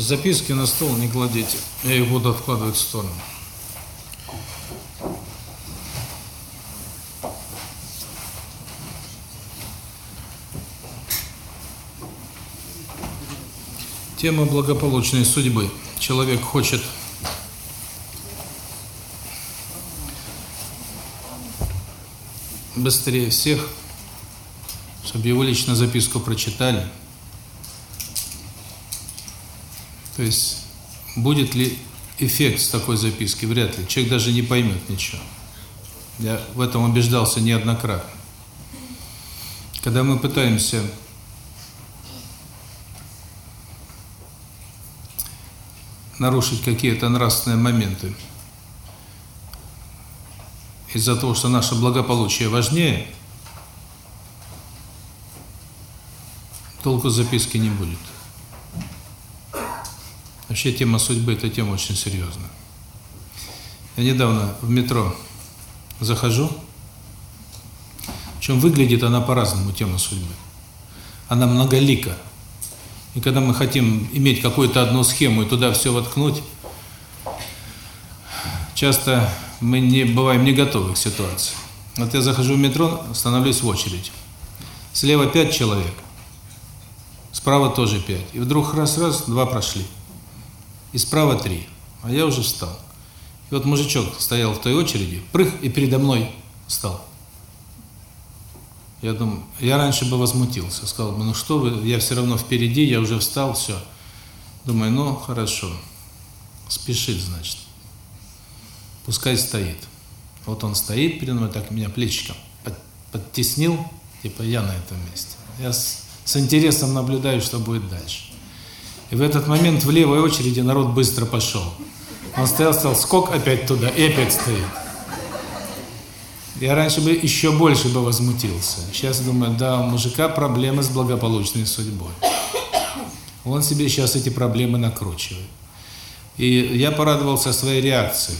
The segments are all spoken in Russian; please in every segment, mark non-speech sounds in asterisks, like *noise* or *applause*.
записки на стол не кладите. Я их буду откладывать в сторону. Тема благополучной судьбы. Человек хочет быстрее всех, чтобы его лично записку прочитали. То есть, будет ли эффект с такой записки? Вряд ли. Человек даже не поймет ничего. Я в этом убеждался неоднократно. Когда мы пытаемся нарушить какие-то нравственные моменты из-за того, что наше благополучие важнее, толку записки не будет. Вообще тема судьбы – это тема очень серьезная. Я недавно в метро захожу, причем выглядит она по-разному, тема судьбы. Она многолика. И когда мы хотим иметь какую-то одну схему и туда все воткнуть, часто мы не бываем не готовы к ситуации. Вот я захожу в метро, становлюсь в очередь. Слева пять человек, справа тоже пять. И вдруг раз-раз, два прошли. И справа три. А я уже встал. И вот мужичок стоял в той очереди, прых, и передо мной встал. Я думаю, я раньше бы возмутился, сказал бы, ну что вы, я все равно впереди, я уже встал, все. Думаю, ну хорошо, спешит, значит. Пускай стоит. Вот он стоит передо мной, так меня плечиком под, подтеснил, типа я на этом месте. Я с, с интересом наблюдаю, что будет дальше. И в этот момент в левой очереди народ быстро пошел. Он стоял, стоял, скок опять туда, и опять стоит. Я раньше бы еще больше бы возмутился. Сейчас думаю, да, у мужика проблемы с благополучной судьбой. Он себе сейчас эти проблемы накручивает. И я порадовался своей реакцией,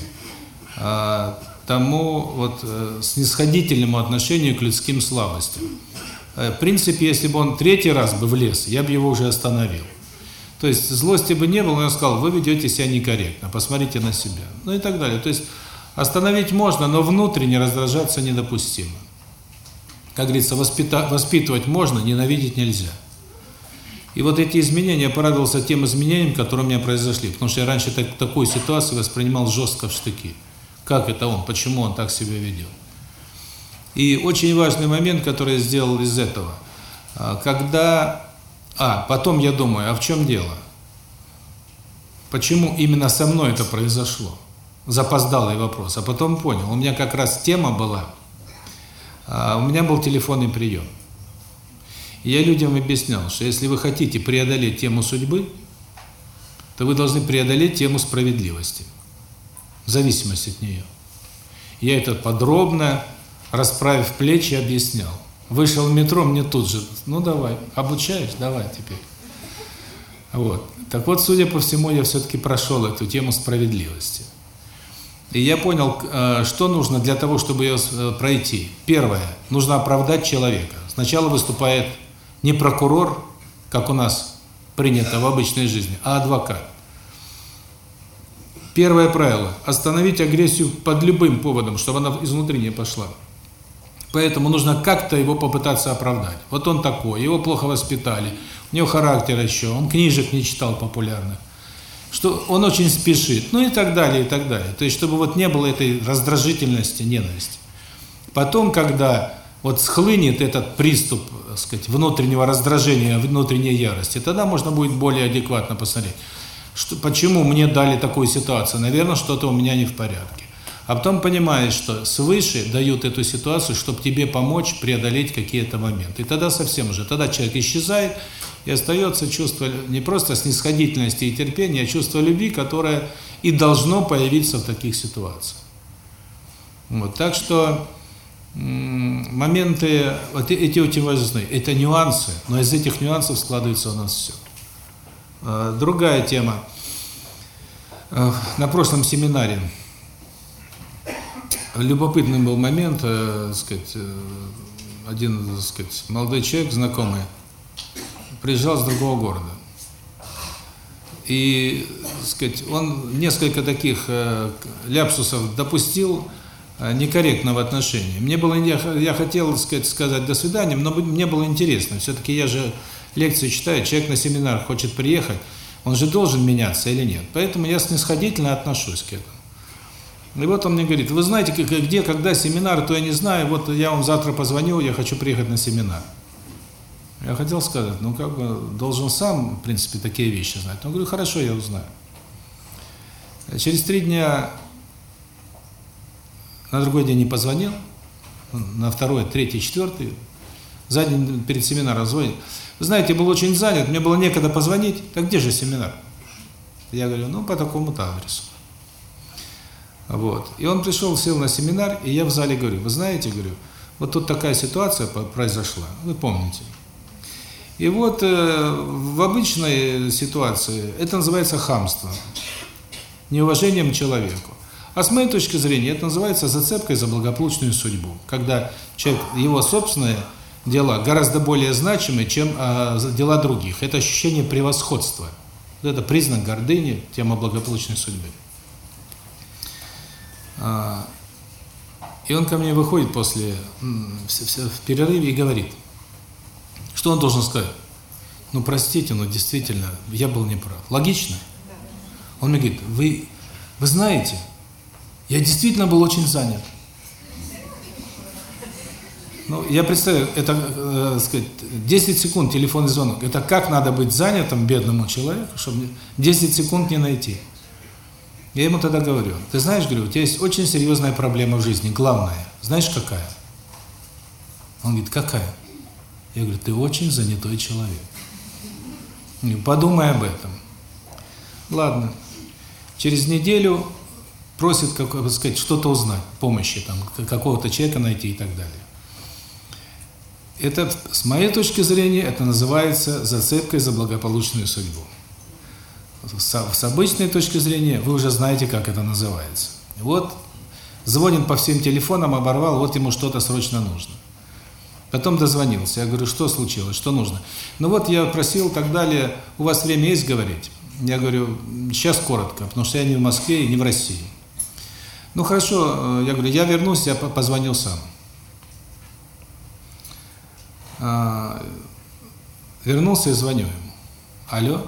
а, тому вот э, снисходительному отношению к людским слабостям. Э, в принципе, если бы он третий раз бы влез, я бы его уже остановил. То есть злости бы не было, я сказал, вы ведете себя некорректно, посмотрите на себя. Ну и так далее. То есть остановить можно, но внутренне раздражаться недопустимо. Как говорится, воспитывать можно, ненавидеть нельзя. И вот эти изменения, я порадовался тем изменениям, которые у меня произошли. Потому что я раньше так, такую ситуацию воспринимал жестко в штыки. Как это он, почему он так себя ведет. И очень важный момент, который я сделал из этого. Когда а, потом я думаю, а в чем дело? Почему именно со мной это произошло? Запоздалый вопрос. А потом понял, у меня как раз тема была, а, у меня был телефонный прием. Я людям объяснял, что если вы хотите преодолеть тему судьбы, то вы должны преодолеть тему справедливости, в зависимости от нее. Я это подробно, расправив плечи, объяснял. Вышел в метро, мне тут же, ну давай, обучаешь, давай теперь. Вот. Так вот, судя по всему, я все-таки прошел эту тему справедливости. И я понял, э, что нужно для того, чтобы ее э, пройти. Первое, нужно оправдать человека. Сначала выступает не прокурор, как у нас принято в обычной жизни, а адвокат. Первое правило – остановить агрессию под любым поводом, чтобы она изнутри не пошла. Поэтому нужно как-то его попытаться оправдать. Вот он такой, его плохо воспитали, у него характер еще, он книжек не читал популярных, что он очень спешит, ну и так далее, и так далее. То есть, чтобы вот не было этой раздражительности, ненависти. Потом, когда вот схлынет этот приступ, так сказать, внутреннего раздражения, внутренней ярости, тогда можно будет более адекватно посмотреть, что, почему мне дали такую ситуацию. Наверное, что-то у меня не в порядке. А потом понимаешь, что свыше дают эту ситуацию, чтобы тебе помочь преодолеть какие-то моменты. И тогда совсем уже, тогда человек исчезает, и остается чувство не просто снисходительности и терпения, а чувство любви, которое и должно появиться в таких ситуациях. Вот, так что моменты, вот эти очень важны, это нюансы, но из этих нюансов складывается у нас все. А, другая тема. На прошлом семинаре любопытный был момент, э, сказать, э, один, так сказать, молодой человек, знакомый, приезжал с другого города. И, так сказать, он несколько таких э, ляпсусов допустил э, некорректного отношения. Мне было я, я хотел, так сказать, сказать до свидания, но мне было интересно. все таки я же лекцию читаю, человек на семинар хочет приехать, он же должен меняться или нет. Поэтому я снисходительно отношусь к этому. И вот он мне говорит: "Вы знаете, где, когда семинар, то я не знаю. Вот я вам завтра позвоню, я хочу приехать на семинар". Я хотел сказать, ну как бы должен сам, в принципе, такие вещи знать. Он говорит: "Хорошо, я узнаю". Через три дня на другой день не позвонил, на второй, третий, четвертый, за день перед семинаром звонит. Вы знаете, я был очень занят, мне было некогда позвонить. Так где же семинар? Я говорю: "Ну, по такому-то адресу". Вот. И он пришел, сел на семинар, и я в зале говорю: "Вы знаете, говорю, вот тут такая ситуация произошла. Вы помните?" И вот э, в обычной ситуации это называется хамство, неуважением к человеку. А с моей точки зрения это называется зацепкой за благополучную судьбу, когда человек, его собственные дела гораздо более значимы, чем э, дела других. Это ощущение превосходства. Это признак гордыни, тема благополучной судьбы. А, и он ко мне выходит после в перерыве и говорит, что он должен сказать? Ну, простите, но действительно, я был неправ. Логично? Он мне говорит, вы, вы знаете, я действительно был очень занят. Ну, я представляю, это, э, сказать, 10 секунд телефонный звонок. Это как надо быть занятым бедному человеку, чтобы 10 секунд не найти. Я ему тогда говорю, ты знаешь, говорю, у тебя есть очень серьезная проблема в жизни, главная. Знаешь, какая? Он говорит, какая? Я говорю, ты очень занятой человек. Подумай об этом. Ладно. Через неделю просит, как сказать, что-то узнать, помощи, там, какого-то человека найти и так далее. Это, с моей точки зрения, это называется зацепкой за благополучную судьбу с обычной точки зрения вы уже знаете, как это называется. Вот звонит по всем телефонам, оборвал, вот ему что-то срочно нужно. Потом дозвонился. Я говорю, что случилось, что нужно? Ну вот я просил так далее, у вас время есть говорить? Я говорю, сейчас коротко, потому что я не в Москве и не в России. Ну хорошо, я говорю, я вернусь, я позвоню сам. А, вернулся и звоню ему. Алло?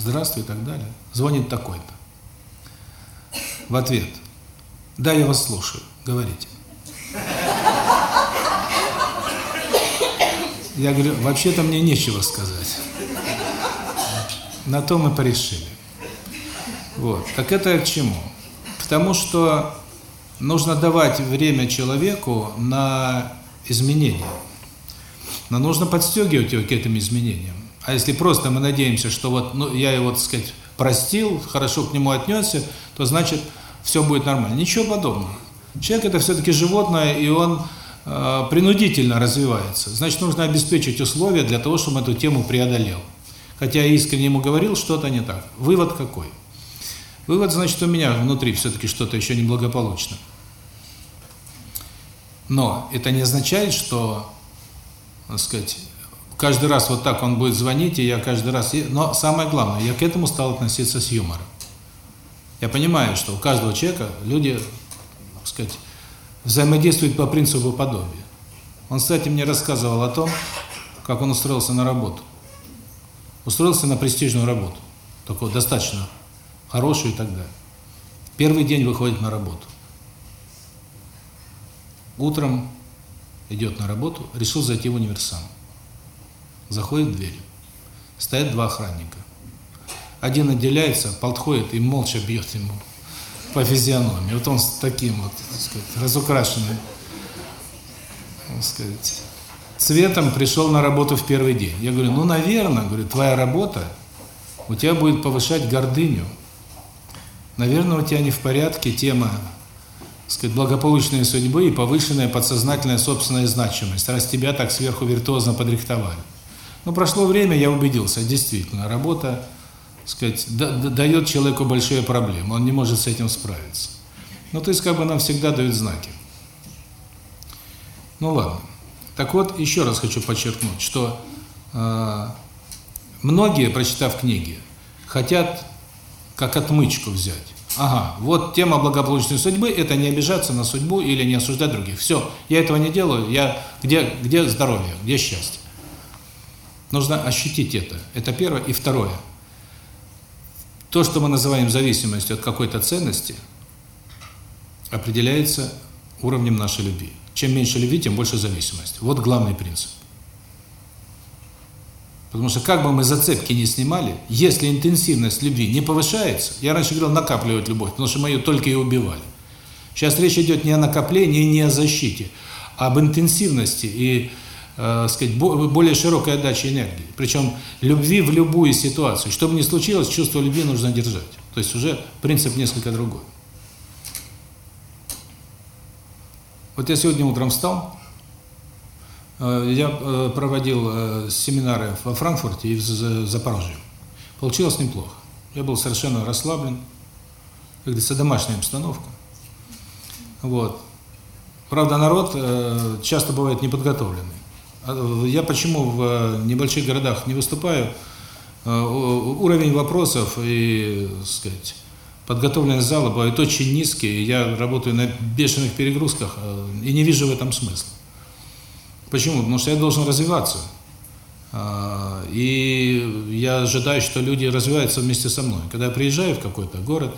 Здравствуй и так далее. Звонит такой-то. В ответ, да, я вас слушаю, говорите. Я говорю, вообще-то мне нечего сказать. На то мы порешили. Вот. Так это к чему? К тому, что нужно давать время человеку на изменения. Но нужно подстегивать его к этим изменениям. А если просто мы надеемся, что вот ну, я его, так сказать, простил, хорошо к нему отнесся, то значит все будет нормально. Ничего подобного. Человек это все-таки животное, и он э, принудительно развивается. Значит, нужно обеспечить условия для того, чтобы эту тему преодолел. Хотя я искренне ему говорил, что-то не так. Вывод какой? Вывод, значит, у меня внутри все-таки что-то еще неблагополучно. Но это не означает, что, так сказать, каждый раз вот так он будет звонить, и я каждый раз... Но самое главное, я к этому стал относиться с юмором. Я понимаю, что у каждого человека люди, так сказать, взаимодействуют по принципу подобия. Он, кстати, мне рассказывал о том, как он устроился на работу. Устроился на престижную работу, такую достаточно хорошую и так далее. Первый день выходит на работу. Утром идет на работу, решил зайти в универсам. Заходит в дверь. Стоят два охранника. Один отделяется, подходит и молча бьет ему по физиономии. Вот он с таким вот, так сказать, разукрашенным, так сказать, цветом пришел на работу в первый день. Я говорю, ну, наверное, говорю, твоя работа у тебя будет повышать гордыню. Наверное, у тебя не в порядке тема, так сказать, благополучной судьбы и повышенная подсознательная собственная значимость, раз тебя так сверху виртуозно подрихтовали. Но прошло время, я убедился, действительно, работа, сказать, дает человеку большие проблемы, он не может с этим справиться. Ну, то есть, как бы нам всегда дают знаки. Ну, ладно. Так вот, еще раз хочу подчеркнуть, что э, многие, прочитав книги, хотят как отмычку взять. Ага, вот тема благополучной судьбы – это не обижаться на судьбу или не осуждать других. Все, я этого не делаю, я где, где здоровье, где счастье? Нужно ощутить это. Это первое. И второе. То, что мы называем зависимостью от какой-то ценности, определяется уровнем нашей любви. Чем меньше любви, тем больше зависимость. Вот главный принцип. Потому что как бы мы зацепки не снимали, если интенсивность любви не повышается, я раньше говорил накапливать любовь, потому что мы ее только и убивали. Сейчас речь идет не о накоплении, не о защите, а об интенсивности и, э, сказать, более широкой отдаче энергии. Причем любви в любую ситуацию. Что бы ни случилось, чувство любви нужно держать. То есть уже принцип несколько другой. Вот я сегодня утром встал, Э, я э, проводил семинары во Франкфурте и в Запорожье. Получилось неплохо. Я был совершенно расслаблен, как говорится, домашняя обстановка. Вот. Правда, народ часто бывает неподготовленный. А, я почему в небольших городах не выступаю? Уровень вопросов и, так сказать, подготовленность зала бывает очень низкий. Я работаю на бешеных перегрузках и не вижу в этом смысла. Почему? Потому что я должен развиваться. А, и я ожидаю, что люди развиваются вместе со мной. Когда я приезжаю в какой-то город,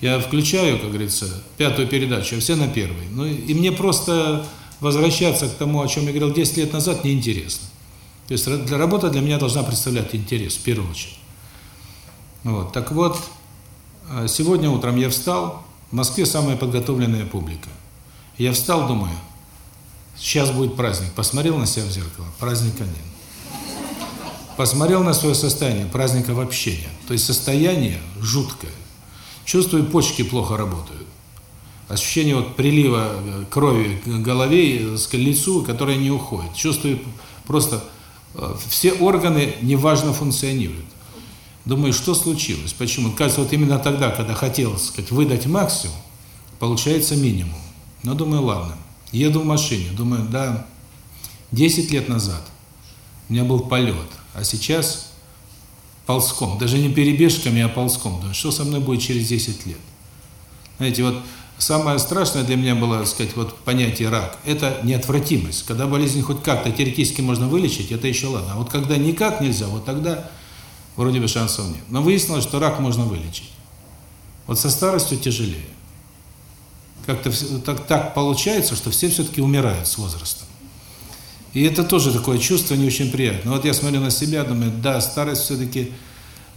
я включаю, как говорится, пятую передачу, а все на первой. Ну и мне просто возвращаться к тому, о чем я говорил 10 лет назад, неинтересно. То есть для работа для меня должна представлять интерес, в первую очередь. Вот. Так вот, а, сегодня утром я встал, в Москве самая подготовленная публика. Я встал, думаю, Сейчас будет праздник. Посмотрел на себя в зеркало, праздника нет. Посмотрел на свое состояние, праздника вообще нет. То есть состояние жуткое. Чувствую, почки плохо работают. Ощущение вот прилива э, крови к голове, к лицу, которое не уходит. Чувствую просто, э, все органы неважно функционируют. Думаю, что случилось? Почему? Кажется, вот именно тогда, когда хотел, сказать, выдать максимум, получается минимум. Но думаю, ладно. Еду в машине, думаю, да, 10 лет назад у меня был полет, а сейчас ползком, даже не перебежками, а ползком. Думаю, что со мной будет через 10 лет? Знаете, вот самое страшное для меня было, так сказать, вот понятие рак – это неотвратимость. Когда болезнь хоть как-то теоретически можно вылечить, это еще ладно. А вот когда никак нельзя, вот тогда вроде бы шансов нет. Но выяснилось, что рак можно вылечить. Вот со старостью тяжелее как-то так, так получается, что все все-таки умирают с возрастом. И это тоже такое чувство не очень приятное. Вот я смотрю на себя, думаю, да, старость все-таки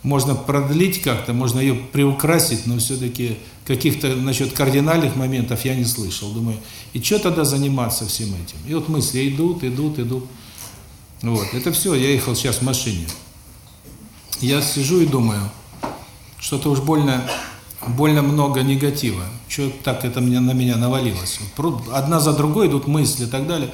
можно продлить как-то, можно ее приукрасить, но все-таки каких-то насчет кардинальных моментов я не слышал. Думаю, и что тогда заниматься всем этим? И вот мысли идут, идут, идут. Вот, это все, я ехал сейчас в машине. Я сижу и думаю, что-то уж больно больно много негатива. Что так это мне на меня навалилось? Одна за другой идут мысли и так далее.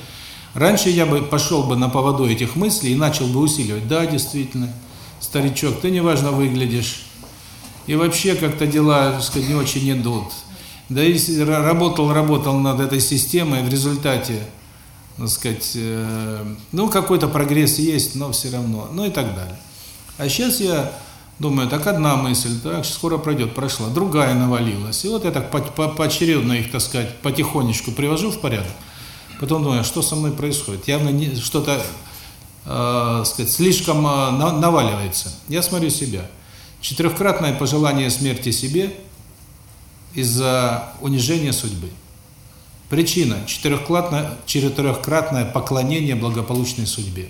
Раньше я бы пошел бы на поводу этих мыслей и начал бы усиливать. Да, действительно, старичок, ты неважно выглядишь. И вообще как-то дела, так сказать, не очень идут. Да и работал, работал над этой системой, в результате, так сказать, э, ну, какой-то прогресс есть, но все равно, ну и так далее. А сейчас я Думаю, так одна мысль, так, скоро пройдет, прошла, другая навалилась. И вот я так по по поочередно их, так сказать, потихонечку привожу в порядок. Потом думаю, что со мной происходит? Явно что-то, э, сказать, слишком э, наваливается. Я смотрю себя. Четырехкратное пожелание смерти себе из-за унижения судьбы. Причина – четырехкратное, четырехкратное поклонение благополучной судьбе.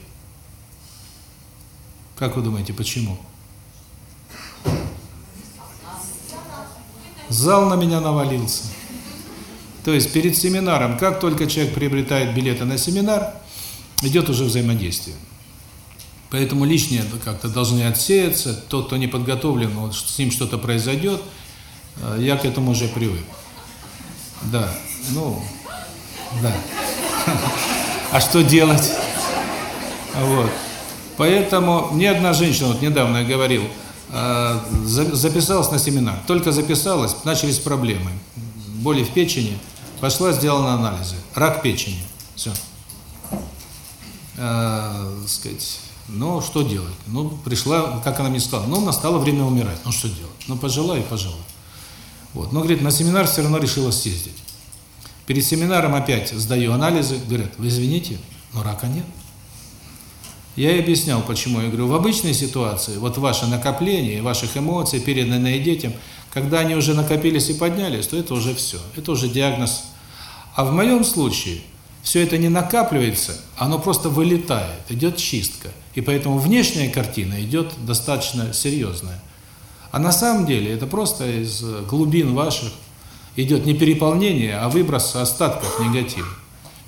Как вы думаете? Почему? Зал на меня навалился. То есть перед семинаром, как только человек приобретает билеты на семинар, идет уже взаимодействие. Поэтому лишнее как-то должны отсеяться. Тот, кто не подготовлен, вот с ним что-то произойдет, э, я к этому уже привык. Да, ну, да. *laughs* А что делать? Вот. Поэтому мне одна женщина вот недавно говорила, записалась на семинар. Только записалась, начались проблемы. боли в печени, пошла, сделала анализы. Рак печени. Все. Э, сказать, ну, что делать? Ну, пришла, как она мне сказала, ну, настало время умирать. Ну, что делать? Ну, пожила и пожила. Вот. Но, говорит, на семинар все равно решила съездить. Перед семинаром опять сдаю анализы. Говорят, вы извините, но рака нет. Я ей объяснял, почему. Я говорю, в обычной ситуации, вот ваше накопление, ваших эмоций, переданные детям, когда они уже накопились и поднялись, то это уже все. Это уже диагноз. А в моем случае все это не накапливается, оно просто вылетает, идет чистка. И поэтому внешняя картина идет достаточно серьезная. А на самом деле это просто из глубин ваших идет не переполнение, а выброс остатков негатива.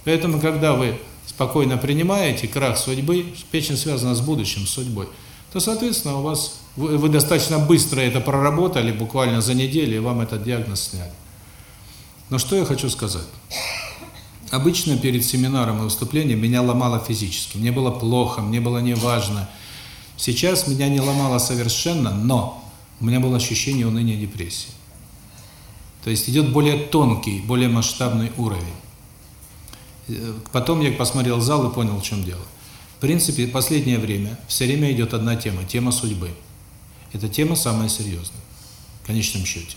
Поэтому, когда вы спокойно принимаете крах судьбы, печень связана с будущим, с судьбой, то, соответственно, у вас вы, вы достаточно быстро это проработали, буквально за неделю, и вам этот диагноз сняли. Но что я хочу сказать? Обычно перед семинаром и выступлением меня ломало физически. Мне было плохо, мне было неважно. Сейчас меня не ломало совершенно, но у меня было ощущение уныния депрессии. То есть идет более тонкий, более масштабный уровень. Э, потом я посмотрел зал и понял, в чем дело. В принципе, последнее время все время идет одна тема – тема судьбы. Эта тема самая серьезная, в конечном счете.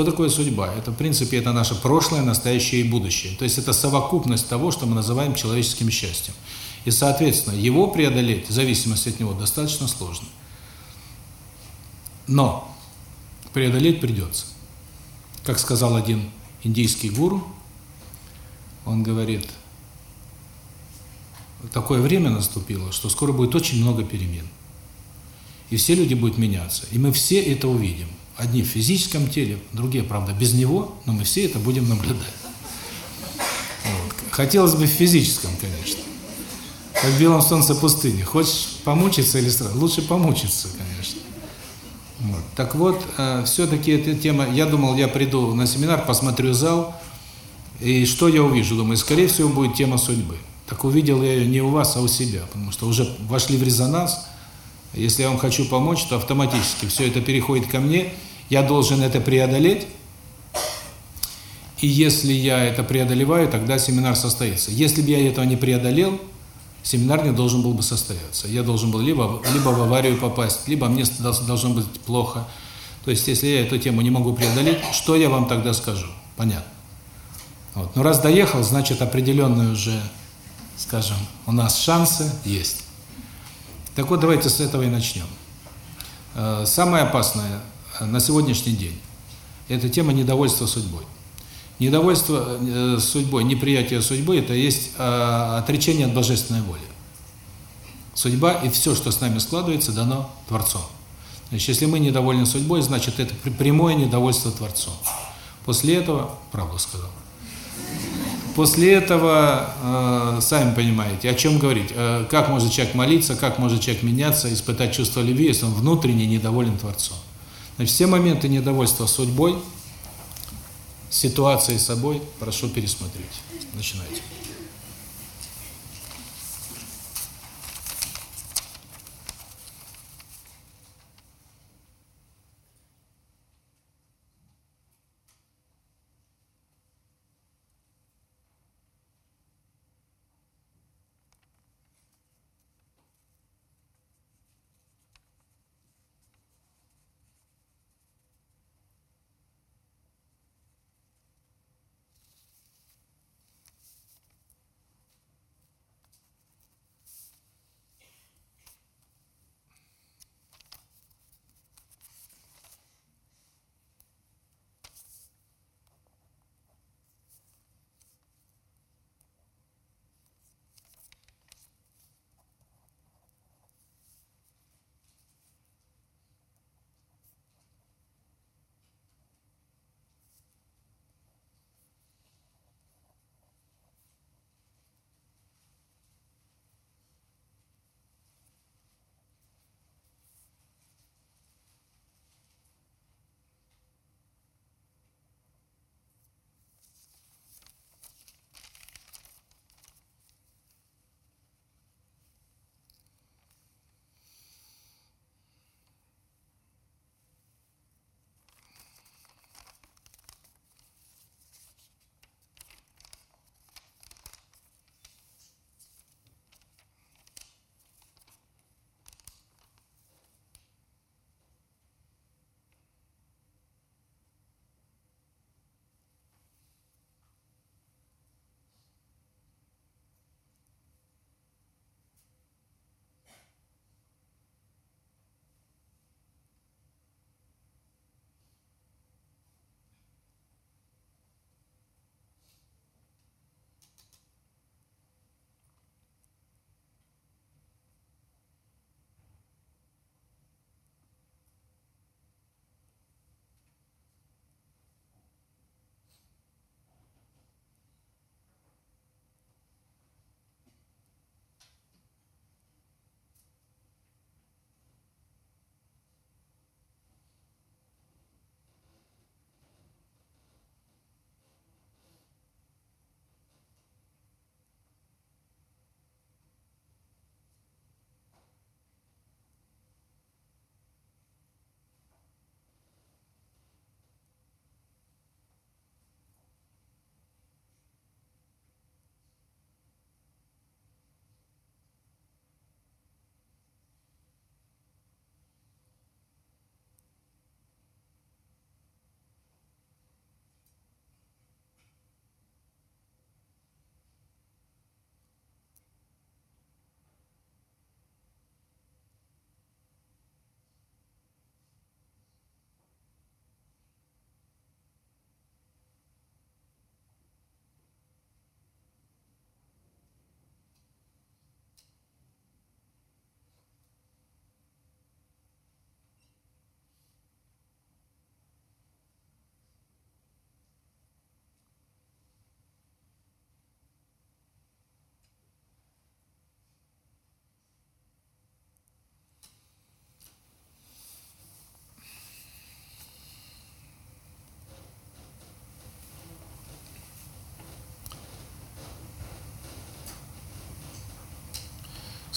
Что такое судьба? Это, в принципе, это наше прошлое, настоящее и будущее. То есть это совокупность того, что мы называем человеческим счастьем. И, соответственно, его преодолеть, в зависимости от него, достаточно сложно. Но преодолеть придется. Как сказал один индийский гуру, он говорит, такое время наступило, что скоро будет очень много перемен. И все люди будут меняться. И мы все это увидим. Одни в физическом теле, другие, правда, без него, но мы все это будем наблюдать. Вот. Хотелось бы в физическом, конечно. Как в белом солнце пустыни. Хочешь помучиться или сразу? Лучше помучиться, конечно. Вот. Так вот, э, все-таки эта тема, я думал, я приду на семинар, посмотрю зал, и что я увижу? Думаю, скорее всего, будет тема судьбы. Так увидел я ее не у вас, а у себя, потому что уже вошли в резонанс. Если я вам хочу помочь, то автоматически все это переходит ко мне, я должен это преодолеть, и если я это преодолеваю, тогда семинар состоится. Если бы я этого не преодолел, семинар не должен был бы состояться. Я должен был либо, либо в аварию попасть, либо мне должно быть плохо. То есть, если я эту тему не могу преодолеть, что я вам тогда скажу? Понятно. Вот. Но раз доехал, значит определенные уже, скажем, у нас шансы есть. Так вот, давайте с этого и начнем. Э, самое опасное на сегодняшний день – это тема недовольства судьбой. Недовольство э, судьбой, неприятие судьбы – это есть э, отречение от божественной воли. Судьба и все, что с нами складывается, дано Творцом. Значит, если мы недовольны судьбой, значит, это прямое недовольство Творцом. После этого, правду сказал, после этого, э, сами понимаете, о чем говорить, э, как может человек молиться, как может человек меняться, испытать чувство любви, если он внутренне недоволен Творцом. Значит, все моменты недовольства судьбой – ситуацией собой, прошу пересмотреть. Начинайте.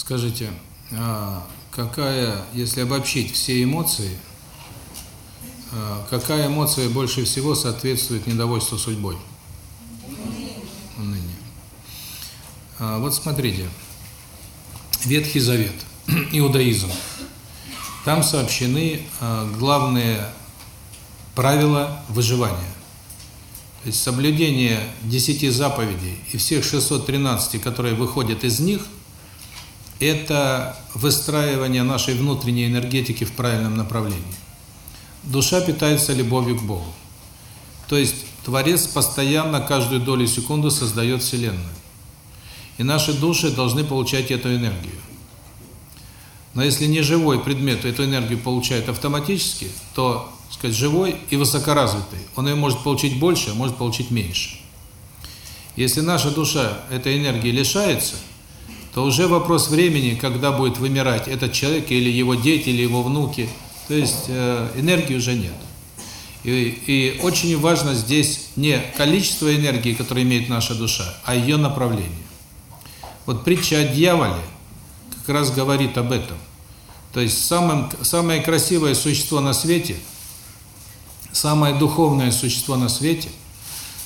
Скажите, а какая, если обобщить все эмоции, а какая эмоция больше всего соответствует недовольству судьбой? Уныние. А вот смотрите, Ветхий Завет, иудаизм. Там сообщены главные правила выживания. То есть соблюдение десяти заповедей и всех 613, которые выходят из них, это выстраивание нашей внутренней энергетики в правильном направлении. Душа питается любовью к Богу. То есть Творец постоянно, каждую долю секунды создает Вселенную. И наши души должны получать эту энергию. Но если не живой предмет эту энергию получает автоматически, то сказать, живой и высокоразвитый. Он ее может получить больше, а может получить меньше. Если наша душа этой энергии лишается, то уже вопрос времени, когда будет вымирать этот человек или его дети, или его внуки. То есть э, энергии уже нет. И, и очень важно здесь не количество энергии, которое имеет наша душа, а ее направление. Вот притча о дьяволе как раз говорит об этом. То есть самым, самое красивое существо на свете – самое духовное существо на свете,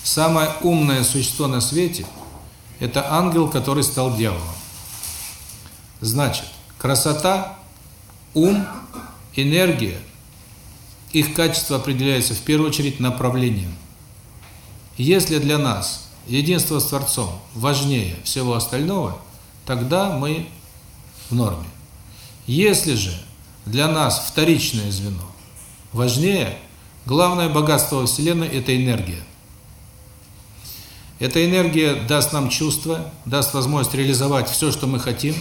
самое умное существо на свете – это ангел, который стал дьяволом. Значит, красота, ум, энергия, их качество определяется в первую очередь направлением. Если для нас единство с Творцом важнее всего остального, тогда мы в норме. Если же для нас вторичное звено важнее, Главное богатство Вселенной – это энергия. Эта энергия даст нам чувство, даст возможность реализовать все, что мы хотим.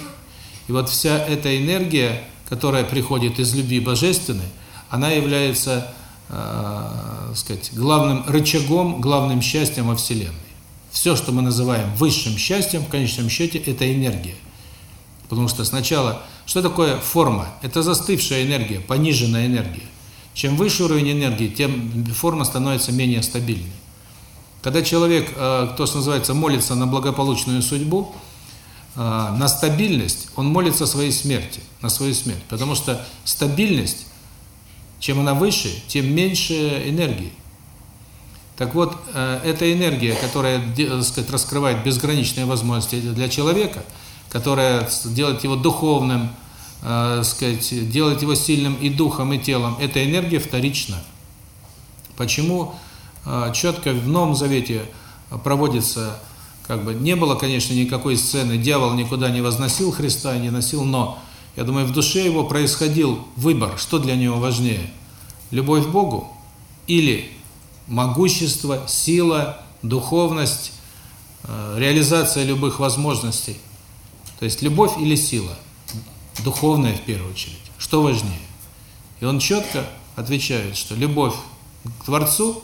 И вот вся эта энергия, которая приходит из любви божественной, она является, э, сказать, главным рычагом, главным счастьем во Вселенной. Все, что мы называем высшим счастьем, в конечном счете, это энергия. Потому что сначала, что такое форма? Это застывшая энергия, пониженная энергия. Чем выше уровень энергии, тем форма становится менее стабильной. Когда человек, э, кто называется, молится на благополучную судьбу, на стабильность, он молится своей смерти, на свою смерть. Потому что стабильность, чем она выше, тем меньше энергии. Так вот, э, эта энергия, которая, так сказать, раскрывает безграничные возможности для человека, которая делает его духовным, э, сказать, делать его сильным и духом, и телом, эта энергия вторична. Почему э, четко в Новом Завете проводится, как бы, не было, конечно, никакой сцены, дьявол никуда не возносил Христа, не носил, но, я думаю, в душе его происходил выбор, что для него важнее, любовь к Богу или могущество, сила, духовность, э, реализация любых возможностей. То есть любовь или сила – духовное в первую очередь. Что важнее? И он четко отвечает, что любовь к Творцу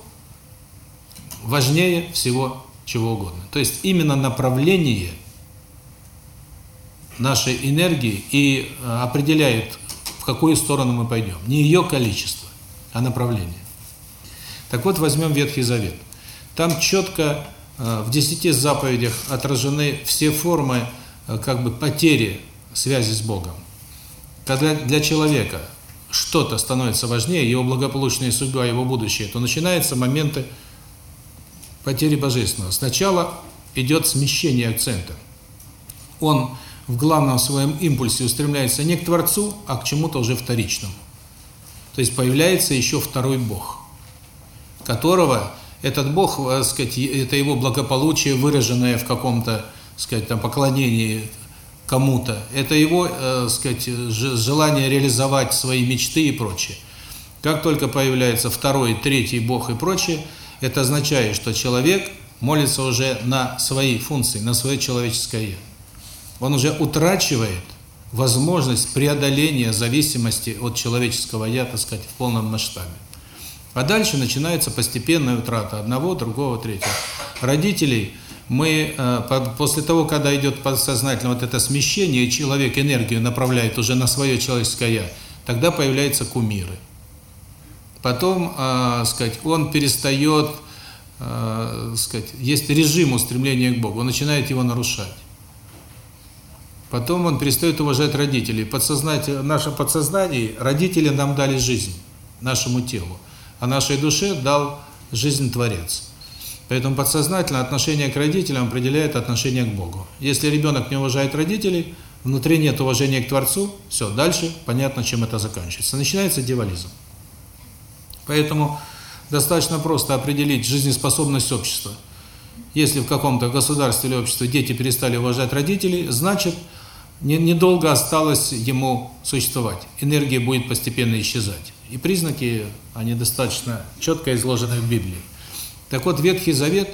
важнее всего чего угодно. То есть именно направление нашей энергии и э, определяет, в какую сторону мы пойдем. Не ее количество, а направление. Так вот, возьмем Ветхий Завет. Там четко э, в десяти заповедях отражены все формы э, как бы потери связи с Богом. Когда для человека что-то становится важнее, его благополучная судьба, его будущее, то начинаются моменты потери Божественного. Сначала идет смещение акцента. Он в главном своем импульсе устремляется не к Творцу, а к чему-то уже вторичному. То есть появляется еще второй Бог, которого этот Бог, э, сказать, это его благополучие, выраженное в каком-то, сказать, там поклонении кому-то. Это его, э, сказать, желание реализовать свои мечты и прочее. Как только появляется второй, третий бог и прочее, это означает, что человек молится уже на свои функции, на свое человеческое «я». Он уже утрачивает возможность преодоления зависимости от человеческого «я», так сказать, в полном масштабе. А дальше начинается постепенная утрата одного, другого, третьего. Родителей – мы э, после того, когда идет подсознательно вот это смещение, человек энергию направляет уже на свое человеческое «я», тогда появляются кумиры. Потом, э, сказать, он перестает, э, сказать, есть режим устремления к Богу, он начинает его нарушать. Потом он перестает уважать родителей. Подсознание, наше подсознание, родители нам дали жизнь, нашему телу, а нашей душе дал жизнь Творец. Поэтому подсознательно отношение к родителям определяет отношение к Богу. Если ребенок не уважает родителей, внутри нет уважения к Творцу, все, дальше понятно, чем это заканчивается. Начинается дьяволизм. Поэтому достаточно просто определить жизнеспособность общества. Если в каком-то государстве или обществе дети перестали уважать родителей, значит, недолго осталось ему существовать. Энергия будет постепенно исчезать. И признаки, они достаточно четко изложены в Библии. Так вот, Ветхий Завет,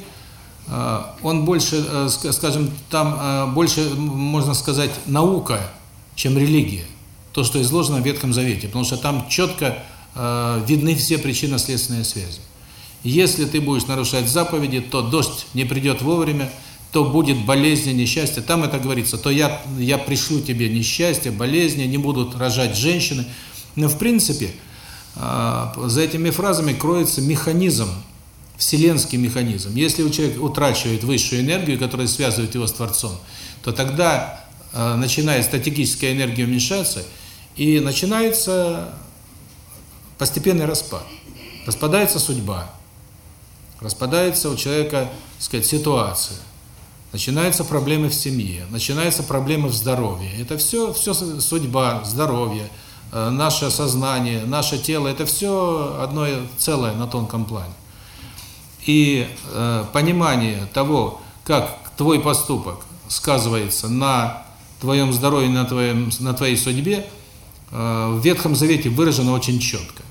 а, он больше, э, скажем, там а, больше, можно сказать, наука, чем религия. То, что изложено в Ветхом Завете. Потому что там четко видны все причинно-следственные связи. Если ты будешь нарушать заповеди, то дождь не придет вовремя, то будет болезни, несчастье. Там это говорится, то я, я пришлю тебе несчастье, болезни, не будут рожать женщины. Но в принципе, за этими фразами кроется механизм вселенский механизм. Если у человека утрачивает высшую энергию, которая связывает его с Творцом, то тогда э, начинает статическая энергия уменьшаться, и начинается постепенный распад. Распадается судьба, распадается у человека, так сказать, ситуация, начинаются проблемы в семье, начинаются проблемы в здоровье. Это все, все судьба, здоровье, э, наше сознание, наше тело, это все одно целое на тонком плане и э, понимание того, как твой поступок сказывается на твоем здоровье, на твоем на твоей судьбе, э, в Ветхом Завете выражено очень четко.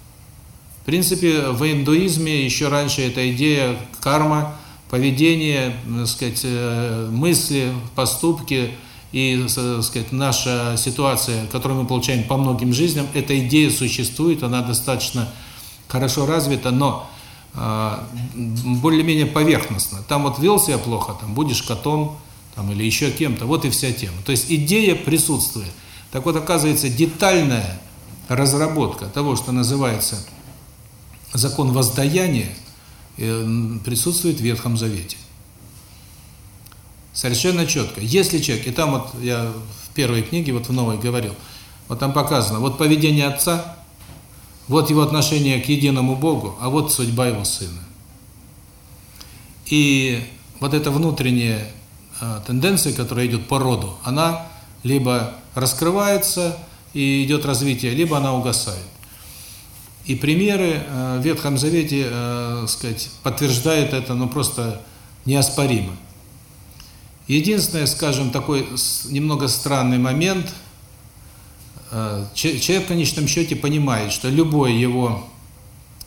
Принципе, в индуизме еще раньше эта идея карма, поведение, так сказать, э, мысли, поступки и, так сказать, наша ситуация, которую мы получаем по многим жизням, эта идея существует, она достаточно хорошо развита, но а, более-менее поверхностно. Там вот вел себя плохо, там будешь котом, там или еще кем-то. Вот и вся тема. То есть идея присутствует. Так вот, оказывается, детальная разработка того, что называется закон воздаяния, э, присутствует в Ветхом Завете. Совершенно четко. Если человек, и там вот я в первой книге, вот в новой говорил, вот там показано, вот поведение отца вот его отношение к единому Богу, а вот судьба его сына. И вот эта внутренняя э, тенденция, которая идет по роду, она либо раскрывается и идет развитие, либо она угасает. И примеры э, в Ветхом Завете, э, сказать, подтверждают это, ну просто неоспоримо. Единственное, скажем, такой немного странный момент – Э, человек в конечном счете понимает, что любое его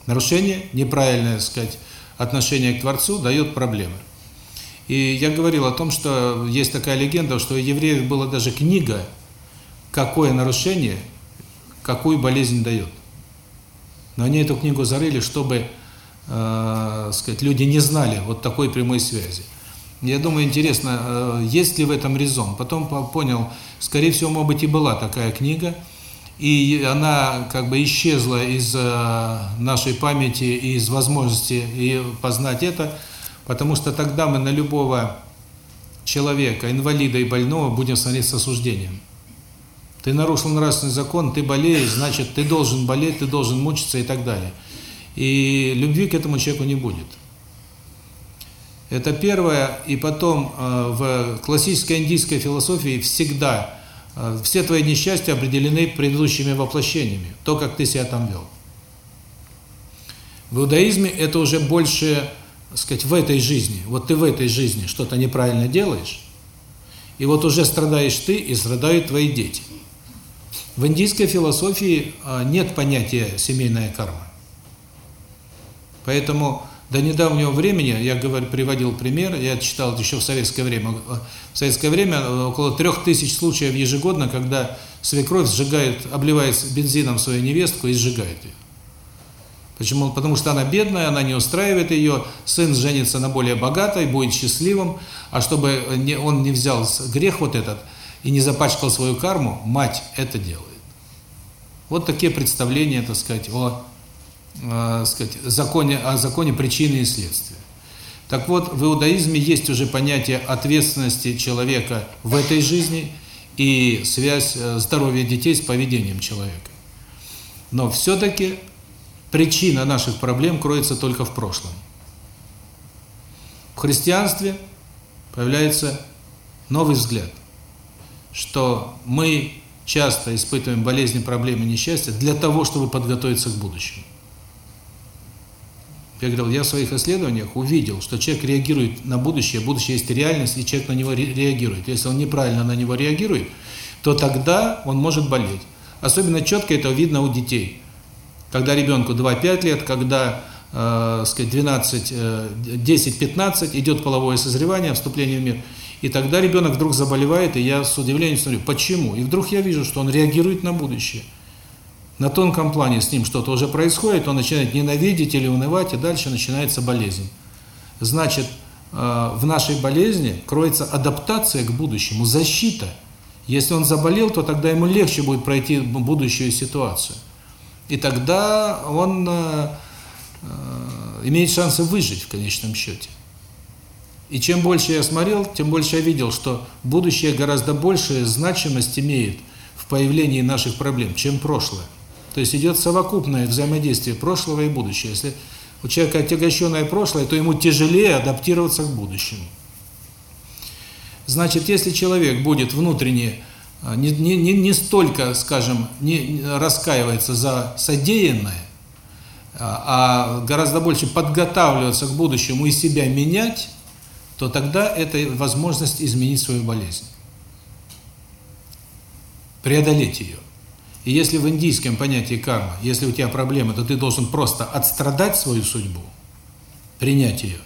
нарушение, неправильное, сказать, отношение к Творцу дает проблемы. И я говорил о том, что есть такая легенда, что у евреев была даже книга, какое нарушение, какую болезнь дает. Но они эту книгу зарыли, чтобы, э, сказать, люди не знали вот такой прямой связи. Я думаю, интересно, э, есть ли в этом резон. Потом понял, скорее всего, может быть, и была такая книга, и она как бы исчезла из э, нашей памяти и из возможности и познать это, потому что тогда мы на любого человека, инвалида и больного будем смотреть с осуждением. Ты нарушил нравственный закон, ты болеешь, значит, ты должен болеть, ты должен мучиться и так далее. И любви к этому человеку не будет. Это первое. И потом э, в классической индийской философии всегда э, все твои несчастья определены предыдущими воплощениями. То, как ты себя там вел. В иудаизме это уже больше, сказать, в этой жизни. Вот ты в этой жизни что-то неправильно делаешь, и вот уже страдаешь ты, и страдают твои дети. В индийской философии э, нет понятия семейная карма. Поэтому до недавнего времени, я говорю, приводил пример, я читал еще в советское время, в советское время э, около трех тысяч случаев ежегодно, когда свекровь сжигает, обливает бензином свою невестку и сжигает ее. Почему? Потому что она бедная, она не устраивает ее, сын женится на более богатой, будет счастливым, а чтобы он не взял грех вот этот и не запачкал свою карму, мать это делает. Вот такие представления, так сказать, о э, сказать, законе, о законе причины и следствия. Так вот, в иудаизме есть уже понятие ответственности человека в этой жизни и связь э, здоровья детей с поведением человека. Но все-таки причина наших проблем кроется только в прошлом. В христианстве появляется новый взгляд, что мы часто испытываем болезни, проблемы, несчастья для того, чтобы подготовиться к будущему. Я говорил, я в своих исследованиях увидел, что человек реагирует на будущее, будущее есть реальность, и человек на него реагирует. Если он неправильно на него реагирует, то тогда он может болеть. Особенно четко это видно у детей. Когда ребенку 2-5 лет, когда, э, сказать, 12, э, 10-15 идет половое созревание, вступление в мир, и тогда ребенок вдруг заболевает, и я с удивлением смотрю, почему? И вдруг я вижу, что он реагирует на будущее на тонком плане с ним что-то уже происходит, он начинает ненавидеть или унывать, и дальше начинается болезнь. Значит, э, в нашей болезни кроется адаптация к будущему, защита. Если он заболел, то тогда ему легче будет пройти будущую ситуацию. И тогда он э, э, имеет шансы выжить в конечном счете. И чем больше я смотрел, тем больше я видел, что будущее гораздо большую значимость имеет в появлении наших проблем, чем прошлое. То есть идет совокупное взаимодействие прошлого и будущего. Если у человека отягощенное прошлое, то ему тяжелее адаптироваться к будущему. Значит, если человек будет внутренне а, не, не, не, не столько, скажем, не раскаивается за содеянное, а, а гораздо больше подготавливаться к будущему и себя менять, то тогда это возможность изменить свою болезнь. Преодолеть ее. И если в индийском понятии карма, если у тебя проблемы, то ты должен просто отстрадать свою судьбу, принять ее,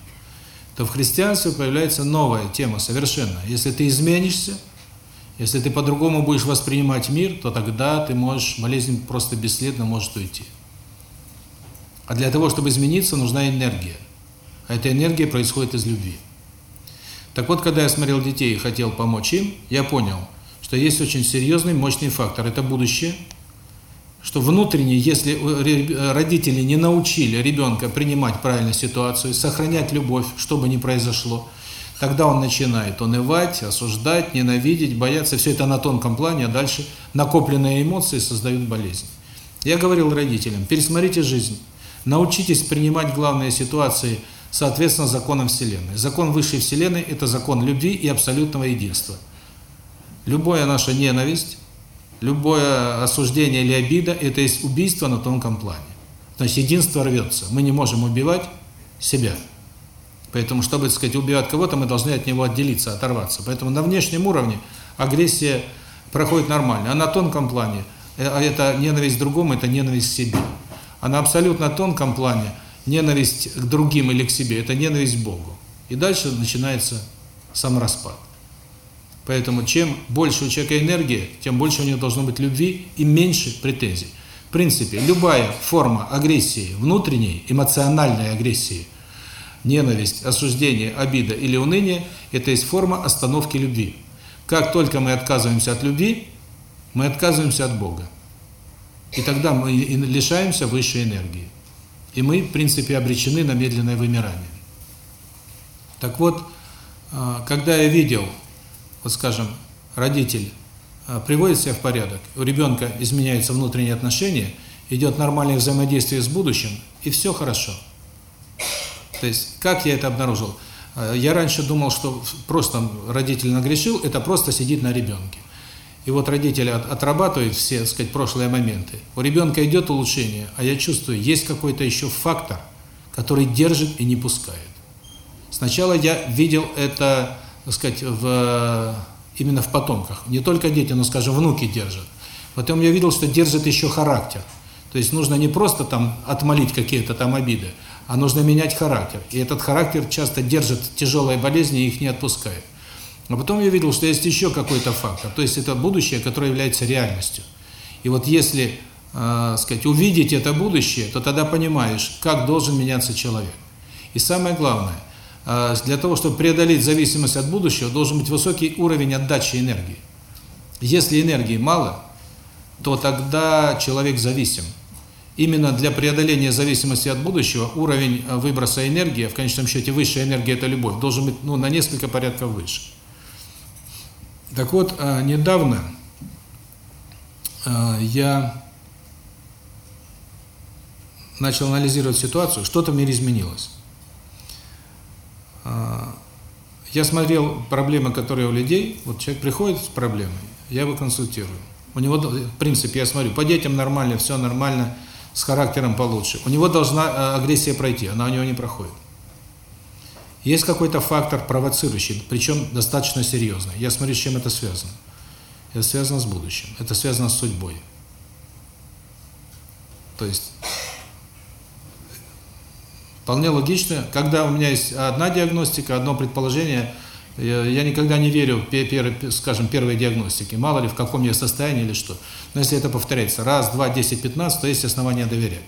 то в христианстве появляется новая тема совершенно. Если ты изменишься, если ты по-другому будешь воспринимать мир, то тогда ты можешь, болезнь просто бесследно может уйти. А для того, чтобы измениться, нужна энергия. А эта энергия происходит из любви. Так вот, когда я смотрел детей и хотел помочь им, я понял – что есть очень серьезный, мощный фактор – это будущее, что внутренне, если родители не научили ребенка принимать правильную ситуацию, сохранять любовь, что бы ни произошло, тогда он начинает унывать, осуждать, ненавидеть, бояться. Все это на тонком плане, а дальше накопленные эмоции создают болезнь. Я говорил родителям, пересмотрите жизнь, научитесь принимать главные ситуации соответственно законам Вселенной. Закон высшей Вселенной – это закон любви и абсолютного единства – Любая наша ненависть, любое осуждение или обида – это есть убийство на тонком плане. Значит, единство рвется. Мы не можем убивать себя. Поэтому, чтобы, так сказать, убивать кого-то, мы должны от него отделиться, оторваться. Поэтому на внешнем уровне агрессия проходит нормально. А на тонком плане э, а это ненависть к другому, это ненависть к себе. А на абсолютно тонком плане ненависть к другим или к себе – это ненависть к Богу. И дальше начинается самораспад. Поэтому чем больше у человека энергии, тем больше у него должно быть любви и меньше претензий. В принципе, любая форма агрессии, внутренней, эмоциональной агрессии, ненависть, осуждение, обида или уныние – это есть форма остановки любви. Как только мы отказываемся от любви, мы отказываемся от Бога. И тогда мы лишаемся высшей энергии. И мы, в принципе, обречены на медленное вымирание. Так вот, а, когда я видел вот скажем, родитель а, приводит себя в порядок, у ребенка изменяются внутренние отношения, идет нормальное взаимодействие с будущим, и все хорошо. То есть, как я это обнаружил? А, я раньше думал, что просто родитель нагрешил, это просто сидит на ребенке. И вот родители отрабатывают все, так сказать, прошлые моменты. У ребенка идет улучшение, а я чувствую, есть какой-то еще фактор, который держит и не пускает. Сначала я видел это так сказать, в, именно в потомках. Не только дети, но, скажем, внуки держат. Потом я видел, что держит еще характер. То есть нужно не просто там отмолить какие-то там обиды, а нужно менять характер. И этот характер часто держит тяжелые болезни и их не отпускает. А потом я видел, что есть еще какой-то фактор. То есть это будущее, которое является реальностью. И вот если, э, сказать, увидеть это будущее, то тогда понимаешь, как должен меняться человек. И самое главное – а, для того, чтобы преодолеть зависимость от будущего, должен быть высокий уровень отдачи энергии. Если энергии мало, то тогда человек зависим. Именно для преодоления зависимости от будущего уровень а, выброса энергии, а в конечном счете высшая энергия – это любовь, должен быть ну, на несколько порядков выше. Так вот, а, недавно а, я начал анализировать ситуацию, что-то в мире изменилось. А, я смотрел проблемы, которые у людей, вот человек приходит с проблемой, я его консультирую. У него, в принципе, я смотрю, по детям нормально, все нормально, с характером получше. У него должна агрессия пройти, она у него не проходит. Есть какой-то фактор провоцирующий, причем достаточно серьезный. Я смотрю, с чем это связано. Это связано с будущим, это связано с судьбой. То есть, вполне логично, когда у меня есть одна диагностика, одно предположение, я никогда не верю, скажем, первой диагностике, мало ли в каком я состоянии или что. Но если это повторяется раз, два, десять, пятнадцать, то есть основания доверять.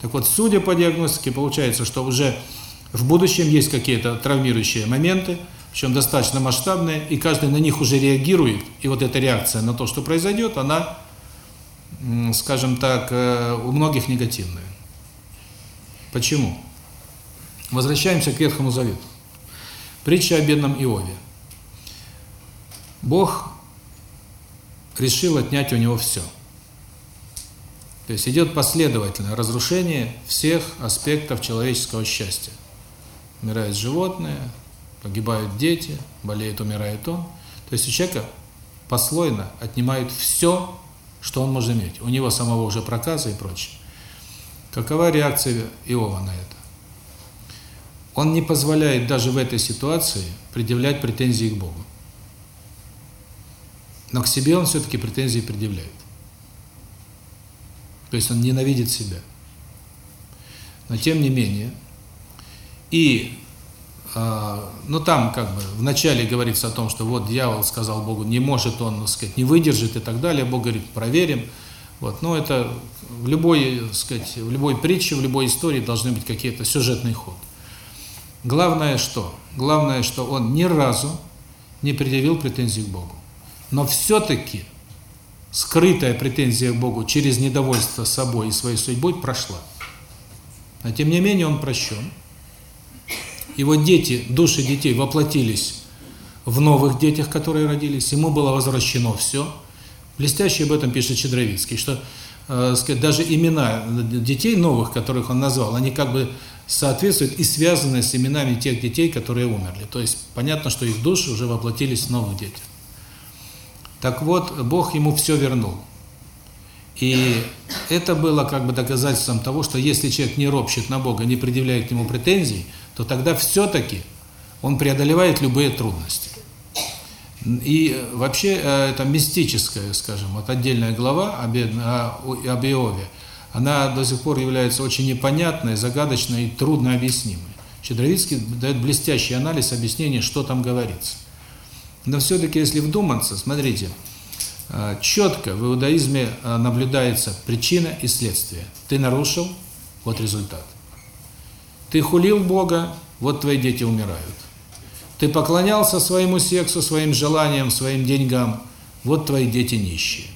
Так вот, судя по диагностике, получается, что уже в будущем есть какие-то травмирующие моменты, причем достаточно масштабные, и каждый на них уже реагирует, и вот эта реакция на то, что произойдет, она, скажем так, э, у многих негативная. Почему? Возвращаемся к Ветхому Завету. Притча о бедном Иове. Бог решил отнять у него все. То есть идет последовательное разрушение всех аспектов человеческого счастья. Умирают животные, погибают дети, болеет, умирает он. То есть у человека послойно отнимают все, что он может иметь. У него самого уже проказы и прочее. Какова реакция Иова на это? Он не позволяет даже в этой ситуации предъявлять претензии к Богу. Но к себе он все-таки претензии предъявляет. То есть он ненавидит себя. Но тем не менее, и, э, ну там как бы в начале говорится о том, что вот дьявол сказал Богу, не может он, так сказать, не выдержит и так далее. Бог говорит, проверим. Вот, но это в любой, так сказать, в любой притче, в любой истории должны быть какие-то сюжетный ход. Главное что? Главное, что он ни разу не предъявил претензий к Богу. Но все-таки скрытая претензия к Богу через недовольство собой и своей судьбой прошла. А тем не менее он прощен. Его дети, души детей воплотились в новых детях, которые родились. Ему было возвращено все. Блестяще об этом пишет Чедровицкий, что э, даже имена детей новых, которых он назвал, они как бы соответствуют и связаны с именами тех детей, которые умерли. То есть понятно, что их души уже воплотились в новых детях. Так вот, Бог ему все вернул. И это было как бы доказательством того, что если человек не ропщет на Бога, не предъявляет к нему претензий, то тогда все-таки он преодолевает любые трудности. И вообще э, это мистическая, скажем, вот отдельная глава об Иове, она до сих пор является очень непонятной, загадочной и трудно объяснимой. Щедровицкий дает блестящий анализ объяснения, что там говорится. Но все-таки, если вдуматься, смотрите, э, четко в иудаизме э, наблюдается причина и следствие. Ты нарушил, вот результат. Ты хулил Бога, вот твои дети умирают. Ты поклонялся своему сексу, своим желаниям, своим деньгам, вот твои дети нищие.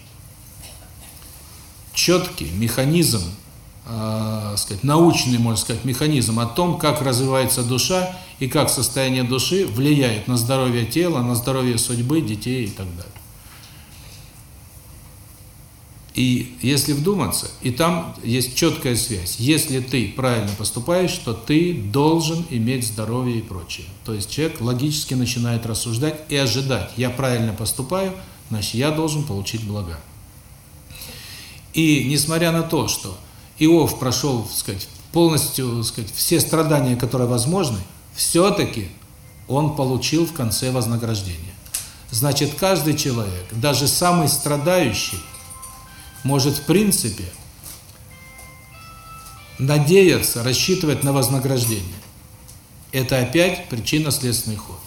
Четкий механизм, э, сказать, научный, можно сказать, механизм о том, как развивается душа и как состояние души влияет на здоровье тела, на здоровье судьбы, детей и так далее. И если вдуматься, и там есть четкая связь. Если ты правильно поступаешь, то ты должен иметь здоровье и прочее. То есть человек логически начинает рассуждать и ожидать. Я правильно поступаю, значит, я должен получить блага. И несмотря на то, что Иов прошел, так сказать, полностью, так сказать, все страдания, которые возможны, все-таки он получил в конце вознаграждение. Значит, каждый человек, даже самый страдающий, может в принципе надеяться, рассчитывать на вознаграждение. Это опять причинно-следственный ход.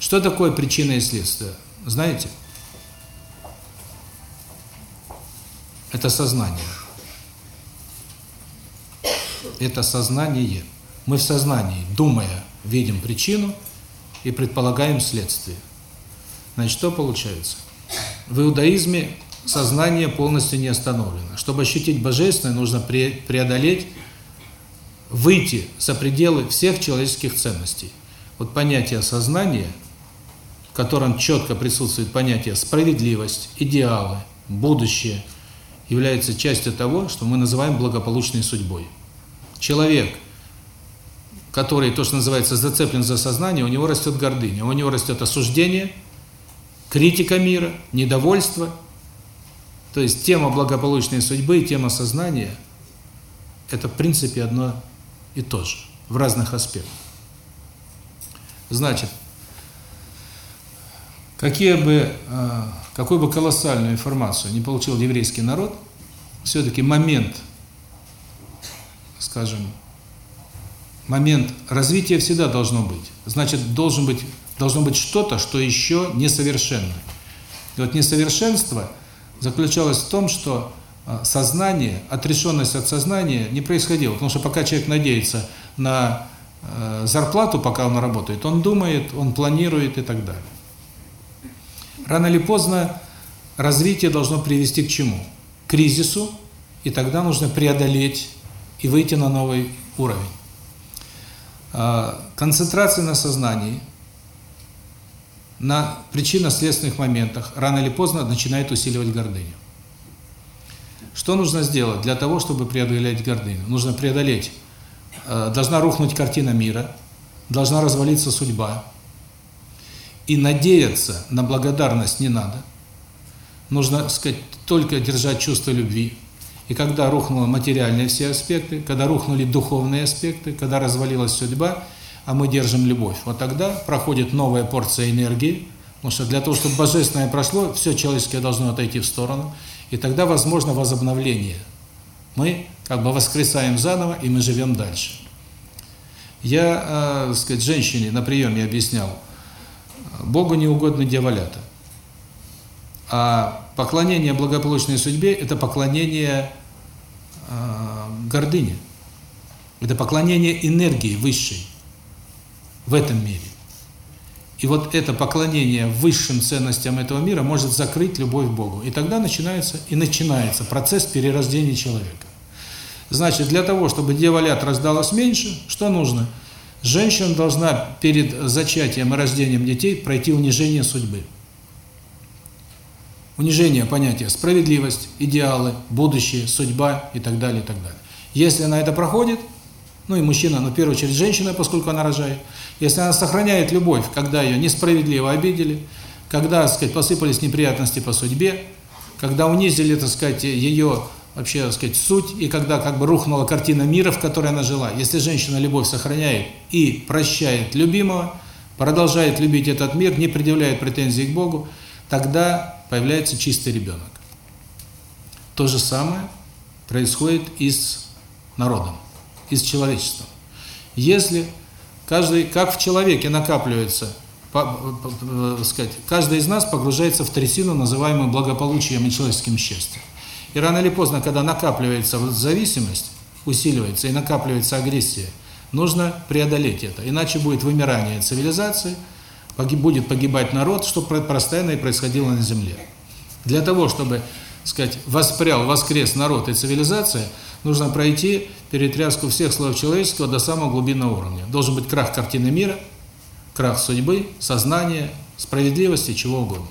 Что такое причина и следствие? Знаете? Это сознание. Это сознание. Мы в сознании, думая, видим причину и предполагаем следствие. Значит, что получается? В иудаизме сознание полностью не остановлено. Чтобы ощутить Божественное, нужно преодолеть, выйти за пределы всех человеческих ценностей. Вот понятие сознания в котором четко присутствует понятие справедливость, идеалы, будущее, является частью того, что мы называем благополучной судьбой. Человек, который, то, что называется, зацеплен за сознание, у него растет гордыня, у него растет осуждение, критика мира, недовольство. То есть тема благополучной судьбы и тема сознания – это в принципе одно и то же, в разных аспектах. Значит, какие бы, а, какую бы колоссальную информацию не получил еврейский народ, все-таки момент, скажем, момент развития всегда должно быть. Значит, должен быть, должно быть что-то, что еще несовершенно. И вот несовершенство заключалось в том, что а, сознание, отрешенность от сознания не происходила. Потому что пока человек надеется на э, зарплату, пока он работает, он думает, он планирует и так далее. Рано или поздно развитие должно привести к чему? К кризису, и тогда нужно преодолеть и выйти на новый уровень. А, концентрация на сознании, на причинно-следственных моментах рано или поздно начинает усиливать гордыню. Что нужно сделать для того, чтобы преодолеть гордыню? Нужно преодолеть, а, должна рухнуть картина мира, должна развалиться судьба. И надеяться на благодарность не надо. Нужно, сказать, только держать чувство любви, и когда рухнули материальные все аспекты, когда рухнули духовные аспекты, когда развалилась судьба, а мы держим любовь, вот тогда проходит новая порция энергии, потому что для того, чтобы божественное прошло, все человеческое должно отойти в сторону, и тогда возможно возобновление. Мы как бы воскресаем заново, и мы живем дальше. Я, э, сказать, женщине на приеме объяснял, Богу не угодны дьяволята. А поклонение благополучной судьбе – это поклонение э, гордыне. Это поклонение энергии высшей в этом мире. И вот это поклонение высшим ценностям этого мира может закрыть любовь к Богу. И тогда начинается и начинается процесс перерождения человека. Значит, для того, чтобы дьяволят раздалось меньше, что нужно? Женщина должна перед зачатием и рождением детей пройти унижение судьбы унижение понятия справедливость, идеалы, будущее, судьба и так далее, и так далее. Если она это проходит, ну и мужчина, но в первую очередь женщина, поскольку она рожает, если она сохраняет любовь, когда ее несправедливо обидели, когда, так сказать, посыпались неприятности по судьбе, когда унизили, так сказать, ее вообще, так сказать, суть, и когда как бы рухнула картина мира, в которой она жила. Если женщина любовь сохраняет и прощает любимого, продолжает любить этот мир, не предъявляет претензий к Богу, тогда появляется чистый ребенок. То же самое происходит и с народом, и с человечеством. Если каждый, как в человеке накапливается, по, по, по, сказать, каждый из нас погружается в трясину, называемую благополучием и человеческим счастьем. И рано или поздно, когда накапливается зависимость, усиливается и накапливается агрессия, нужно преодолеть это. Иначе будет вымирание цивилизации – погиб, будет погибать народ, что постоянно и происходило на земле. Для того, чтобы, сказать, воспрял, воскрес народ и цивилизация, нужно пройти перетряску всех слоев человеческого до самого глубинного уровня. Должен быть крах картины мира, крах судьбы, сознания, справедливости, чего угодно.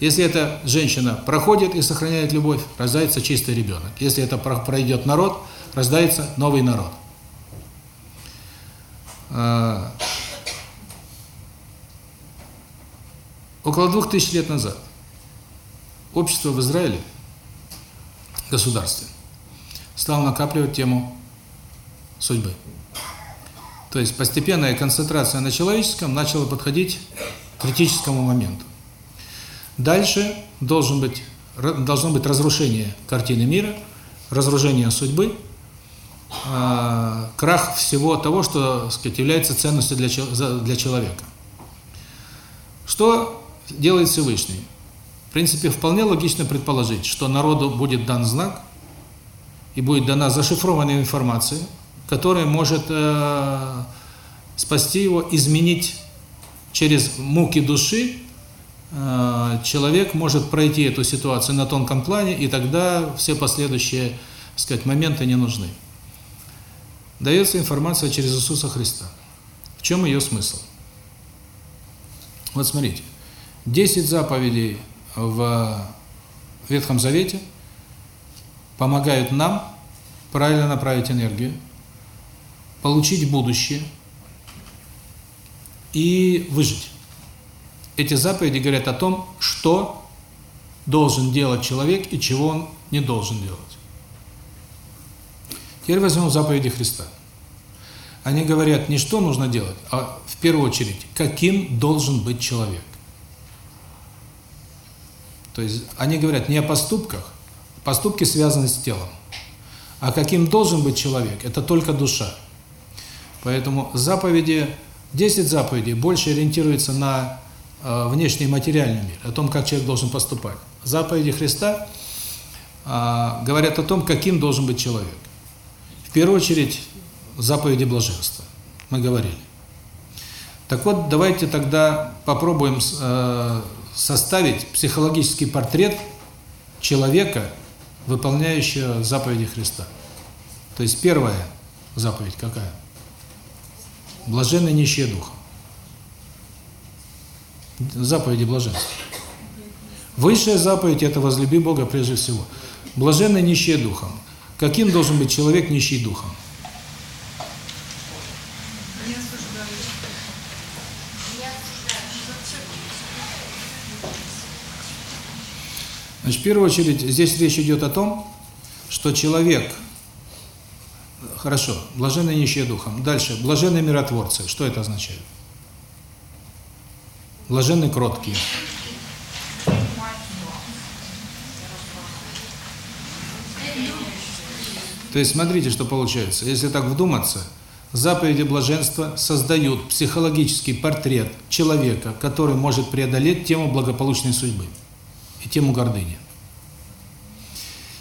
Если эта женщина проходит и сохраняет любовь, рождается чистый ребенок. Если это пройдет народ, рождается новый народ. А, Около двух тысяч лет назад общество в Израиле, государстве, стало накапливать тему судьбы. То есть постепенная концентрация на человеческом начала подходить к критическому моменту. Дальше должен быть, должно быть разрушение картины мира, разрушение судьбы, а, крах всего того, что сказать, является ценностью для, для человека. Что делает Всевышний. В принципе, вполне логично предположить, что народу будет дан знак и будет дана зашифрованная информация, которая может э, спасти его, изменить через муки души, э, человек может пройти эту ситуацию на тонком плане, и тогда все последующие, так сказать, моменты не нужны. Дается информация через Иисуса Христа. В чем ее смысл? Вот смотрите, 10 заповедей в Ветхом Завете помогают нам правильно направить энергию, получить будущее и выжить. Эти заповеди говорят о том, что должен делать человек и чего он не должен делать. Теперь возьмем заповеди Христа. Они говорят не что нужно делать, а в первую очередь, каким должен быть человек. То есть они говорят не о поступках, поступки связаны с телом. А каким должен быть человек, это только душа. Поэтому заповеди, 10 заповедей больше ориентируются на э, внешний материальный мир, о том, как человек должен поступать. Заповеди Христа э, говорят о том, каким должен быть человек. В первую очередь, заповеди блаженства. Мы говорили. Так вот, давайте тогда попробуем э, составить психологический портрет человека, выполняющего заповеди Христа. То есть первая заповедь какая? Блаженны нищие духом. Заповеди блаженства. Высшая заповедь – это возлюби Бога прежде всего. Блаженны нищие духом. Каким должен быть человек нищий духом? Значит, в первую очередь, здесь речь идет о том, что человек, хорошо, блаженные нищие духом. Дальше, блаженные миротворцы. Что это означает? Блаженные кроткие. То есть, смотрите, что получается. Если так вдуматься, заповеди блаженства создают психологический портрет человека, который может преодолеть тему благополучной судьбы и тему гордыни.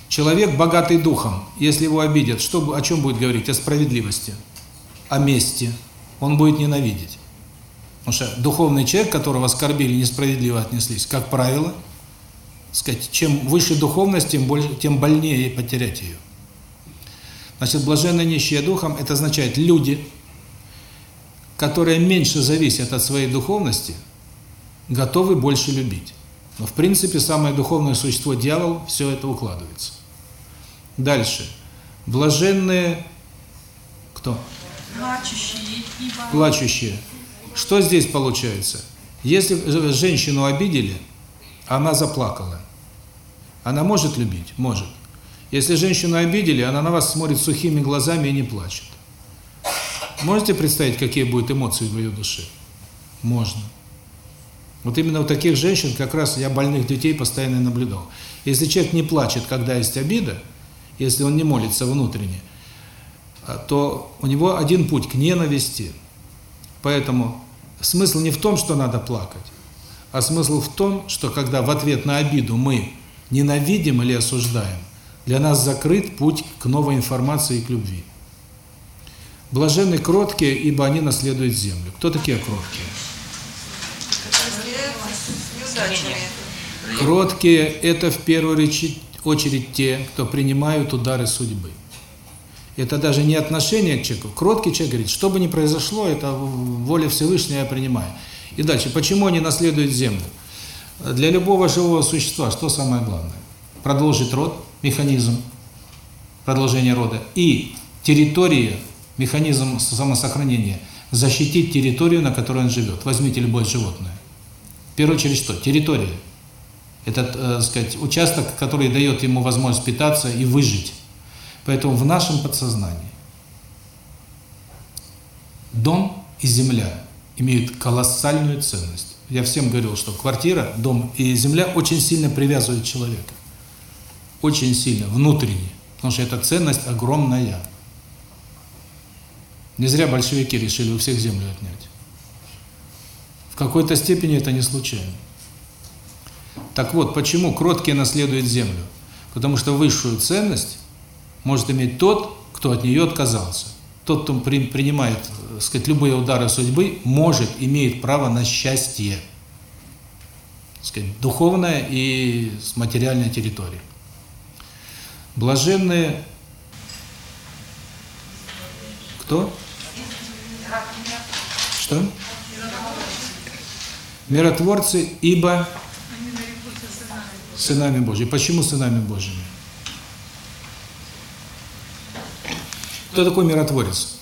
Человек, богатый духом, если его обидят, что, о чем будет говорить? О справедливости, о мести. Он будет ненавидеть. Потому что духовный человек, которого оскорбили, несправедливо отнеслись, как правило, сказать, чем выше духовность, тем, больше, тем больнее потерять ее. Значит, блаженные нищие духом, это означает люди, которые меньше зависят от своей духовности, готовы больше любить. Но в принципе самое духовное существо дьявол все это укладывается. Дальше. Блаженные кто? Плачущие. Плачущие. Что здесь получается? Если женщину обидели, она заплакала. Она может любить? Может. Если женщину обидели, она на вас смотрит сухими глазами и не плачет. Можете представить, какие будут эмоции в ее душе? Можно. Вот именно у таких женщин как раз я больных детей постоянно наблюдал. Если человек не плачет, когда есть обида, если он не молится внутренне, а, то у него один путь к ненависти. Поэтому смысл не в том, что надо плакать, а смысл в том, что когда в ответ на обиду мы ненавидим или осуждаем, для нас закрыт путь к новой информации и к любви. Блаженны кроткие, ибо они наследуют землю. Кто такие кроткие? Кроткие – это в первую очередь те, кто принимают удары судьбы. Это даже не отношение к человеку. Кроткий человек говорит, что бы ни произошло, это воля Всевышнего я принимаю. И дальше, почему они наследуют землю? Для любого живого существа что самое главное? Продолжить род, механизм продолжения рода, и территория, механизм самосохранения, защитить территорию, на которой он живет. Возьмите любое животное. В первую очередь что? Территория. Это, э, сказать, участок, который дает ему возможность питаться и выжить. Поэтому в нашем подсознании дом и земля имеют колоссальную ценность. Я всем говорил, что квартира, дом и земля очень сильно привязывают человека. Очень сильно, внутренне. Потому что эта ценность огромная. Не зря большевики решили у всех землю отнять. В какой-то степени это не случайно. Так вот, почему кроткие наследуют землю? Потому что высшую ценность может иметь тот, кто от нее отказался. Тот, кто при, принимает, так сказать, любые удары судьбы, может, имеет право на счастье. Так сказать, духовная и материальная территория. Блаженные... Кто? Что? Миротворцы, ибо сынами Божьими. Почему сынами Божьими? Кто такой миротворец?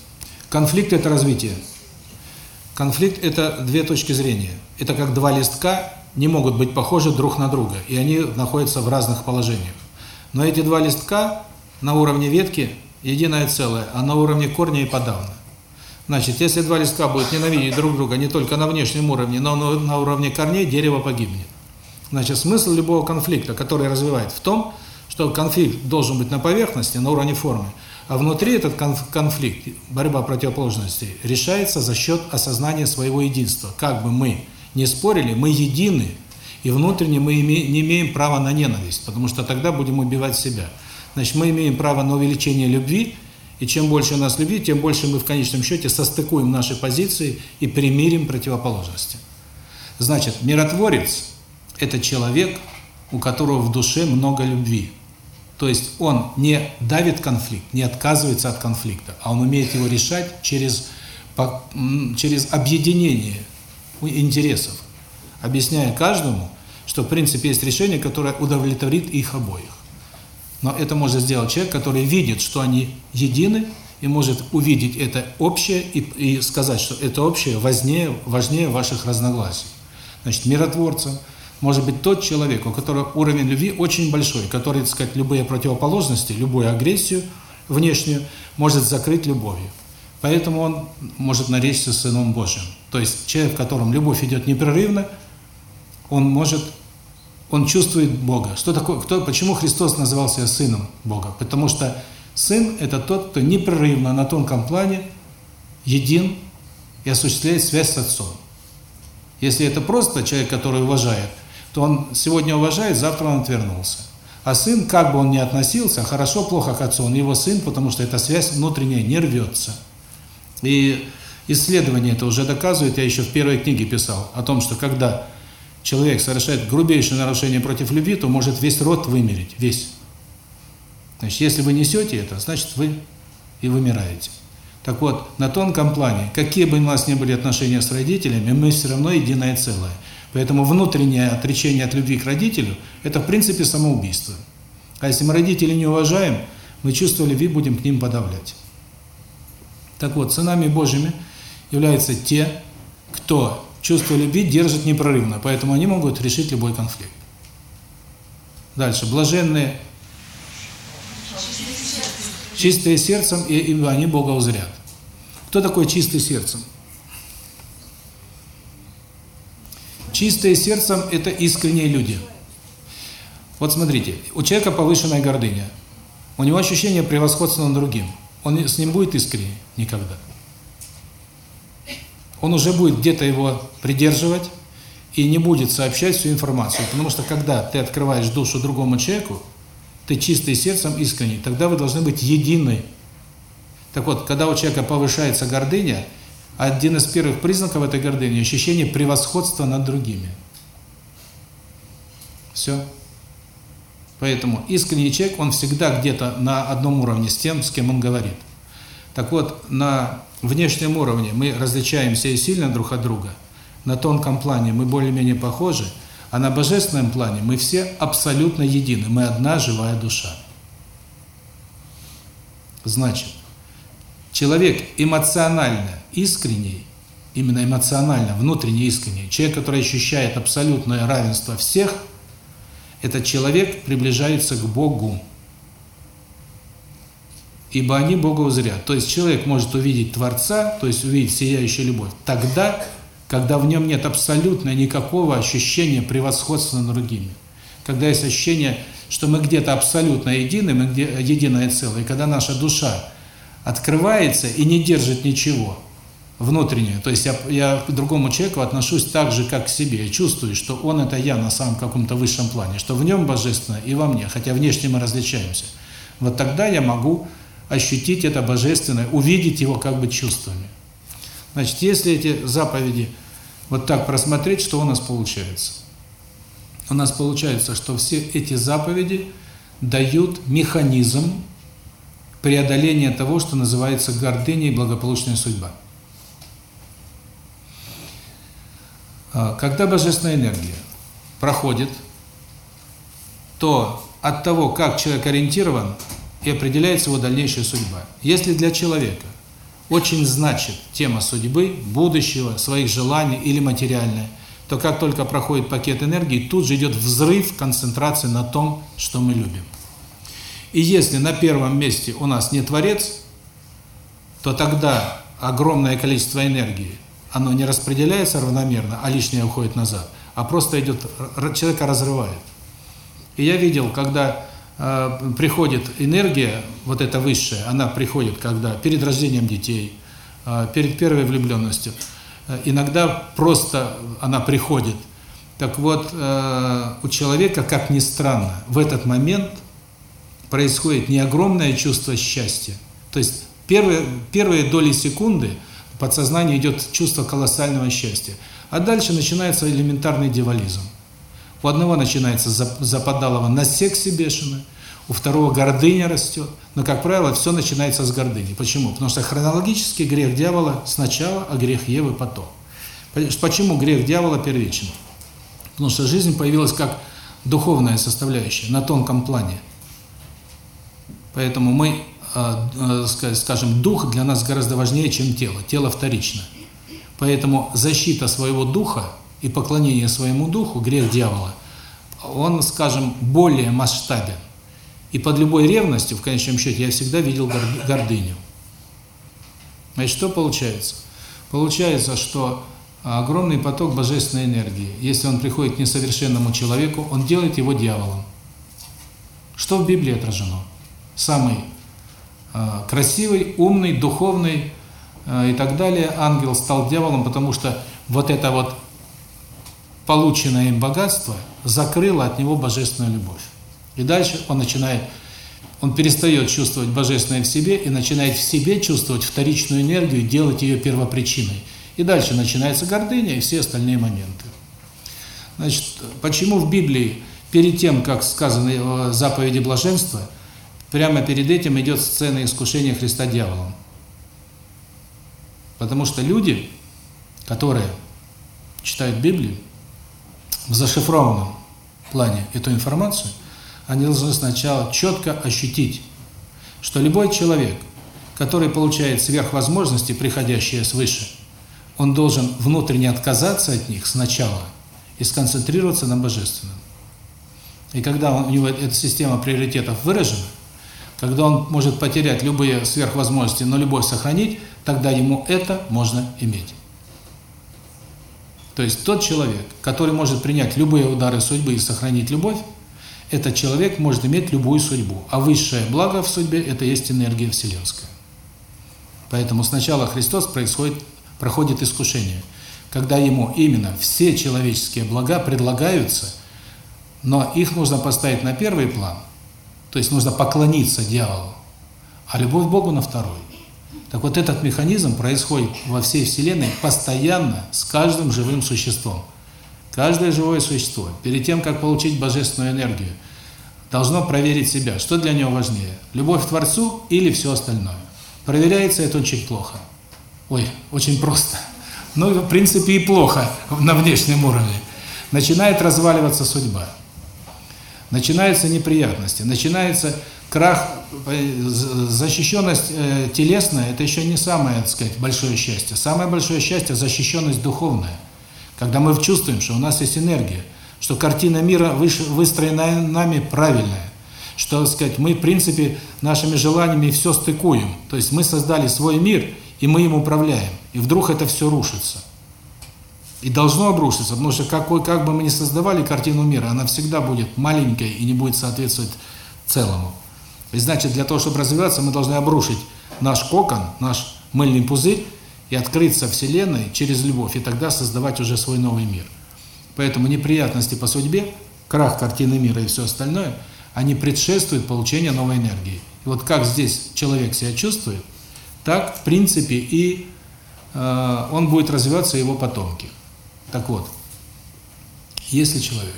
Конфликт – это развитие. Конфликт – это две точки зрения. Это как два листка не могут быть похожи друг на друга, и они находятся в разных положениях. Но эти два листка на уровне ветки единое целое, а на уровне корня и подавно. Значит, если два листка будут ненавидеть друг друга не только на внешнем уровне, но на уровне корней, дерево погибнет. Значит, смысл любого конфликта, который развивает, в том, что конфликт должен быть на поверхности, на уровне формы, а внутри этот конф- конфликт, борьба противоположностей, решается за счет осознания своего единства. Как бы мы не спорили, мы едины, и внутренне мы не имеем права на ненависть, потому что тогда будем убивать себя. Значит, мы имеем право на увеличение любви, и чем больше нас любви, тем больше мы в конечном счете состыкуем наши позиции и примирим противоположности. Значит, миротворец – это человек, у которого в душе много любви. То есть он не давит конфликт, не отказывается от конфликта, а он умеет его решать через, по- через объединение интересов, объясняя каждому, что в принципе есть решение, которое удовлетворит их обоих. Но это может сделать человек, который видит, что они едины, и может увидеть это общее и, и сказать, что это общее важнее, важнее ваших разногласий. Значит, миротворцем может быть тот человек, у которого уровень любви очень большой, который, так сказать, любые противоположности, любую агрессию внешнюю может закрыть любовью. Поэтому он может наречься Сыном Божьим. То есть человек, в котором любовь идет непрерывно, он может, он чувствует Бога. Что такое, кто, почему Христос называл себя Сыном Бога? Потому что Сын – это тот, кто непрерывно на тонком плане един и осуществляет связь с Отцом. Если это просто человек, который уважает, то он сегодня уважает, завтра он отвернулся. А сын, как бы он ни относился, хорошо, плохо к отцу, он его сын, потому что эта связь внутренняя не рвется. И исследование это уже доказывает, я еще в первой книге писал, о том, что когда человек совершает грубейшее нарушение против любви, то может весь род вымереть, весь. Значит, если вы несете это, значит вы и вымираете. Так вот, на тонком плане, какие бы у нас ни были отношения с родителями, мы все равно единое целое. Поэтому внутреннее отречение от любви к родителю – это в принципе самоубийство. А если мы родителей не уважаем, мы чувство любви будем к ним подавлять. Так вот, сынами Божьими являются те, кто чувство любви держит непрерывно, поэтому они могут решить любой конфликт. Дальше. Блаженные, чистые сердцем, и ибо они Бога узрят. Кто такой чистый сердцем? Чистые сердцем – это искренние люди. Вот смотрите, у человека повышенная гордыня. У него ощущение превосходства над другим. Он с ним будет искренне? Никогда. Он уже будет где-то его придерживать и не будет сообщать всю информацию. Потому что когда ты открываешь душу другому человеку, ты чистый сердцем искренний, тогда вы должны быть едины. Так вот, когда у человека повышается гордыня, один из первых признаков этой гордыни – ощущение превосходства над другими. Все. Поэтому искренний человек, он всегда где-то на одном уровне с тем, с кем он говорит. Так вот, на внешнем уровне мы различаемся и сильно друг от друга, на тонком плане мы более-менее похожи, а на божественном плане мы все абсолютно едины, мы одна живая душа. Значит, человек эмоционально искренний, именно эмоционально, внутренне искренний, человек, который ощущает абсолютное равенство всех, этот человек приближается к Богу. Ибо они Бога узрят. То есть человек может увидеть Творца, то есть увидеть сияющую любовь, тогда, когда в нем нет абсолютно никакого ощущения превосходства над другими. Когда есть ощущение, что мы где-то абсолютно едины, мы где единое целое, и когда наша душа открывается и не держит ничего внутреннее, то есть я, я к другому человеку отношусь так же, как к себе, я чувствую, что он это я на самом каком-то высшем плане, что в нем божественно и во мне, хотя внешне мы различаемся. Вот тогда я могу ощутить это божественное, увидеть его как бы чувствами. Значит, если эти заповеди вот так просмотреть, что у нас получается? У нас получается, что все эти заповеди дают механизм преодоления того, что называется гордыня и благополучная судьба. А, когда божественная энергия проходит, то от того, как человек ориентирован, и определяется его дальнейшая судьба. Если для человека очень значит тема судьбы, будущего, своих желаний или материальное, то как только проходит пакет энергии, тут же идет взрыв концентрации на том, что мы любим. И если на первом месте у нас не Творец, то тогда огромное количество энергии, оно не распределяется равномерно, а лишнее уходит назад, а просто идет, человека разрывает. И я видел, когда приходит энергия, вот эта высшая, она приходит, когда перед рождением детей, э, перед первой влюбленностью, э, иногда просто она приходит. Так вот, э, у человека, как ни странно, в этот момент происходит не огромное чувство счастья. То есть первые, первые доли секунды в подсознании идет чувство колоссального счастья. А дальше начинается элементарный дьяволизм. У одного начинается западалово на сексе бешено, у второго гордыня растет. Но, как правило, все начинается с гордыни. Почему? Потому что хронологически грех дьявола сначала, а грех Евы потом. Почему грех дьявола первичен? Потому что жизнь появилась как духовная составляющая, на тонком плане. Поэтому мы, э, э, скажем, дух для нас гораздо важнее, чем тело. Тело вторично. Поэтому защита своего духа и поклонение своему духу, грех дьявола, он, скажем, более масштабен. И под любой ревностью, в конечном счете, я всегда видел гордыню. Значит, что получается? Получается, что огромный поток божественной энергии, если он приходит к несовершенному человеку, он делает его дьяволом. Что в Библии отражено? Самый э, красивый, умный, духовный э, и так далее ангел стал дьяволом, потому что вот это вот полученное им богатство закрыло от него божественную любовь. И дальше он начинает, он перестает чувствовать божественное в себе и начинает в себе чувствовать вторичную энергию, делать ее первопричиной. И дальше начинается гордыня и все остальные моменты. Значит, почему в Библии перед тем, как сказаны о заповеди блаженства, прямо перед этим идет сцена искушения Христа дьяволом? Потому что люди, которые читают Библию, в зашифрованном плане эту информацию, они должны сначала четко ощутить, что любой человек, который получает сверхвозможности, приходящие свыше, он должен внутренне отказаться от них сначала и сконцентрироваться на Божественном. И когда у него эта система приоритетов выражена, когда он может потерять любые сверхвозможности, но любовь сохранить, тогда ему это можно иметь. То есть тот человек, который может принять любые удары судьбы и сохранить любовь, этот человек может иметь любую судьбу. А высшее благо в судьбе – это есть энергия вселенская. Поэтому сначала Христос происходит, проходит искушение, когда ему именно все человеческие блага предлагаются, но их нужно поставить на первый план, то есть нужно поклониться дьяволу, а любовь к Богу на второй. Так вот этот механизм происходит во всей Вселенной постоянно с каждым живым существом. Каждое живое существо, перед тем, как получить божественную энергию, должно проверить себя, что для него важнее, любовь к Творцу или все остальное. Проверяется это очень плохо. Ой, очень просто. Ну, в принципе, и плохо на внешнем уровне. Начинает разваливаться судьба. Начинаются неприятности, начинается крах, защищенность э, телесная – это еще не самое, так сказать, большое счастье. Самое большое счастье – защищенность духовная. Когда мы чувствуем, что у нас есть энергия, что картина мира выстроена нами правильная, что, так сказать, мы, в принципе, нашими желаниями все стыкуем. То есть мы создали свой мир, и мы им управляем. И вдруг это все рушится. И должно обрушиться, потому что какой, как бы мы ни создавали картину мира, она всегда будет маленькой и не будет соответствовать целому. И значит, для того, чтобы развиваться, мы должны обрушить наш кокон, наш мыльный пузырь и открыться Вселенной через любовь, и тогда создавать уже свой новый мир. Поэтому неприятности по судьбе, крах картины мира и все остальное, они предшествуют получению новой энергии. И вот как здесь человек себя чувствует, так, в принципе, и э, он будет развиваться, его потомки. Так вот, если человек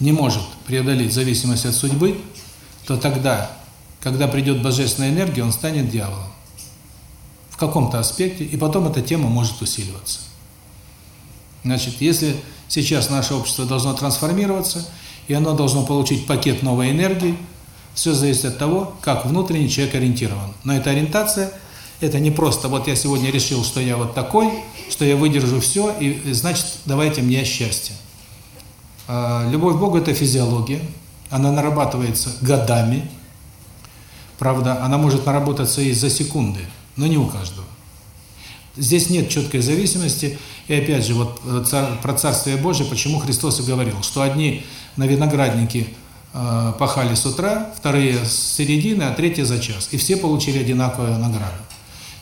не может преодолеть зависимость от судьбы, то тогда когда придет божественная энергия, он станет дьяволом. В каком-то аспекте, и потом эта тема может усиливаться. Значит, если сейчас наше общество должно трансформироваться, и оно должно получить пакет новой энергии, все зависит от того, как внутренний человек ориентирован. Но эта ориентация – это не просто «вот я сегодня решил, что я вот такой, что я выдержу все, и значит, давайте мне счастье». А, любовь к Богу – это физиология, она нарабатывается годами. Правда, она может наработаться и за секунды, но не у каждого. Здесь нет четкой зависимости. И опять же, вот э, цар, про Царствие Божие, почему Христос и говорил, что одни на винограднике э, пахали с утра, вторые с середины, а третьи за час. И все получили одинаковую награду.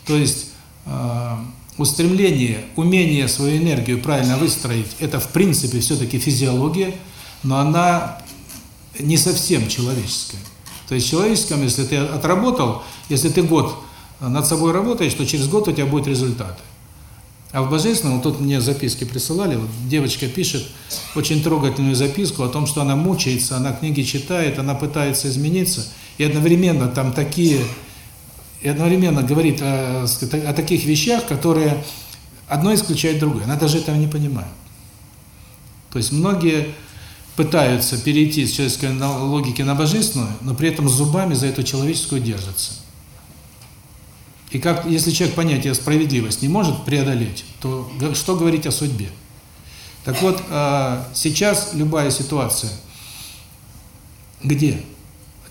То есть э, устремление, умение свою энергию правильно выстроить, это в принципе все-таки физиология, но она не совсем человеческая. То есть человеческом, если ты отработал, если ты год над собой работаешь, то через год у тебя будут результаты. А в Божественном, вот тут мне записки присылали, вот девочка пишет очень трогательную записку о том, что она мучается, она книги читает, она пытается измениться, и одновременно там такие, и одновременно говорит о, о таких вещах, которые одно исключает другое. Она даже этого не понимает. То есть многие пытаются перейти с человеческой логики на божественную, но при этом зубами за эту человеческую держатся. И как, если человек понятие справедливость не может преодолеть, то что говорить о судьбе? Так вот, а, сейчас любая ситуация, где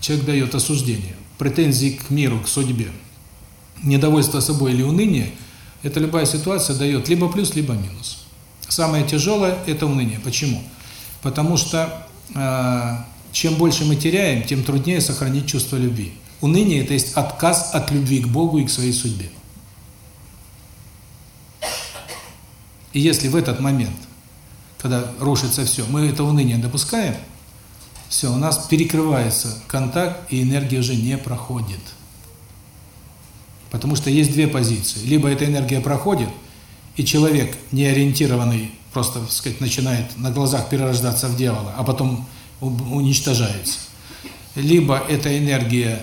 человек дает осуждение, претензии к миру, к судьбе, недовольство собой или уныние, это любая ситуация дает либо плюс, либо минус. Самое тяжелое – это уныние. Почему? Потому что э, чем больше мы теряем, тем труднее сохранить чувство любви. Уныние – это есть отказ от любви к Богу и к своей судьбе. И если в этот момент, когда рушится все, мы это уныние допускаем, все, у нас перекрывается контакт, и энергия уже не проходит. Потому что есть две позиции. Либо эта энергия проходит, и человек, не ориентированный, просто, так сказать, начинает на глазах перерождаться в дьявола, а потом уничтожается. Либо эта энергия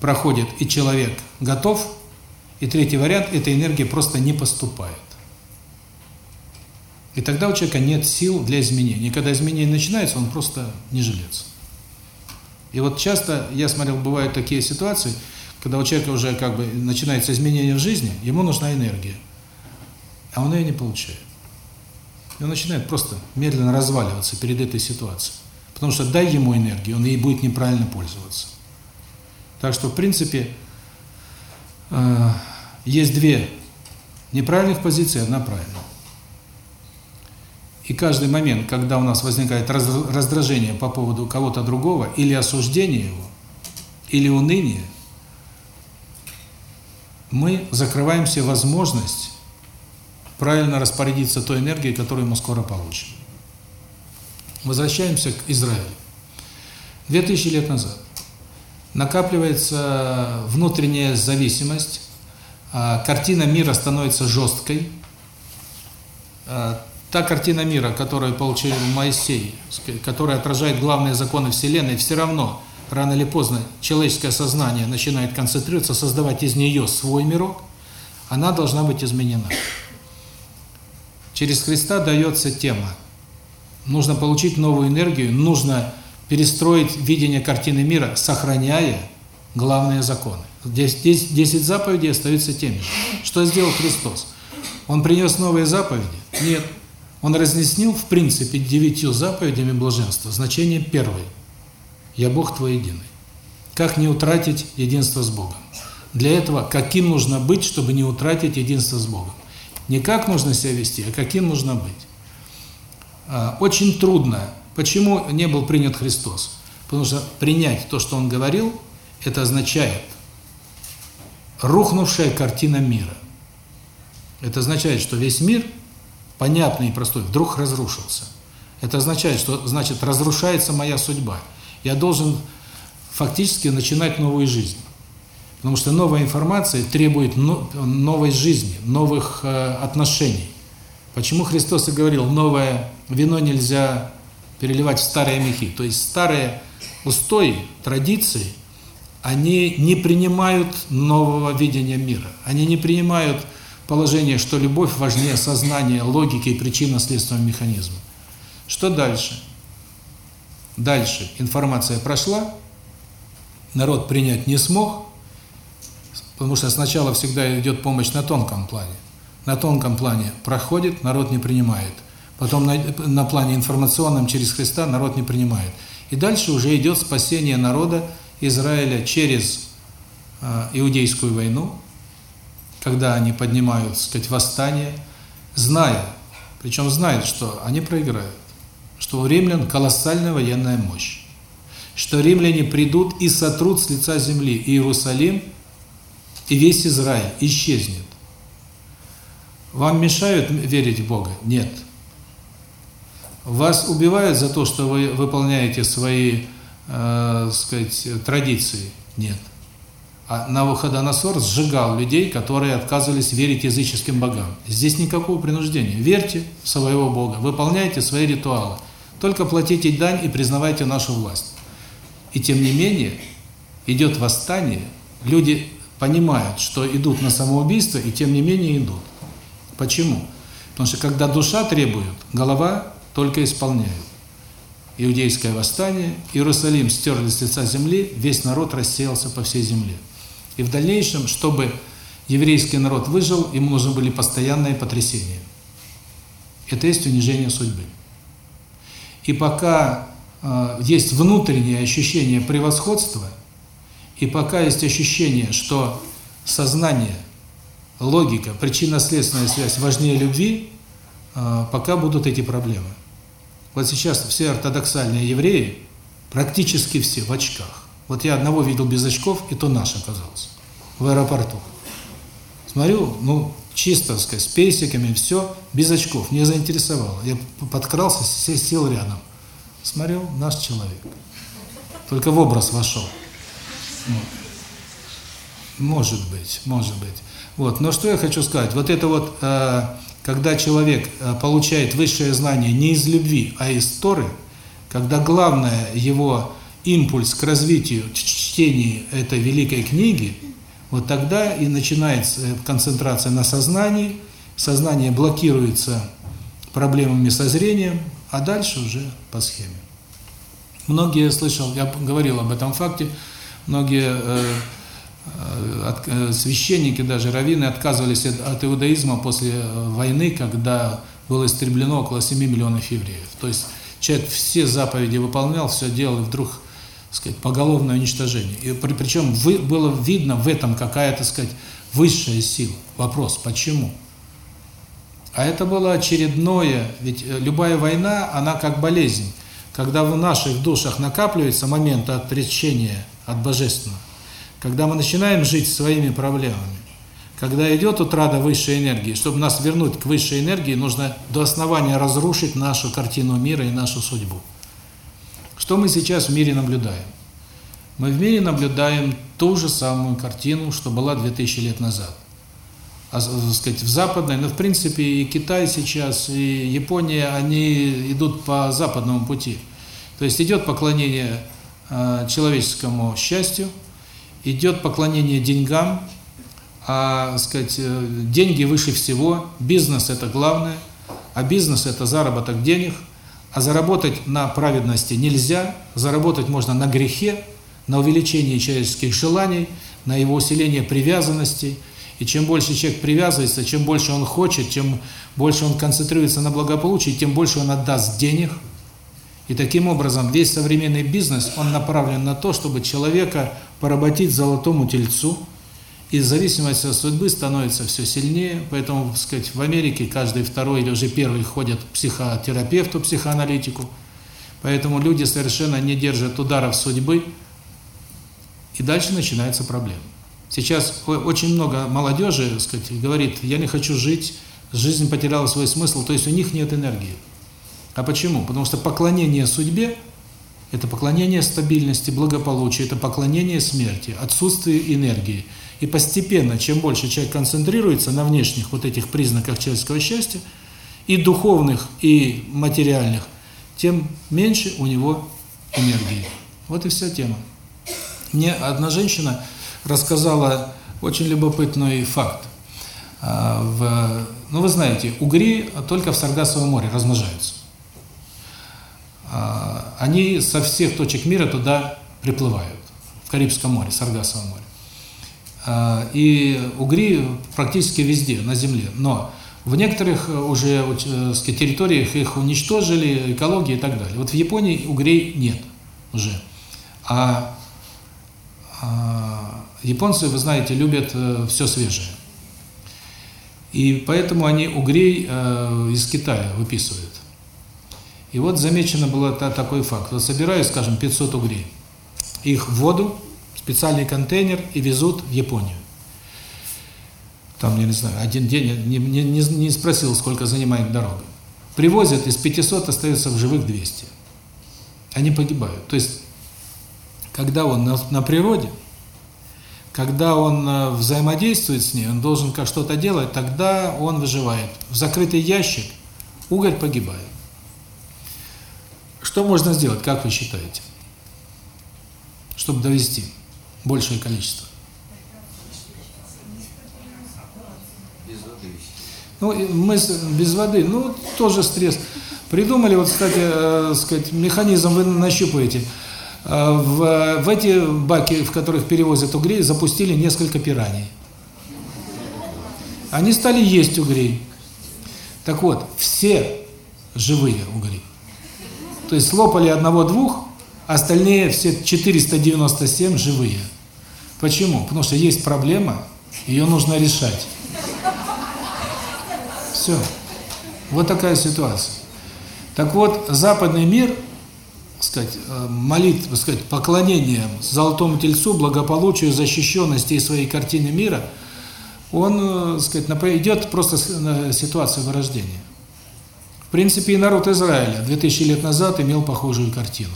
проходит, и человек готов, и третий вариант – эта энергия просто не поступает. И тогда у человека нет сил для изменений. Когда изменение начинается, он просто не жилец. И вот часто, я смотрел, бывают такие ситуации, когда у человека уже как бы начинается изменение в жизни, ему нужна энергия, а он ее не получает. И он начинает просто медленно разваливаться перед этой ситуацией. Потому что дай ему энергию, он ей будет неправильно пользоваться. Так что, в принципе, э, есть две неправильных позиции, одна правильная. И каждый момент, когда у нас возникает раздражение по поводу кого-то другого, или осуждение его, или уныние, мы закрываем себе возможность правильно распорядиться той энергией, которую мы скоро получим. Возвращаемся к Израилю. Две тысячи лет назад накапливается внутренняя зависимость, а, картина мира становится жесткой. А, та картина мира, которую получил Моисей, которая отражает главные законы Вселенной, все равно рано или поздно человеческое сознание начинает концентрироваться, создавать из нее свой мирок, она должна быть изменена. Через Христа дается тема. Нужно получить новую энергию, нужно перестроить видение картины мира, сохраняя главные законы. Здесь 10 заповедей остаются теми же. Что сделал Христос? Он принес новые заповеди? Нет. Он разнеснил, в принципе, девятью заповедями блаженства. Значение первой. «Я Бог твой единый». Как не утратить единство с Богом? Для этого каким нужно быть, чтобы не утратить единство с Богом? Не как нужно себя вести, а каким нужно быть. А, очень трудно Почему не был принят Христос? Потому что принять то, что Он говорил, это означает рухнувшая картина мира. Это означает, что весь мир, понятный и простой, вдруг разрушился. Это означает, что, значит, разрушается моя судьба. Я должен фактически начинать новую жизнь. Потому что новая информация требует новой жизни, новых э, отношений. Почему Христос и говорил, новое вино нельзя переливать в старые мехи. То есть старые устои, традиции, они не принимают нового видения мира. Они не принимают положение, что любовь важнее сознания, логики и причинно-следственного механизма. Что дальше? Дальше информация прошла, народ принять не смог, потому что сначала всегда идет помощь на тонком плане. На тонком плане проходит, народ не принимает. Потом на, на плане информационном через Христа народ не принимает. И дальше уже идет спасение народа Израиля через э, Иудейскую войну, когда они поднимают, так сказать, восстание, зная, причем знают, что они проиграют, что у римлян колоссальная военная мощь, что римляне придут и сотрут с лица земли Иерусалим, и весь Израиль исчезнет. Вам мешают верить в Бога? Нет. Вас убивают за то, что вы выполняете свои, э, сказать, традиции? Нет. А Навуходоносор сжигал людей, которые отказывались верить языческим богам. Здесь никакого принуждения. Верьте в своего Бога, выполняйте свои ритуалы. Только платите дань и признавайте нашу власть. И тем не менее, идет восстание, люди понимают, что идут на самоубийство, и тем не менее идут. Почему? Потому что когда душа требует, голова только исполняет. Иудейское восстание, Иерусалим стерли с лица земли, весь народ рассеялся по всей земле. И в дальнейшем, чтобы еврейский народ выжил, ему нужны были постоянные потрясения. Это есть унижение судьбы. И пока э, есть внутреннее ощущение превосходства, и пока есть ощущение, что сознание, логика, причинно-следственная связь важнее любви, э, пока будут эти проблемы. Вот сейчас все ортодоксальные евреи, практически все в очках. Вот я одного видел без очков, и то наш оказался, в аэропорту. Смотрю, ну, чисто, так сказать, с персиками, все, без очков, не заинтересовало. Я подкрался, сел рядом. Смотрел, наш человек. Только в образ вошел. Вот. Может быть, может быть. Вот, но что я хочу сказать? Вот это вот, э, когда человек э, получает высшее знание не из любви, а из Торы, когда главное его импульс к развитию чтения этой великой книги, вот тогда и начинается концентрация на сознании, сознание блокируется проблемами со зрением, а дальше уже по схеме. Многие, слышал, я говорил об этом факте, многие э, э, э, священники, даже раввины отказывались от, иудаизма после войны, когда было истреблено около 7 миллионов евреев. То есть человек все заповеди выполнял, все делал, и вдруг сказать, поголовное уничтожение. И при, причем вы, было видно в этом какая-то, сказать, высшая сила. Вопрос, почему? А это было очередное, ведь любая война, она как болезнь. Когда в наших душах накапливается момент отречения от Божественного, когда мы начинаем жить своими проблемами, когда идет утрата высшей энергии, чтобы нас вернуть к высшей энергии, нужно до основания разрушить нашу картину мира и нашу судьбу. Что мы сейчас в мире наблюдаем? Мы в мире наблюдаем ту же самую картину, что была 2000 лет назад. А, сказать, в западной, но ну, в принципе и Китай сейчас, и Япония, они идут по западному пути. То есть идет поклонение человеческому счастью, идет поклонение деньгам, а, сказать, э, деньги выше всего, бизнес это главное, а бизнес это заработок денег – а заработать на праведности нельзя, заработать можно на грехе, на увеличении человеческих желаний, на его усиление привязанности. И чем больше человек привязывается, чем больше он хочет, чем больше он концентрируется на благополучии, тем больше он отдаст денег. И таким образом весь современный бизнес, он направлен на то, чтобы человека поработить золотому тельцу – и зависимость от судьбы становится все сильнее, поэтому, так сказать, в Америке каждый второй или уже первый ходят к психотерапевту, психоаналитику. Поэтому люди совершенно не держат ударов судьбы, и дальше начинаются проблемы. Сейчас очень много молодежи, так сказать, говорит, я не хочу жить, жизнь потеряла свой смысл, то есть у них нет энергии. А почему? Потому что поклонение судьбе – это поклонение стабильности, благополучия, это поклонение смерти, отсутствие энергии – и постепенно, чем больше человек концентрируется на внешних вот этих признаках человеческого счастья, и духовных, и материальных, тем меньше у него энергии. Вот и вся тема. Мне одна женщина рассказала очень любопытный факт. А, в, ну, вы знаете, угри только в Саргасовом море размножаются. А, они со всех точек мира туда приплывают, в Карибском море, Саргасовом море. А, и угри практически везде, на Земле. Но в некоторых уже э, сказать, территориях их уничтожили, экология и так далее. Вот в Японии угрей нет уже. А, а японцы, вы знаете, любят э, все свежее. И поэтому они угрей э, из Китая выписывают. И вот замечено было такой факт. Вот собирают, скажем, 500 угрей. Их в воду, специальный контейнер и везут в Японию. Там, я не знаю, один день, не, не, не спросил, сколько занимает дорога. Привозят, из 500 остается в живых 200. Они погибают. То есть, когда он на, на природе, когда он э, взаимодействует с ней, он должен как что-то делать, тогда он выживает. В закрытый ящик уголь погибает. Что можно сделать, как вы считаете, чтобы довести большее количество? Ну, мы без воды, ну, тоже стресс. Придумали, вот, кстати, э, сказать, механизм вы нащупаете. Э, в, в эти баки, в которых перевозят угрей, запустили несколько пираний. Они стали есть угрей. Так вот, все живые угри. То есть слопали одного-двух, остальные все 497 живые. Почему? Потому что есть проблема, ее нужно решать. Все. Вот такая ситуация. Так вот, западный мир, сказать, э, молит, сказать, поклонением золотому тельцу, благополучию, защищенности и своей картины мира, он, э, сказать, идет просто ситуация вырождения. В принципе, и народ Израиля 2000 лет назад имел похожую картину.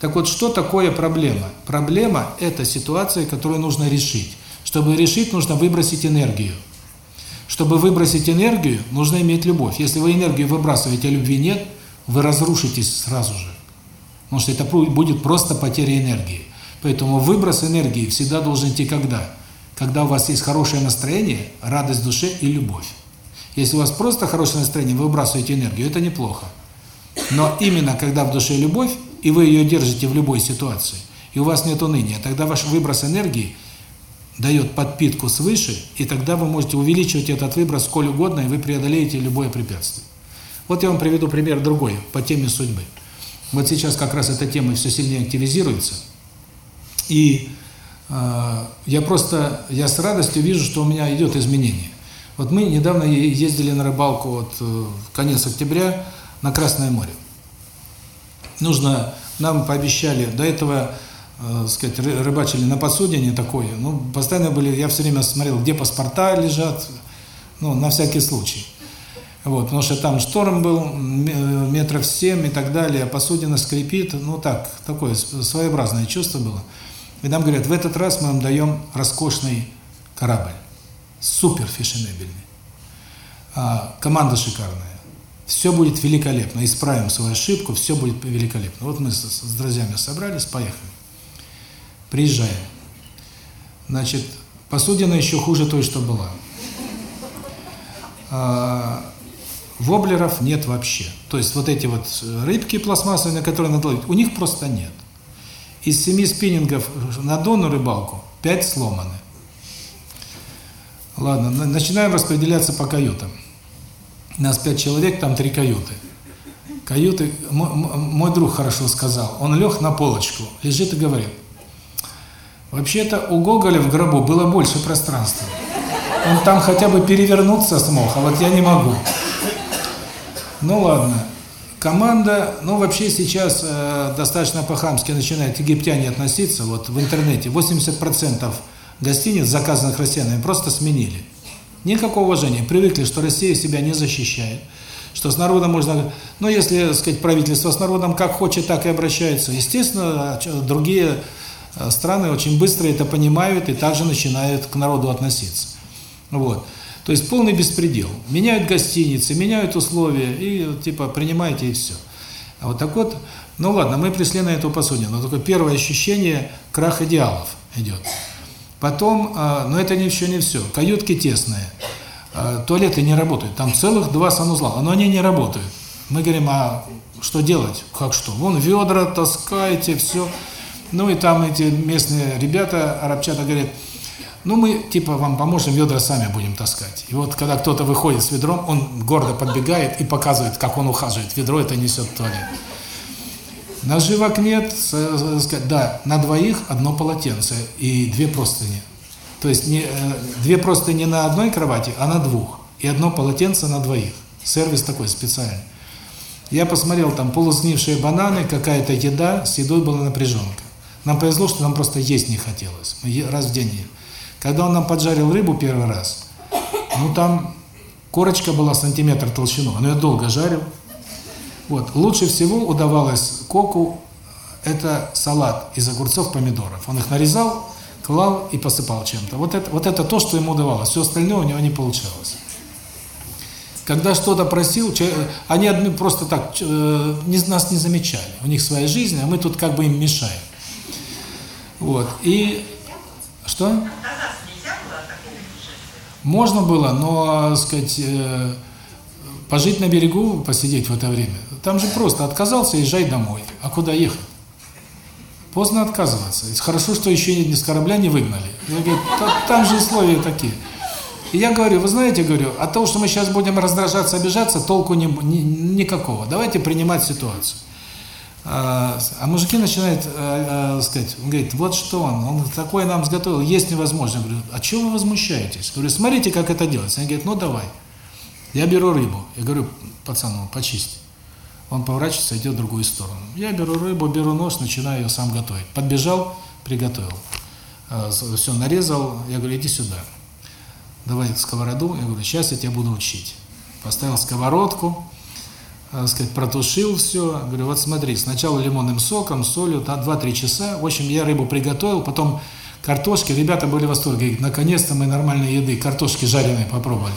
Так вот, что такое проблема? Проблема – это ситуация, которую нужно решить. Чтобы решить, нужно выбросить энергию. Чтобы выбросить энергию, нужно иметь любовь. Если вы энергию выбрасываете, а любви нет, вы разрушитесь сразу же. Потому что это будет просто потеря энергии. Поэтому выброс энергии всегда должен идти когда? Когда у вас есть хорошее настроение, радость душе и любовь. Если у вас просто хорошее настроение, вы выбрасываете энергию, это неплохо. Но именно когда в душе любовь, и вы ее держите в любой ситуации, и у вас нет уныния, тогда ваш выброс энергии дает подпитку свыше, и тогда вы можете увеличивать этот выброс сколь угодно, и вы преодолеете любое препятствие. Вот я вам приведу пример другой, по теме судьбы. Вот сейчас как раз эта тема все сильнее активизируется, и э, я просто, я с радостью вижу, что у меня идет изменение. Вот мы недавно ездили на рыбалку, вот э, в конец октября, на Красное море. Нужно, нам пообещали, до этого, э, сказать, рыбачили на посудине такой, ну, постоянно были, я все время смотрел, где паспорта лежат, ну, на всякий случай. Вот, потому что там шторм был, метров семь и так далее, посудина скрипит, ну так, такое своеобразное чувство было. И нам говорят, в этот раз мы вам даем роскошный корабль супер фешенебельный. А, команда шикарная. Все будет великолепно. Исправим свою ошибку, все будет великолепно. Вот мы с, с друзьями собрались, поехали. Приезжаем. Значит, посудина еще хуже той, что была. А, воблеров нет вообще. То есть вот эти вот рыбки пластмассовые, на которые надо ловить, у них просто нет. Из семи спиннингов на дону рыбалку пять сломаны. Ладно, начинаем распределяться по каютам. Нас пять человек, там три каюты. Каюты, мой друг хорошо сказал, он лег на полочку, лежит и говорит, вообще-то у Гоголя в гробу было больше пространства. Он там хотя бы перевернуться смог, а вот я не могу. Ну ладно. Команда, ну вообще сейчас э, достаточно по-хамски начинают египтяне относиться, вот в интернете 80% гостиниц, заказанных россиянами, просто сменили. Никакого уважения. Привыкли, что Россия себя не защищает, что с народом можно... Ну, если, так сказать, правительство с народом как хочет, так и обращается. Естественно, другие э, страны очень быстро это понимают и также начинают к народу относиться. Вот. То есть полный беспредел. Меняют гостиницы, меняют условия, и типа принимайте и все. А вот так вот, ну ладно, мы пришли на эту посудину. Но такое первое ощущение крах идеалов идет. Потом, а, но это еще не все, каютки тесные. э, туалеты не работают. Там целых два санузла, но они не работают. Мы говорим, а что делать? Как что? Вон ведра таскайте, все. Ну и там эти местные ребята, арабчата, говорят, ну мы типа вам поможем, ведра сами будем таскать. И вот когда кто-то выходит с ведром, он гордо подбегает и показывает, как он ухаживает. Ведро это несет в туалет. Наживок нет, да, на двоих одно полотенце и две простыни. То есть не, э, две простыни на одной кровати, а на двух. И одно полотенце на двоих. Сервис такой специальный. Я посмотрел, там полусгнившие бананы, какая-то еда, с едой была напряженка. Нам повезло, что нам просто есть не хотелось. Мы раз в день ели. Когда он нам поджарил рыбу первый раз, ну там корочка была сантиметр толщину, но я долго жарил. Вот. Лучше всего удавалось коку, это салат из огурцов, помидоров. Он их нарезал, клал и посыпал чем-то. Вот это, вот это то, что ему удавалось. Все остальное у него не получалось. Когда что-то просил, они одни просто так э, нас не замечали. У них своя жизнь, а мы тут как бы им мешаем. Вот. И что? Можно было, но, сказать, э, пожить на берегу, посидеть в это время. Там же просто отказался, езжай домой. А куда ехать? Поздно отказываться. И хорошо, что еще ни с корабля не выгнали. Я говорю, там же условия такие. И я говорю, вы знаете, говорю, от того, что мы сейчас будем раздражаться, обижаться, толку не, ни, никакого. Давайте принимать ситуацию. А, а мужики начинают а, а, сказать, он говорит, вот что он, он такое нам сготовил, есть невозможно. Я говорю, а чего вы возмущаетесь? Я говорю, смотрите, как это делается. Он говорит, ну давай. Я беру рыбу. Я говорю, пацану, почисти. Он поворачивается, идет в другую сторону. Я беру рыбу, беру нож, начинаю ее сам готовить. Подбежал, приготовил. Все, нарезал. Я говорю, иди сюда. Давай сковороду. Я говорю, сейчас я тебя буду учить. Поставил сковородку, так сказать, протушил все. Говорю, вот смотри, сначала лимонным соком, солью, 2-3 часа. В общем, я рыбу приготовил, потом картошки. Ребята были в восторге. Наконец-то мы нормальной еды, картошки жареные попробовали.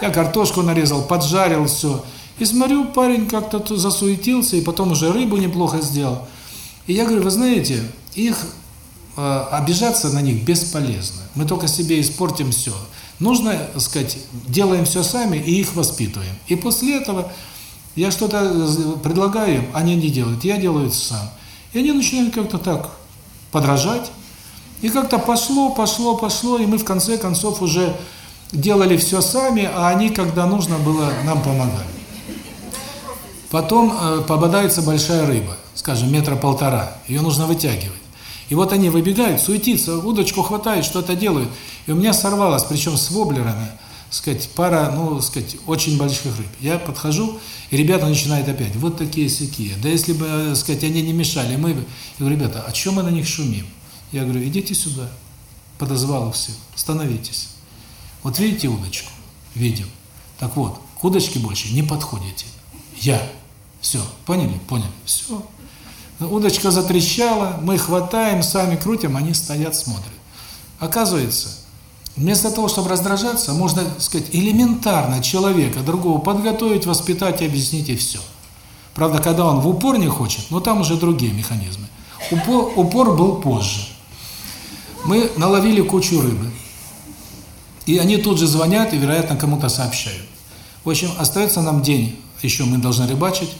Я картошку нарезал, поджарил все. И смотрю, парень как-то засуетился, и потом уже рыбу неплохо сделал. И я говорю, вы знаете, их э, обижаться на них бесполезно. Мы только себе испортим все. Нужно, так сказать, делаем все сами и их воспитываем. И после этого я что-то предлагаю им, они не делают, я делаю это сам. И они начинают как-то так подражать. И как-то пошло, пошло, пошло, и мы в конце концов уже делали все сами, а они, когда нужно было, нам помогали. Потом э, попадается большая рыба, скажем, метра полтора, ее нужно вытягивать. И вот они выбегают, суетятся, удочку хватает, что-то делают. И у меня сорвалось, причем с воблерами, сказать, пара, ну, сказать, очень больших рыб. Я подхожу, и ребята начинают опять, вот такие сякие. Да если бы, э, сказать, они не мешали, мы бы... Я говорю, ребята, а чем мы на них шумим? Я говорю, идите сюда. Подозвал их всех, становитесь. Вот видите удочку? Видим. Так вот, к удочке больше не подходите. Я. Все, поняли? Поняли. Все. Удочка затрещала, мы хватаем, сами крутим, они стоят, смотрят. Оказывается, Вместо того, чтобы раздражаться, можно, сказать, элементарно человека, другого подготовить, воспитать, объяснить и все. Правда, когда он в упор не хочет, но там уже другие механизмы. Упор, упор был позже. Мы наловили кучу рыбы. И они тут же звонят и, вероятно, кому-то сообщают. В общем, остается нам день, еще мы должны рыбачить,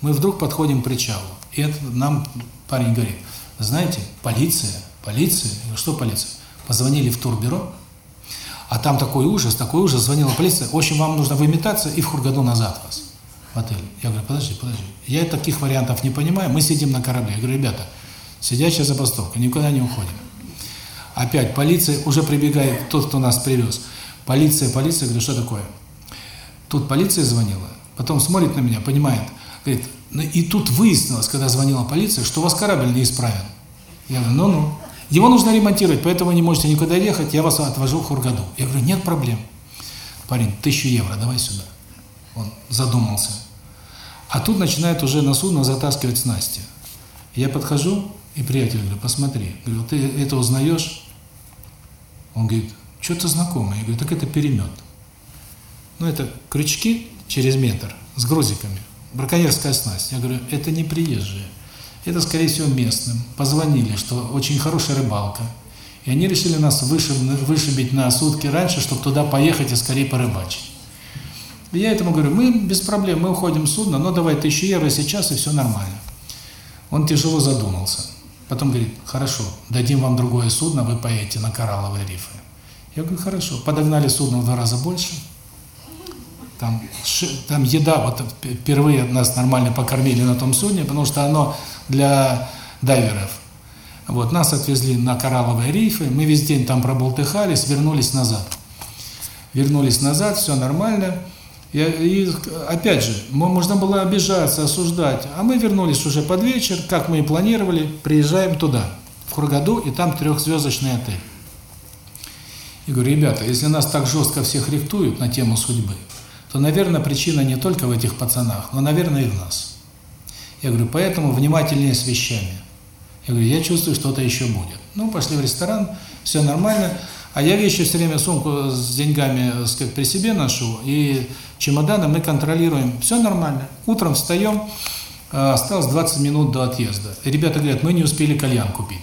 мы вдруг подходим к причалу. И это нам парень говорит, знаете, полиция, полиция, что полиция? Позвонили в турбюро, а там такой ужас, такой ужас, звонила полиция. В общем, вам нужно выметаться и в Хургаду назад вас в отель. Я говорю, подожди, подожди. Я таких вариантов не понимаю. Мы сидим на корабле. Я говорю, ребята, сидящая забастовка, никуда не уходим. Опять полиция, уже прибегает тот, кто нас привез. Полиция, полиция, говорю, что такое? Тут полиция звонила, потом смотрит на меня, понимает, говорит, ну и тут выяснилось, когда звонила полиция, что у вас корабль неисправен. Я говорю, ну-ну. Его нужно ремонтировать, поэтому не можете никуда ехать, я вас отвожу в Хургаду. Я говорю, нет проблем. Парень, тысячу евро, давай сюда. Он задумался. А тут начинает уже на судно затаскивать снасти. Я подхожу, и приятель говорю, посмотри. Говорю, ты это узнаешь? Он говорит, что-то знакомое. Я говорю, так это перемет. Ну, это крючки через метр с грузиками. Браконьерская снасть. Я говорю, это не приезжие. Это, скорее всего, местным. Позвонили, что очень хорошая рыбалка. И они решили нас вышиб, вышибить на сутки раньше, чтобы туда поехать и скорее порыбачить. И я этому говорю, мы без проблем, мы уходим с судна, но давай тысячу евро сейчас, и все нормально. Он тяжело задумался. Потом говорит, хорошо, дадим вам другое судно, вы поедете на коралловые рифы. Я говорю, хорошо. Подогнали судно в два раза больше. Там, там еда, вот впервые нас нормально покормили на том судне, потому что оно для дайверов. Вот, нас отвезли на коралловые рифы, мы весь день там проболтыхались, вернулись назад. Вернулись назад, все нормально. И, и опять же, можно было обижаться, осуждать, а мы вернулись уже под вечер, как мы и планировали, приезжаем туда, в Хургаду, и там трехзвездочный отель. И говорю, ребята, если нас так жестко всех рихтуют на тему судьбы, то, наверное, причина не только в этих пацанах, но, наверное, и в нас. Я говорю, поэтому внимательнее с вещами. Я говорю, я чувствую, что-то еще будет. Ну, пошли в ресторан, все нормально. А я вещи все время сумку с деньгами сказать, при себе ношу, и чемоданы мы контролируем. Все нормально. Утром встаем, а, осталось 20 минут до отъезда. И ребята говорят, мы не успели кальян купить.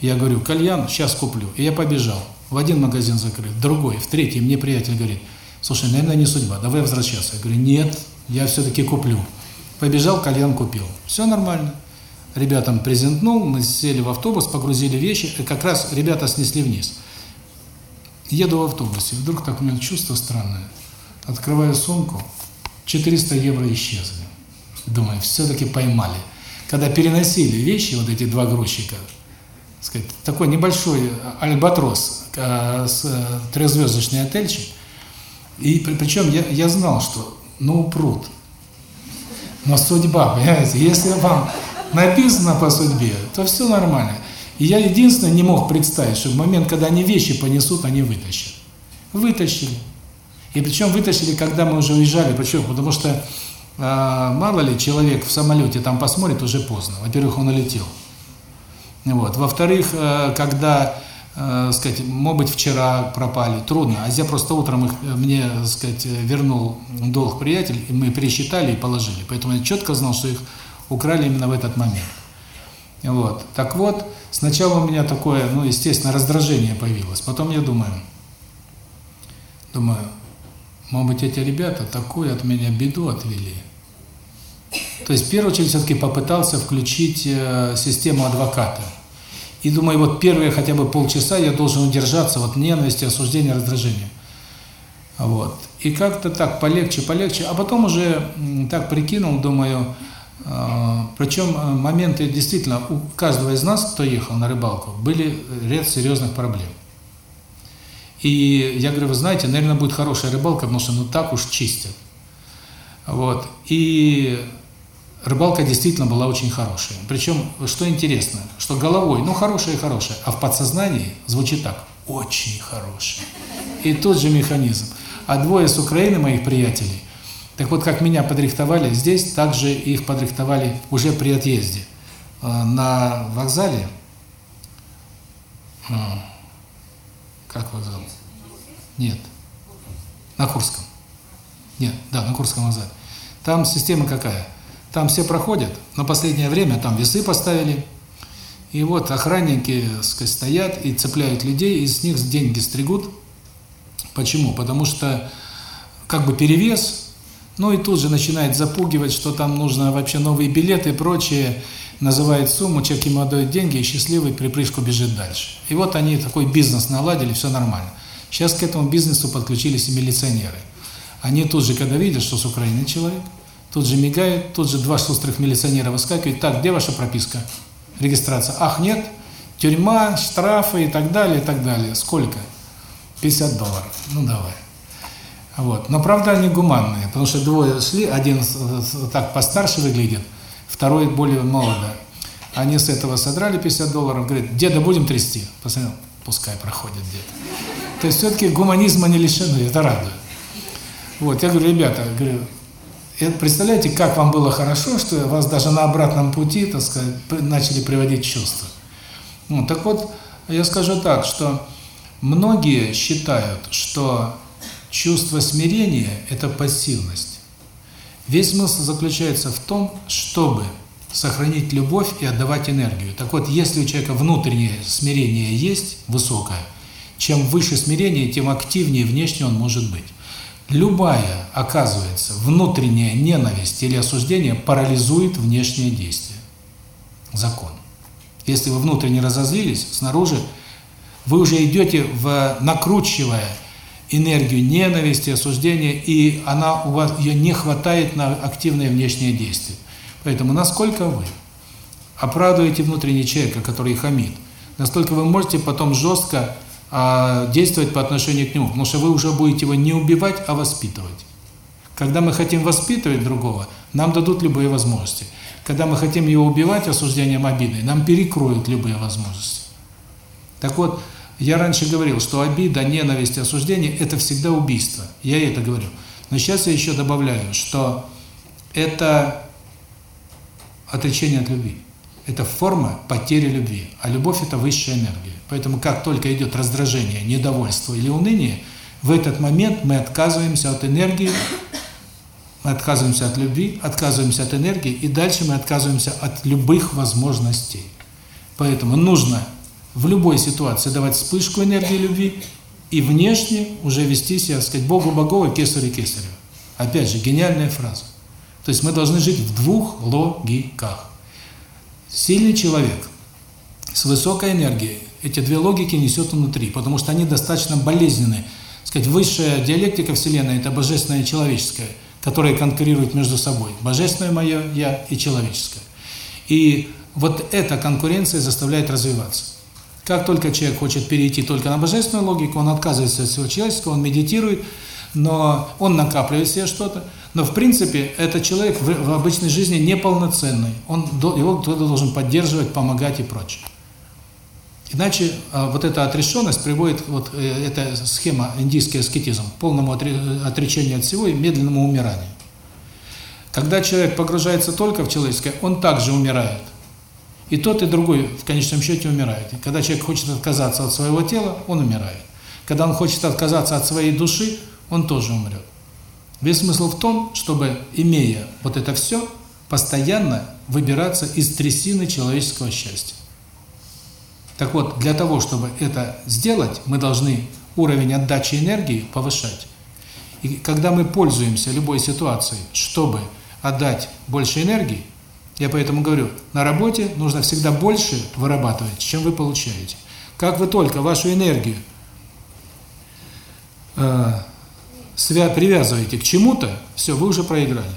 Я говорю, кальян сейчас куплю. И я побежал. В один магазин закрыт, другой, в третий. Мне приятель говорит, слушай, наверное, не судьба, давай возвращаться. Я говорю, нет, я все-таки куплю. Побежал, кальян купил. Все нормально. Ребятам презентнул, мы сели в автобус, погрузили вещи, и как раз ребята снесли вниз. Еду в автобусе, вдруг так у меня чувство странное. Открываю сумку, 400 евро исчезли. Думаю, все-таки поймали. Когда переносили вещи, вот эти два грузчика, сказать, такой небольшой альбатрос, э, э, трехзвездочный отельчик, и причем я, я знал, что ну пруд. Но судьба, понимаете, если вам написано по судьбе, то все нормально. И я единственное не мог представить, что в момент, когда они вещи понесут, они вытащат. Вытащили. И причем вытащили, когда мы уже уезжали. Почему? Потому что, э, мало ли, человек в самолете там посмотрит, уже поздно. Во-первых, он улетел. Вот. Во-вторых, э, когда, э, сказать, может быть, вчера пропали, трудно. А я просто утром их, мне, сказать, вернул долг приятель, и мы пересчитали и положили. Поэтому я четко знал, что их украли именно в этот момент. Вот. Так вот, сначала у меня такое, ну, естественно, раздражение появилось. Потом я думаю, думаю, может быть, эти ребята такую от меня беду отвели. То есть, в первую очередь, все-таки попытался включить э, систему адвоката. И думаю, вот первые хотя бы полчаса я должен удержаться от ненависти, осуждения, раздражения. Вот. И как-то так полегче, полегче. А потом уже так прикинул, думаю, а, причем э, моменты действительно у каждого из нас, кто ехал на рыбалку, были ряд серьезных проблем. И я говорю, вы знаете, наверное, будет хорошая рыбалка, потому что ну так уж чистят. Вот. И рыбалка действительно была очень хорошая. Причем, что интересно, что головой, ну, хорошая и хорошая, а в подсознании звучит так, очень хорошая. И тот же механизм. А двое с Украины моих приятелей – так вот, как меня подрихтовали здесь, также их подрихтовали уже при отъезде. Э, на вокзале, э, как вокзал? Нет, на Курском. Нет, да, на Курском вокзале. Там система какая? Там все проходят, но последнее время там весы поставили, и вот охранники сказать, стоят и цепляют людей, и с них деньги стригут. Почему? Потому что как бы перевес ну и тут же начинает запугивать, что там нужно вообще новые билеты и прочее, называет сумму, человек ему отдает деньги, и счастливый припрыжку бежит дальше. И вот они такой бизнес наладили, все нормально. Сейчас к этому бизнесу подключились и милиционеры. Они тут же, когда видят, что с Украины человек, тут же мигают, тут же два шустрых милиционера выскакивают. Так, где ваша прописка? Регистрация. Ах, нет, тюрьма, штрафы и так далее, и так далее. Сколько? 50 долларов. Ну, давай. Вот. Но правда они гуманные, потому что двое шли, один так постарше выглядит, второй более молодо. Они с этого содрали 50 долларов, говорят, деда будем трясти? Посмотрел, пускай проходит дед. То есть все-таки гуманизма не лишены, это радует. Вот, я говорю, ребята, говорю, представляете, как вам было хорошо, что вас даже на обратном пути, так сказать, начали приводить чувства. Ну, так вот, я скажу так, что многие считают, что Чувство смирения – это пассивность. Весь смысл заключается в том, чтобы сохранить любовь и отдавать энергию. Так вот, если у человека внутреннее смирение есть, высокое, чем выше смирение, тем активнее внешне он может быть. Любая, оказывается, внутренняя ненависть или осуждение парализует внешнее действие. Закон. Если вы внутренне разозлились, снаружи вы уже идете в накручивая энергию ненависти, осуждения, и она у вас ее не хватает на активное внешнее действие. Поэтому насколько вы оправдываете внутренний человека, который хамит, настолько вы можете потом жестко а, действовать по отношению к нему, потому что вы уже будете его не убивать, а воспитывать. Когда мы хотим воспитывать другого, нам дадут любые возможности. Когда мы хотим его убивать осуждением обиды, нам перекроют любые возможности. Так вот, я раньше говорил, что обида, ненависть, осуждение – это всегда убийство. Я это говорю. Но сейчас я еще добавляю, что это отречение от любви. Это форма потери любви. А любовь – это высшая энергия. Поэтому как только идет раздражение, недовольство или уныние, в этот момент мы отказываемся от энергии, мы отказываемся от любви, отказываемся от энергии, и дальше мы отказываемся от любых возможностей. Поэтому нужно в любой ситуации давать вспышку энергии любви и внешне уже вести себя, сказать, Богу Богова, Кесарю Кесарю. Опять же, гениальная фраза. То есть мы должны жить в двух логиках. Сильный человек с высокой энергией эти две логики несет внутри, потому что они достаточно болезненны. Сказать, высшая диалектика Вселенной – это божественное и человеческое, которые конкурируют между собой. Божественное мое «я» и человеческое. И вот эта конкуренция заставляет развиваться. Как только человек хочет перейти только на божественную логику, он отказывается от всего человеческого, он медитирует, но он накапливает себе что-то. Но в принципе этот человек в, в обычной жизни неполноценный. Он, его кто-то должен поддерживать, помогать и прочее. Иначе а, вот эта отрешенность приводит, вот э, эта схема, индийский аскетизм, к полному отречению от всего и медленному умиранию. Когда человек погружается только в человеческое, он также умирает. И тот, и другой в конечном счете умирает. когда человек хочет отказаться от своего тела, он умирает. Когда он хочет отказаться от своей души, он тоже умрет. Весь смысл в том, чтобы, имея вот это все, постоянно выбираться из трясины человеческого счастья. Так вот, для того, чтобы это сделать, мы должны уровень отдачи энергии повышать. И когда мы пользуемся любой ситуацией, чтобы отдать больше энергии, я поэтому говорю, на работе нужно всегда больше вырабатывать, чем вы получаете. Как вы только вашу энергию э, привязываете к чему-то, все, вы уже проиграли.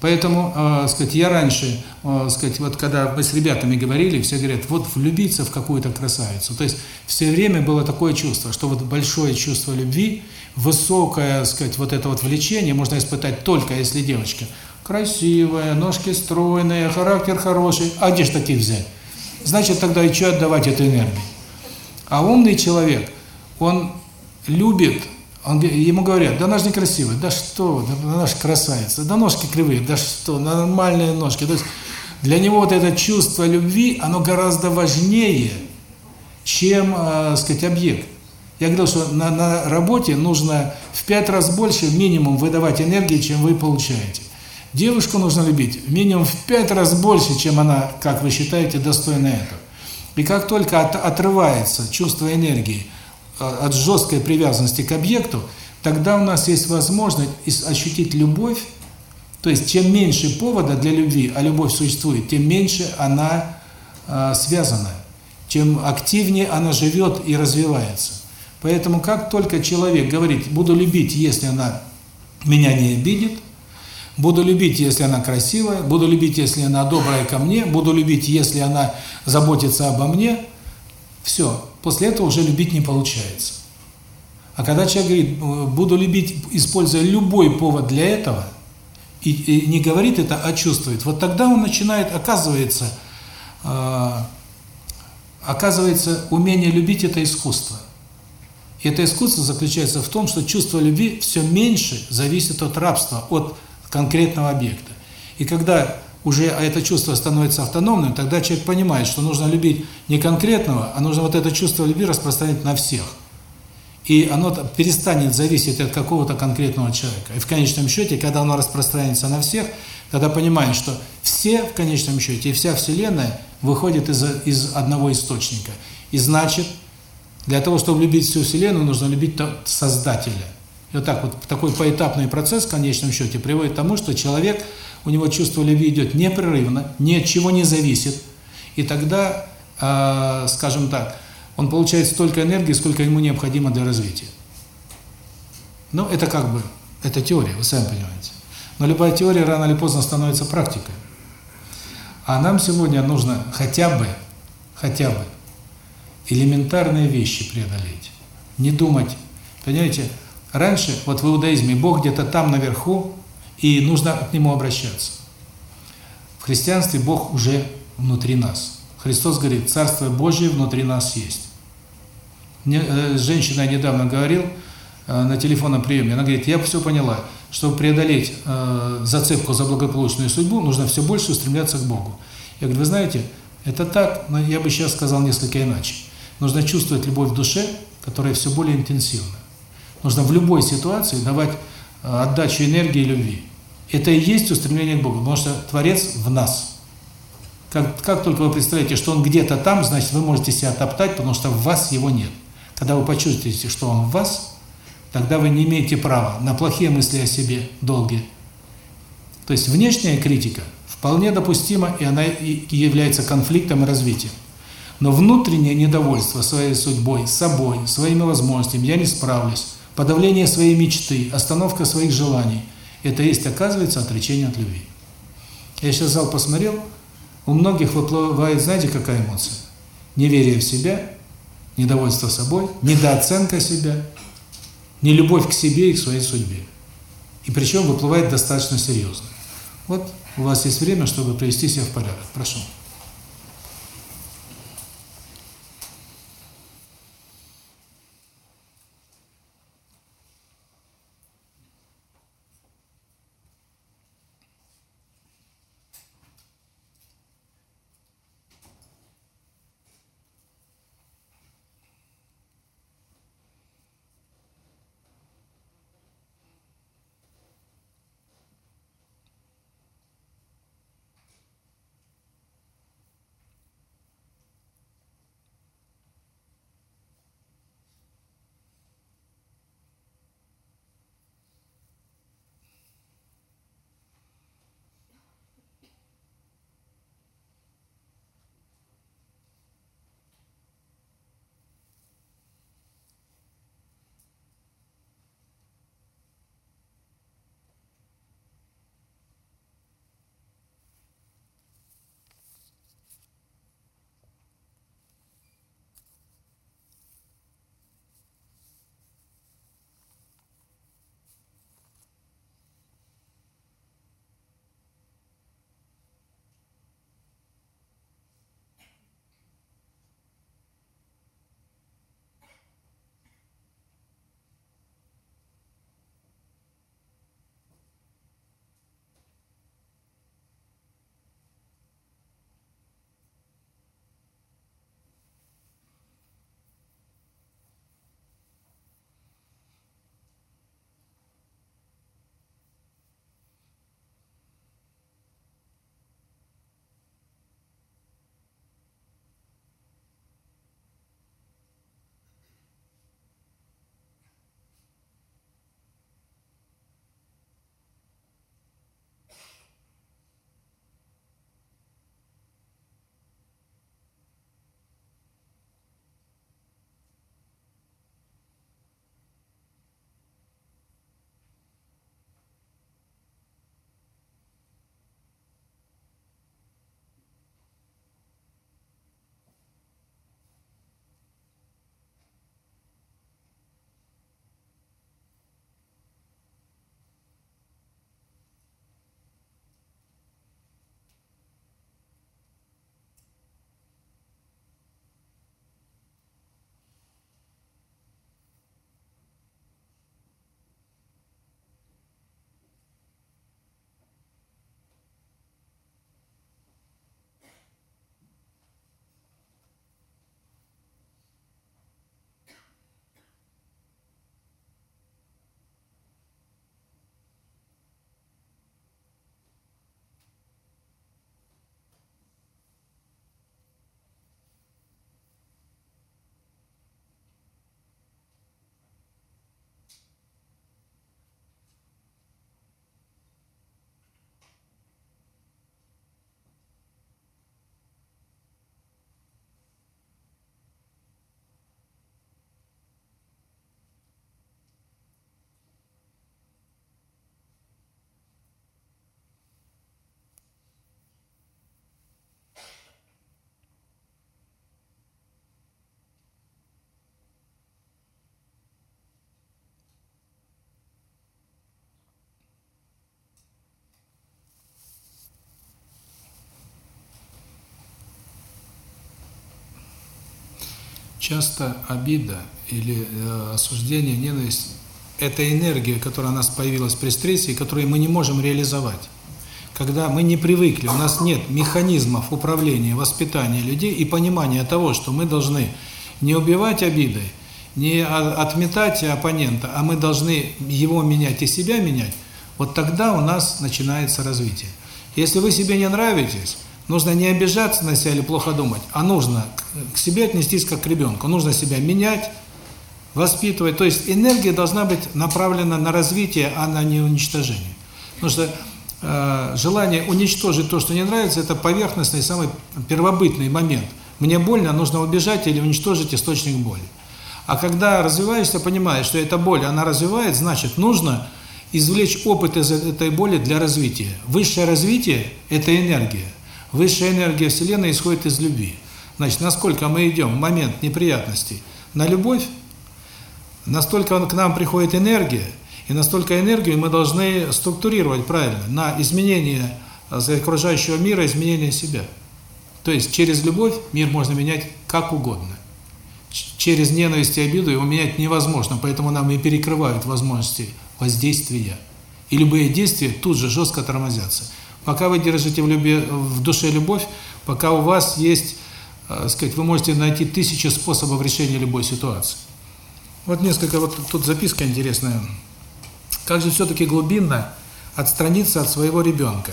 Поэтому, э, сказать, я раньше, э, сказать, вот когда мы с ребятами говорили, все говорят, вот влюбиться в какую-то красавицу. То есть все время было такое чувство, что вот большое чувство любви, высокое, сказать, вот это вот влечение можно испытать только если девочка красивая, ножки стройные, характер хороший. А где же таких взять? Значит, тогда и что отдавать эту энергию? А умный человек, он любит, он, ему говорят, да она же некрасивая, да что, да она же красавица, да ножки кривые, да что, нормальные ножки. То есть для него вот это чувство любви, оно гораздо важнее, чем, э, сказать, объект. Я говорил, что на, на работе нужно в пять раз больше минимум выдавать энергии, чем вы получаете. Девушку нужно любить минимум в пять раз больше, чем она, как вы считаете, достойна этого. И как только от, отрывается чувство энергии от жесткой привязанности к объекту, тогда у нас есть возможность ощутить любовь, то есть чем меньше повода для любви, а любовь существует, тем меньше она э, связана, чем активнее она живет и развивается. Поэтому как только человек говорит, буду любить, если она меня не обидит, Буду любить, если она красивая, буду любить, если она добрая ко мне, буду любить, если она заботится обо мне. Все. После этого уже любить не получается. А когда человек говорит, буду любить, используя любой повод для этого, и, и не говорит это, а чувствует, вот тогда он начинает, оказывается, э, оказывается, умение любить – это искусство. И это искусство заключается в том, что чувство любви все меньше зависит от рабства, от конкретного объекта. И когда уже это чувство становится автономным, тогда человек понимает, что нужно любить не конкретного, а нужно вот это чувство любви распространять на всех. и оно перестанет зависеть от какого-то конкретного человека. И в конечном счете, когда оно распространится на всех, тогда понимаем, что все в конечном счете и вся Вселенная выходит из, из одного источника. И значит, для того, чтобы любить всю Вселенную, нужно любить Создателя. И вот так вот, такой поэтапный процесс в конечном счете приводит к тому, что человек, у него чувство любви идет непрерывно, ни от чего не зависит. И тогда, э, скажем так, он получает столько энергии, сколько ему необходимо для развития. Ну, это как бы, это теория, вы сами понимаете. Но любая теория рано или поздно становится практикой. А нам сегодня нужно хотя бы, хотя бы элементарные вещи преодолеть. Не думать. Понимаете, раньше, вот в иудаизме, Бог где-то там наверху, и нужно к Нему обращаться. В христианстве Бог уже внутри нас. Христос говорит, Царство Божье внутри нас есть. Мне, э, с женщиной недавно говорил э, на телефонном приеме, она говорит, я все поняла, чтобы преодолеть э, зацепку за благополучную судьбу, нужно все больше устремляться к Богу. Я говорю, вы знаете, это так, но я бы сейчас сказал несколько иначе. Нужно чувствовать любовь в душе, которая все более интенсивна. Нужно в любой ситуации давать э, отдачу энергии и любви. Это и есть устремление к Богу, потому что Творец в нас. Как, как только вы представляете, что Он где-то там, значит, вы можете себя топтать, потому что в вас Его нет. Когда вы почувствуете, что он в вас, тогда вы не имеете права на плохие мысли о себе долгие. То есть внешняя критика вполне допустима, и она и является конфликтом и развитием. Но внутреннее недовольство своей судьбой, собой, своими возможностями, я не справлюсь, подавление своей мечты, остановка своих желаний – это есть, оказывается, отречение от любви. Я сейчас зал посмотрел, у многих выплывает, знаете, какая эмоция? Неверие в себя недовольство собой, недооценка себя, нелюбовь к себе и к своей судьбе. И причем выплывает достаточно серьезно. Вот у вас есть время, чтобы привести себя в порядок. Прошу. Часто обида или э, осуждение, ненависть – это энергия, которая у нас появилась при стрессе, которую мы не можем реализовать. Когда мы не привыкли, у нас нет механизмов управления, воспитания людей и понимания того, что мы должны не убивать обидой, не отметать оппонента, а мы должны его менять и себя менять, вот тогда у нас начинается развитие. Если вы себе не нравитесь, нужно не обижаться на себя или плохо думать, а нужно к себе отнестись как к ребенку. Нужно себя менять, воспитывать. То есть энергия должна быть направлена на развитие, а на не уничтожение. Потому что э, желание уничтожить то, что не нравится, это поверхностный, самый первобытный момент. Мне больно, нужно убежать или уничтожить источник боли. А когда развиваешься, понимаешь, что эта боль, она развивает, значит, нужно извлечь опыт из этой боли для развития. Высшее развитие – это энергия. Высшая энергия Вселенной исходит из любви. Значит, насколько мы идем в момент неприятностей на любовь, настолько к нам приходит энергия, и настолько энергию мы должны структурировать правильно на изменение окружающего мира, изменение себя. То есть через любовь мир можно менять как угодно. Через ненависть и обиду его менять невозможно, поэтому нам и перекрывают возможности воздействия. И любые действия тут же жестко тормозятся. Пока вы держите в, любви, в душе любовь, пока у вас есть, э, сказать, вы можете найти тысячи способов решения любой ситуации. Вот несколько, вот тут записка интересная. Как же все-таки глубинно отстраниться от своего ребенка?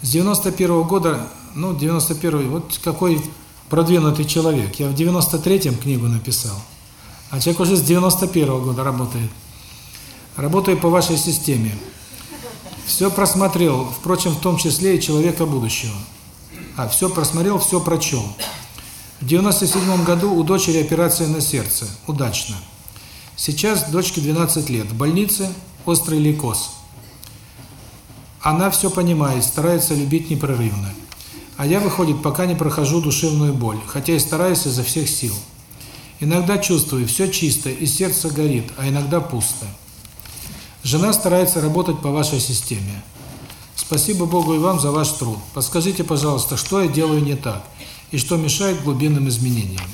С 91 -го года, ну, 91 вот какой продвинутый человек. Я в 93-м книгу написал, а человек уже с 91 -го года работает. Работаю по вашей системе. Все просмотрел, впрочем, в том числе и человека будущего. А, все просмотрел, все прочел. В 97 году у дочери операция на сердце. Удачно. Сейчас дочке 12 лет. В больнице острый лейкоз. Она все понимает, старается любить непрерывно. А я, выходит, пока не прохожу душевную боль, хотя и стараюсь изо всех сил. Иногда чувствую, все чисто, и сердце горит, а иногда пусто. Жена старается работать по вашей системе. Спасибо Богу и вам за ваш труд. Подскажите, пожалуйста, что я делаю не так и что мешает глубинным изменениям.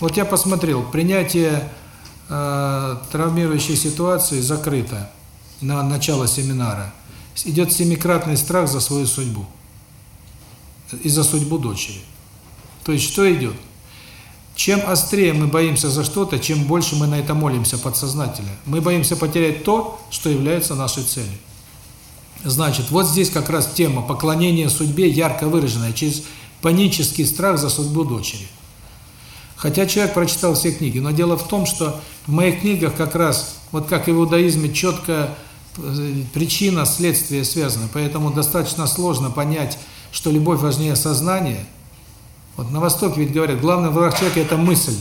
Вот я посмотрел, принятие э, травмирующей ситуации закрыто на начало семинара. Идет семикратный страх за свою судьбу и за судьбу дочери. То есть что идет? Чем острее мы боимся за что-то, чем больше мы на это молимся подсознательно. Мы боимся потерять то, что является нашей целью. Значит, вот здесь как раз тема поклонения судьбе ярко выраженная, через панический страх за судьбу дочери. Хотя человек прочитал все книги, но дело в том, что в моих книгах как раз, вот как и в иудаизме, четко э, причина, следствие связаны, поэтому достаточно сложно понять, что любовь важнее сознания – вот на Востоке ведь говорят, главный враг человека – это мысль.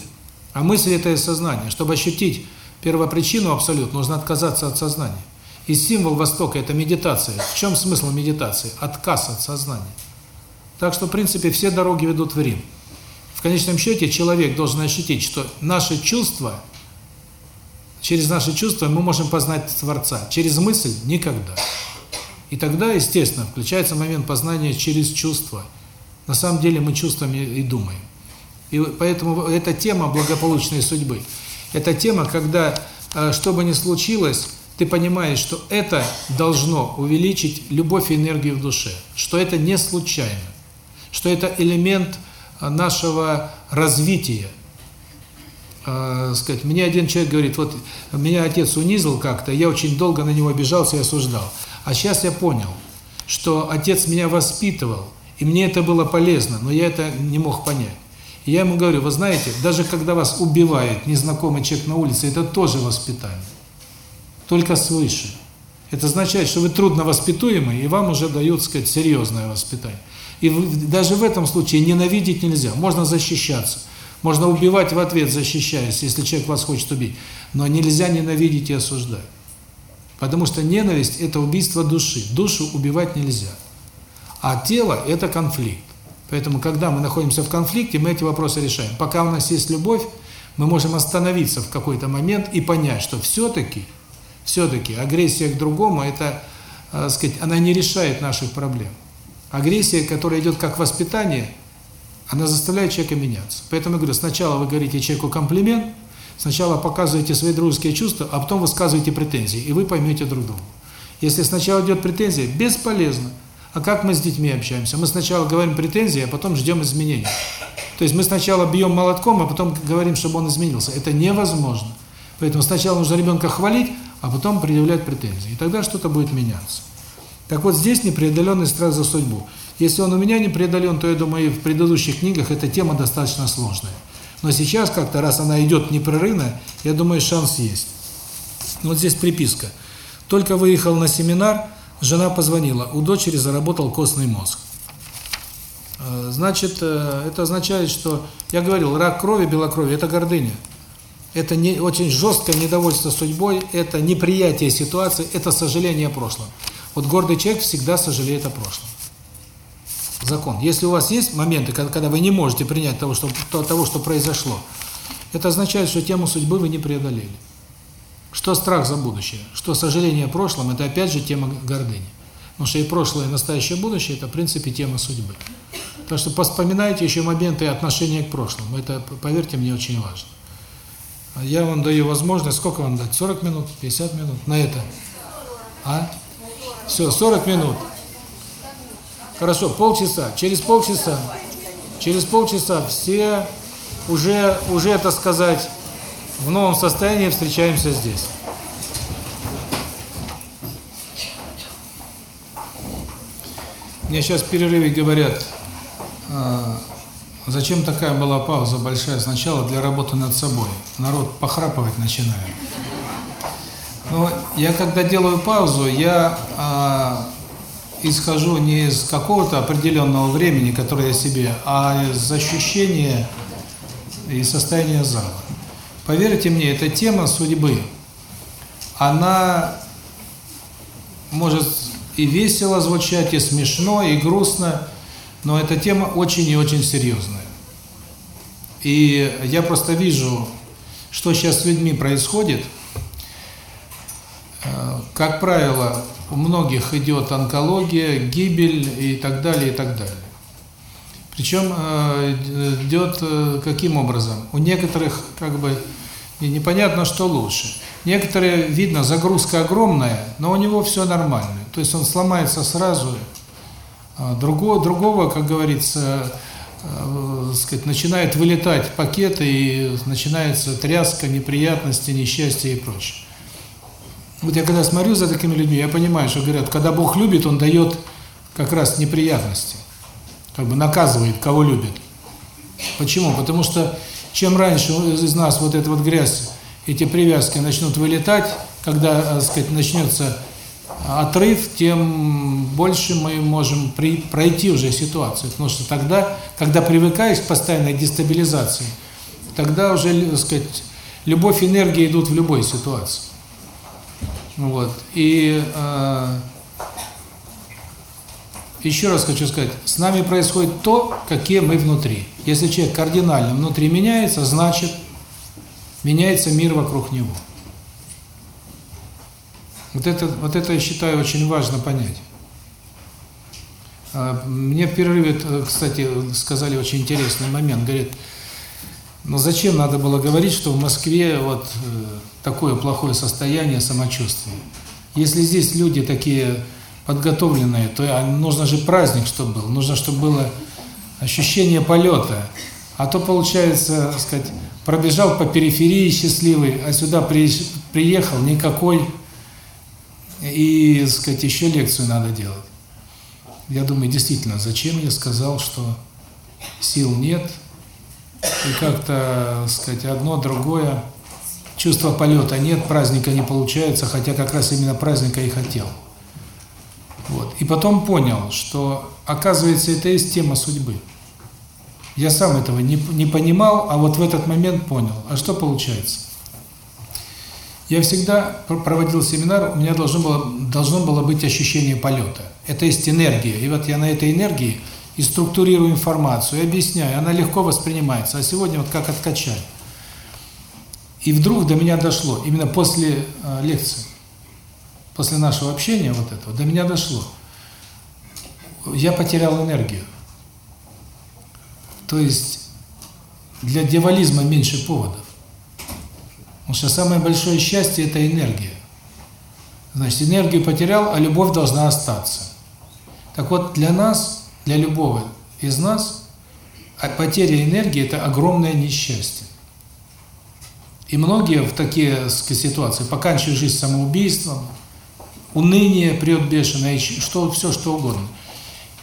А мысль – это и сознание. Чтобы ощутить первопричину абсолют, нужно отказаться от сознания. И символ Востока – это медитация. В чем смысл медитации? Отказ от сознания. Так что, в принципе, все дороги ведут в Рим. В конечном счете, человек должен ощутить, что наши чувства, через наши чувства мы можем познать Творца. Через мысль – никогда. И тогда, естественно, включается момент познания через чувства – на самом деле мы чувствуем и думаем. И поэтому эта тема благополучной судьбы. Это тема, когда, э, что бы ни случилось, ты понимаешь, что это должно увеличить любовь и энергию в душе, что это не случайно, что это элемент э, нашего развития. Э, сказать, мне один человек говорит, вот меня отец унизил как-то, я очень долго на него обижался и осуждал. А сейчас я понял, что отец меня воспитывал, и мне это было полезно, но я это не мог понять. И я ему говорю, вы знаете, даже когда вас убивает незнакомый человек на улице, это тоже воспитание. Только свыше. Это означает, что вы трудно воспитуемый, и вам уже дают, сказать, серьезное воспитание. И даже в этом случае ненавидеть нельзя. Можно защищаться. Можно убивать в ответ, защищаясь, если человек вас хочет убить. Но нельзя ненавидеть и осуждать. Потому что ненависть – это убийство души. Душу убивать нельзя. А тело – это конфликт. Поэтому, когда мы находимся в конфликте, мы эти вопросы решаем. Пока у нас есть любовь, мы можем остановиться в какой-то момент и понять, что все-таки, все-таки агрессия к другому – это, э, сказать, она не решает наших проблем. Агрессия, которая идет как воспитание, она заставляет человека меняться. Поэтому я говорю, сначала вы говорите человеку комплимент, сначала показываете свои дружеские чувства, а потом высказываете претензии, и вы поймете друг друга. Если сначала идет претензия, бесполезно. А как мы с детьми общаемся? Мы сначала говорим претензии, а потом ждем изменений. То есть мы сначала бьем молотком, а потом говорим, чтобы он изменился. Это невозможно. Поэтому сначала нужно ребенка хвалить, а потом предъявлять претензии. И тогда что-то будет меняться. Так вот здесь непреодоленный страх за судьбу. Если он у меня не преодолен, то я думаю, в предыдущих книгах эта тема достаточно сложная. Но сейчас как-то, раз она идет непрерывно, я думаю, шанс есть. Вот здесь приписка. Только выехал на семинар, жена позвонила, у дочери заработал костный мозг. Значит, это означает, что, я говорил, рак крови, белокровие – это гордыня. Это не, очень жесткое недовольство судьбой, это неприятие ситуации, это сожаление о прошлом. Вот гордый человек всегда сожалеет о прошлом. Закон. Если у вас есть моменты, когда вы не можете принять того, что, того, что произошло, это означает, что тему судьбы вы не преодолели. Что страх за будущее, что сожаление о прошлом, это опять же тема гордыни. Потому что и прошлое, и настоящее, будущее – это, в принципе, тема судьбы. Так что поспоминайте еще моменты отношения к прошлому. Это, поверьте мне, очень важно. Я вам даю возможность, сколько вам дать? 40 минут, 50 минут на это? А? Все, 40 минут. Хорошо, полчаса. Через полчаса, через полчаса все уже, уже, так сказать, в новом состоянии встречаемся здесь. Мне сейчас в перерыве говорят, Зачем такая была пауза большая сначала для работы над собой? Народ похрапывать начинает. Но я когда делаю паузу, я а, исхожу не из какого-то определенного времени, которое я себе, а из ощущения и состояния зала. Поверьте мне, эта тема судьбы, она может и весело звучать, и смешно, и грустно, но эта тема очень и очень серьезная. И я просто вижу, что сейчас с людьми происходит. Как правило, у многих идет онкология, гибель и так далее, и так далее. Причем идет каким образом? У некоторых как бы непонятно, что лучше. Некоторые, видно, загрузка огромная, но у него все нормально. То есть он сломается сразу, Другого, другого, как говорится, э, сказать, начинает вылетать пакеты и начинается тряска, неприятности, несчастье и прочее. Вот я когда смотрю за такими людьми, я понимаю, что говорят, когда Бог любит, Он дает как раз неприятности, как бы наказывает, кого любит. Почему? Потому что чем раньше из нас вот эта вот грязь, эти привязки начнут вылетать, когда, так сказать, начнется отрыв, тем больше мы можем при, пройти уже ситуацию. Потому что тогда, когда привыкаешь к постоянной дестабилизации, тогда уже, так сказать, любовь и энергия идут в любой ситуации. Вот. И э, еще раз хочу сказать, с нами происходит то, какие мы внутри. Если человек кардинально внутри меняется, значит, меняется мир вокруг него. Вот это, вот это я считаю очень важно понять. Мне в перерыве, кстати, сказали очень интересный момент. Говорит, ну зачем надо было говорить, что в Москве вот такое плохое состояние самочувствия? Если здесь люди такие подготовленные, то нужно же праздник, чтобы был. Нужно, чтобы было ощущение полета. А то, получается, сказать, пробежал по периферии счастливый, а сюда приехал никакой и, сказать, еще лекцию надо делать. Я думаю, действительно, зачем я сказал, что сил нет, и как-то, сказать, одно, другое, чувство полета нет, праздника не получается, хотя как раз именно праздника и хотел. Вот. И потом понял, что, оказывается, это есть тема судьбы. Я сам этого не, не понимал, а вот в этот момент понял. А что получается? Я всегда проводил семинар, у меня должно было, должно было быть ощущение полета. Это есть энергия. И вот я на этой энергии и структурирую информацию, и объясняю, она легко воспринимается. А сегодня вот как откачать. И вдруг до меня дошло, именно после э, лекции, после нашего общения вот этого, до меня дошло. Я потерял энергию. То есть для дьяволизма меньше поводов. Потому что самое большое счастье – это энергия. Значит, энергию потерял, а любовь должна остаться. Так вот, для нас, для любого из нас, а потеря энергии – это огромное несчастье. И многие в такие ситуации поканчивают жизнь самоубийством, уныние прет бешеное, что, все что угодно.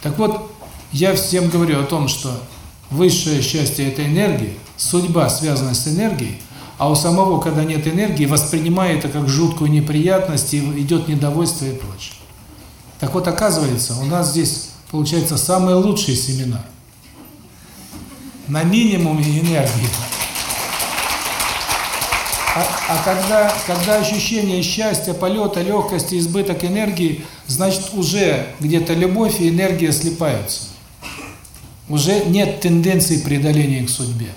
Так вот, я всем говорю о том, что высшее счастье – это энергия, судьба связана с энергией, а у самого, когда нет энергии, воспринимает это как жуткую неприятность, и идет недовольство и прочее. Так вот, оказывается, у нас здесь получается самый лучший семинар. На минимуме энергии. А, а когда, когда ощущение счастья, полета, легкости, избыток энергии, значит уже где-то любовь и энергия слипаются. Уже нет тенденции преодоления к судьбе.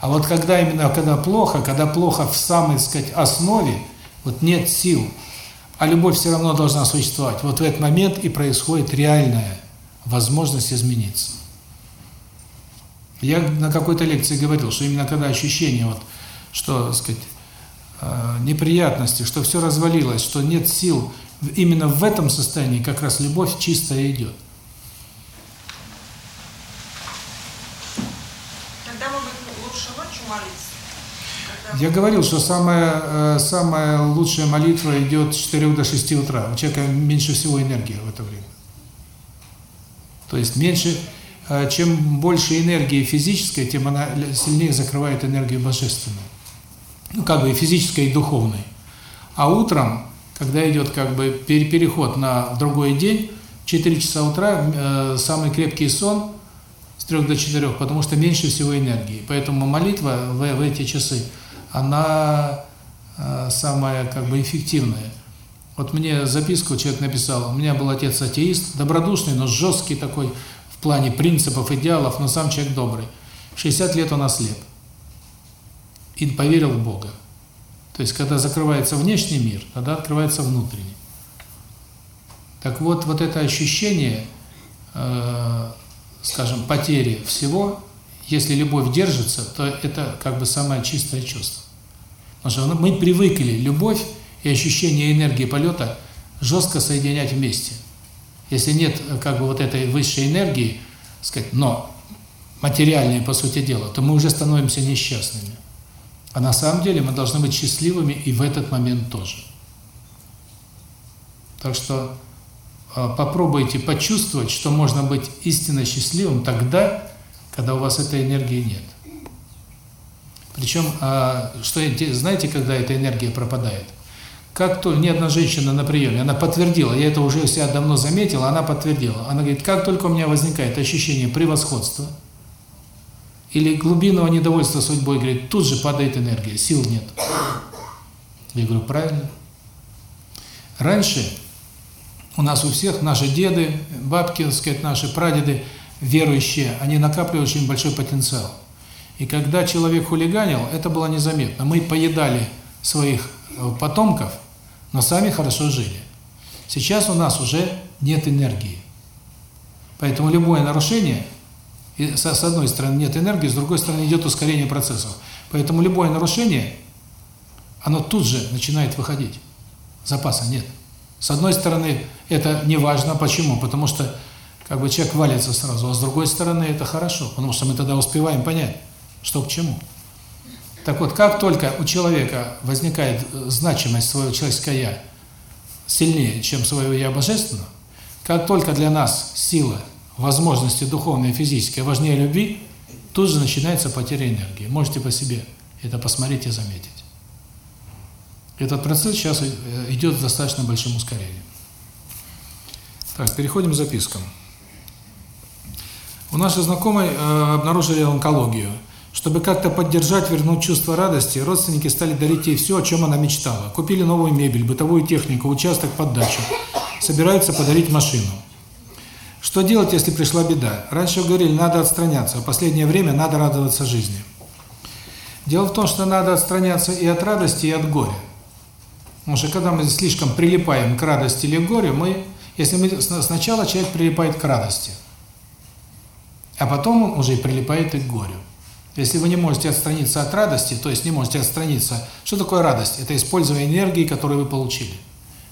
А вот когда именно, когда плохо, когда плохо в самой, так сказать, основе, вот нет сил, а любовь все равно должна существовать, вот в этот момент и происходит реальная возможность измениться. Я на какой-то лекции говорил, что именно когда ощущение, вот, что, так сказать, неприятности, что все развалилось, что нет сил, именно в этом состоянии как раз любовь чистая идет. Я говорил, что самая э, самая лучшая молитва идет с 4 до 6 утра. У человека меньше всего энергии в это время. То есть меньше, э, чем больше энергии физической, тем она сильнее закрывает энергию божественную. Ну, как бы и физической, и духовной. А утром, когда идет как бы переход на другой день, 4 часа утра, э, самый крепкий сон с 3 до 4, потому что меньше всего энергии. Поэтому молитва в, в эти часы – она э, самая как бы эффективная. Вот мне записку человек написал, у меня был отец атеист, добродушный, но жесткий такой в плане принципов, идеалов, но сам человек добрый. 60 лет он ослеп. И поверил в Бога. То есть, когда закрывается внешний мир, тогда открывается внутренний. Так вот, вот это ощущение, э, скажем, потери всего, если любовь держится, то это как бы самое чистое чувство. Потому что мы привыкли любовь и ощущение энергии полета жестко соединять вместе. Если нет как бы вот этой высшей энергии, сказать, но материальной по сути дела, то мы уже становимся несчастными. А на самом деле мы должны быть счастливыми и в этот момент тоже. Так что а, попробуйте почувствовать, что можно быть истинно счастливым тогда, когда у вас этой энергии нет. Причем, а, что знаете, когда эта энергия пропадает? Как то ни одна женщина на приеме, она подтвердила, я это уже у себя давно заметила, она подтвердила. Она говорит, как только у меня возникает ощущение превосходства или глубинного недовольства судьбой, говорит, тут же падает энергия, сил нет. Я говорю, правильно. Раньше у нас у всех наши деды, бабки, так сказать, наши прадеды, верующие, они накапливали очень большой потенциал. И когда человек хулиганил, это было незаметно. Мы поедали своих э, потомков, но сами хорошо жили. Сейчас у нас уже нет энергии. Поэтому любое нарушение, и с одной стороны нет энергии, с другой стороны идет ускорение процессов. Поэтому любое нарушение, оно тут же начинает выходить. Запаса нет. С одной стороны, это не важно. Почему? Потому что как бы человек валится сразу, а с другой стороны, это хорошо, потому что мы тогда успеваем понять, что к чему. Так вот, как только у человека возникает э, значимость своего человеческого «я» сильнее, чем своего «я» божественного, как только для нас сила, возможности духовные и физические важнее любви, тут же начинается потеря энергии. Можете по себе это посмотреть и заметить. Этот процесс сейчас э, идет с достаточно большим ускорением. Так, переходим к запискам. У нашей знакомой э, обнаружили онкологию – чтобы как-то поддержать, вернуть чувство радости, родственники стали дарить ей все, о чем она мечтала. Купили новую мебель, бытовую технику, участок под дачу. Собираются подарить машину. Что делать, если пришла беда? Раньше говорили, надо отстраняться, а последнее время надо радоваться жизни. Дело в том, что надо отстраняться и от радости, и от горя. Потому что когда мы слишком прилипаем к радости или к горю, мы, если мы сначала человек прилипает к радости – А потом он уже прилипает и к горю. Если вы не можете отстраниться от радости, то есть не можете отстраниться... Что такое радость? Это использование энергии, которую вы получили.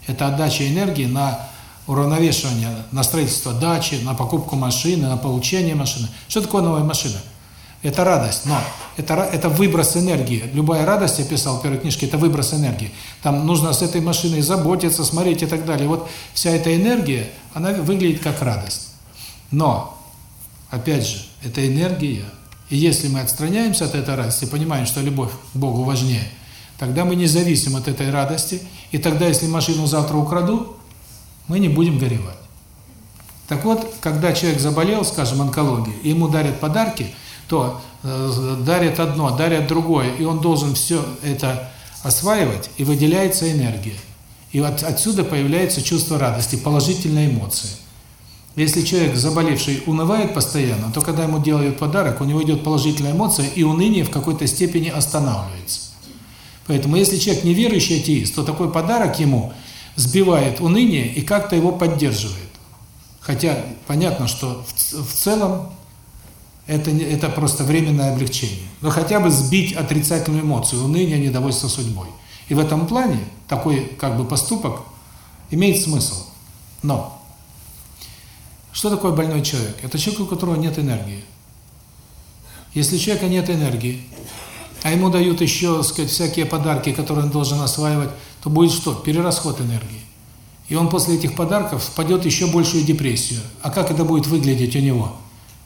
Это отдача энергии на уравновешивание, на строительство дачи, на покупку машины, на получение машины. Что такое новая машина? Это радость, но это, это выброс энергии. Любая радость, я писал в первой книжке, это выброс энергии. Там нужно с этой машиной заботиться, смотреть и так далее. Вот вся эта энергия, она выглядит как радость. Но, опять же, это энергия. И если мы отстраняемся от этой радости, понимаем, что любовь к Богу важнее, тогда мы не зависим от этой радости. И тогда, если машину завтра украду, мы не будем горевать. Так вот, когда человек заболел, скажем, онкологией, ему дарят подарки, то э, дарят одно, дарят другое, и он должен все это осваивать, и выделяется энергия. И вот отсюда появляется чувство радости, положительные эмоции. Если человек, заболевший, унывает постоянно, то когда ему делают подарок, у него идет положительная эмоция, и уныние в какой-то степени останавливается. Поэтому если человек неверующий атеист, то такой подарок ему сбивает уныние и как-то его поддерживает. Хотя понятно, что в, целом это, это просто временное облегчение. Но хотя бы сбить отрицательную эмоцию, уныние, недовольство судьбой. И в этом плане такой как бы поступок имеет смысл. Но что такое больной человек? Это человек, у которого нет энергии. Если у человека нет энергии, а ему дают еще, так сказать, всякие подарки, которые он должен осваивать, то будет что? Перерасход энергии. И он после этих подарков впадет еще большую депрессию. А как это будет выглядеть у него?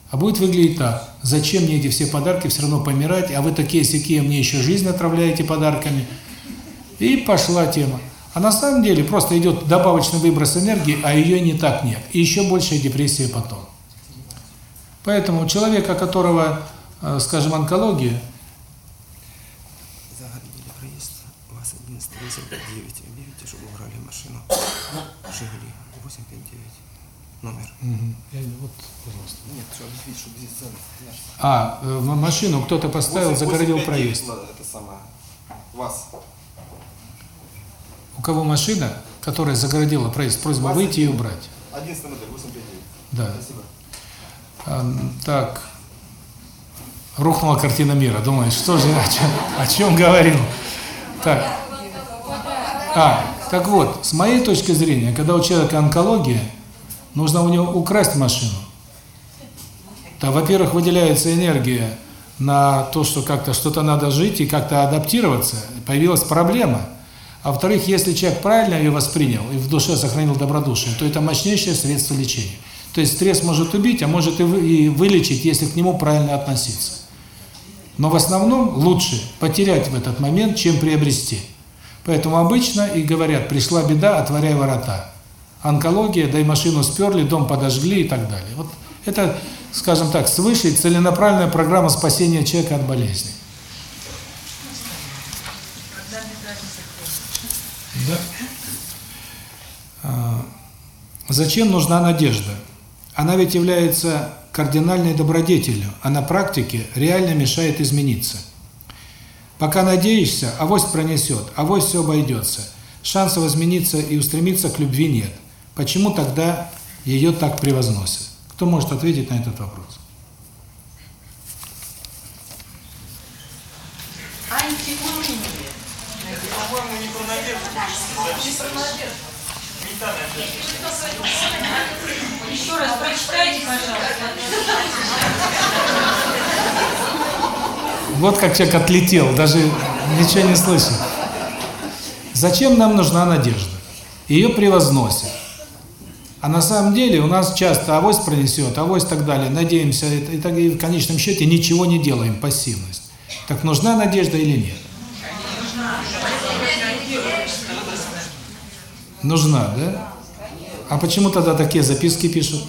А будет выглядеть так. Зачем мне эти все подарки, все равно помирать, а вы такие сякие мне еще жизнь отравляете подарками. И пошла тема. А на самом деле просто идет добавочный выброс энергии, а ее не так нет. И еще большая депрессия потом. Поэтому у человека, которого, э, скажем, онкология, Загородили проезд, вас 11 вызов 9. Объявите, чтобы убрали машину. Жигули 859. Номер. Я, вот, пожалуйста. Нет, чтобы объявить, чтобы здесь цены. А, э, машину кто-то поставил, загородил проезд. Это самое. Вас. У кого машина, которая загородила проезд, просьба выйти и убрать. 11 модель, 859. Да. Спасибо. А, Так. Рухнула картина мира. Думаешь, что же, о чем, о чем говорил? Так. А, так вот, с моей точки зрения, когда у человека онкология, нужно у него украсть машину. То, во-первых, выделяется энергия на то, что как-то что-то надо жить и как-то адаптироваться, появилась проблема. А во-вторых, если человек правильно ее воспринял и в душе сохранил добродушие, то это мощнейшее средство лечения. То есть стресс может убить, а может и, и вылечить, если к нему правильно относиться. Но в основном лучше потерять в этот момент, чем приобрести. Поэтому обычно и говорят, пришла беда, отворяй ворота. Онкология, да и машину сперли, дом подожгли и так далее. Вот это, скажем так, свыше целенаправленная программа спасения человека от болезни. Да. А, Зачем нужна надежда? Она ведь является кардинальной добродетелью, а на практике реально мешает измениться. Пока надеешься, авось пронесет, авось все обойдется. Шансов измениться и устремиться к любви нет. Почему тогда ее так превозносят? Кто может ответить на этот вопрос? Еще раз прочитайте, пожалуйста. Вот как человек отлетел, даже ничего не слышит. Зачем нам нужна надежда? Ее превозносят. А на самом деле у нас часто авось пронесет, авось и так далее. Надеемся, и, так, и в конечном счете ничего не делаем, пассивность. Так нужна надежда или нет? Нужна, да? А почему тогда такие записки пишут?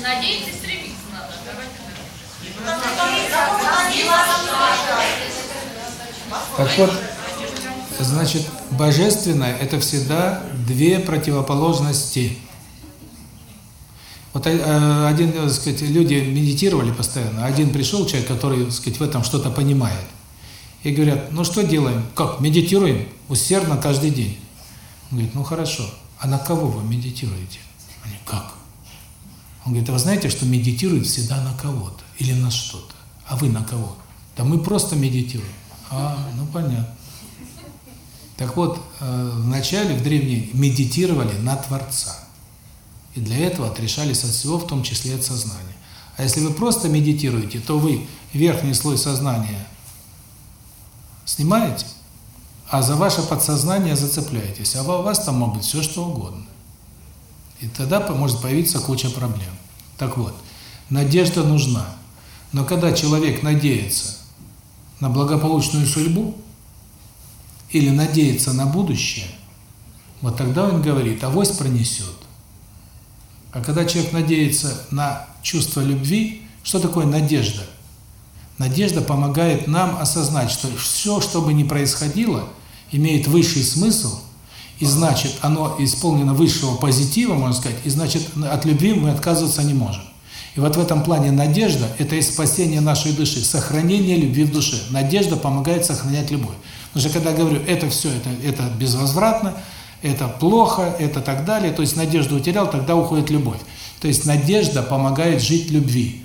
Надеяться и стремиться надо. Давайте Так вот, значит, божественное – это всегда две противоположности. Вот э, один, так сказать, люди медитировали постоянно, один пришел человек, который, так сказать, в этом что-то понимает. И говорят, ну что делаем? Как? Медитируем усердно каждый день. Он говорит, ну хорошо, а на кого вы медитируете? Они, как? Он говорит, а вы знаете, что медитирует всегда на кого-то или на что-то? А вы на кого? Да мы просто медитируем. А, ну понятно. Так вот, э, вначале в древние медитировали на Творца. И для этого отрешались от всего, в том числе от сознания. А если вы просто медитируете, то вы верхний слой сознания снимаете, а за ваше подсознание зацепляетесь, а у вас там может быть все, что угодно. И тогда может появиться куча проблем. Так вот, надежда нужна. Но когда человек надеется на благополучную судьбу или надеется на будущее, вот тогда он говорит, авось пронесет. А когда человек надеется на чувство любви, что такое надежда? Надежда помогает нам осознать, что все, что бы ни происходило, имеет высший смысл, и значит, оно исполнено высшего позитива, можно сказать, и значит, от любви мы отказываться не можем. И вот в этом плане надежда – это и спасение нашей души, сохранение любви в душе. Надежда помогает сохранять любовь. Потому что когда говорю, это все, это, это безвозвратно, это плохо, это так далее, то есть надежду утерял, тогда уходит любовь. То есть надежда помогает жить любви.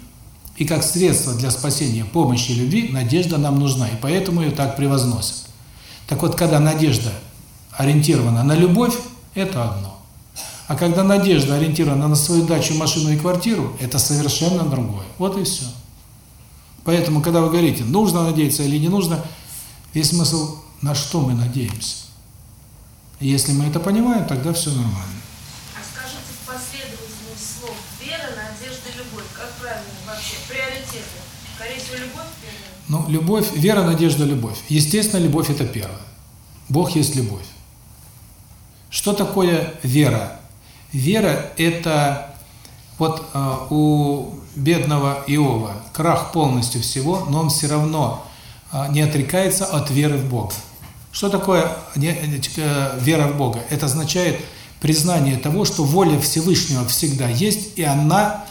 И как средство для спасения помощи любви, надежда нам нужна, и поэтому ее так превозносят. Так вот, когда надежда ориентирована на любовь, это одно. А когда надежда ориентирована на свою дачу, машину и квартиру, это совершенно другое. Вот и все. Поэтому, когда вы говорите, нужно надеяться или не нужно, весь смысл, на что мы надеемся. Если мы это понимаем, тогда все нормально. А скажите последовательность слов вера, надежда, любовь. Как правильно вообще? Приоритеты. Скорее всего, любовь первая? Ну, любовь, вера, надежда, любовь. Естественно, любовь – это первое. Бог есть любовь. Что такое вера? Вера – это вот э, у бедного Иова крах полностью всего, но он все равно э, не отрекается от веры в Бога. Что такое не, э, вера в Бога? Это означает признание того, что воля Всевышнего всегда есть, и она,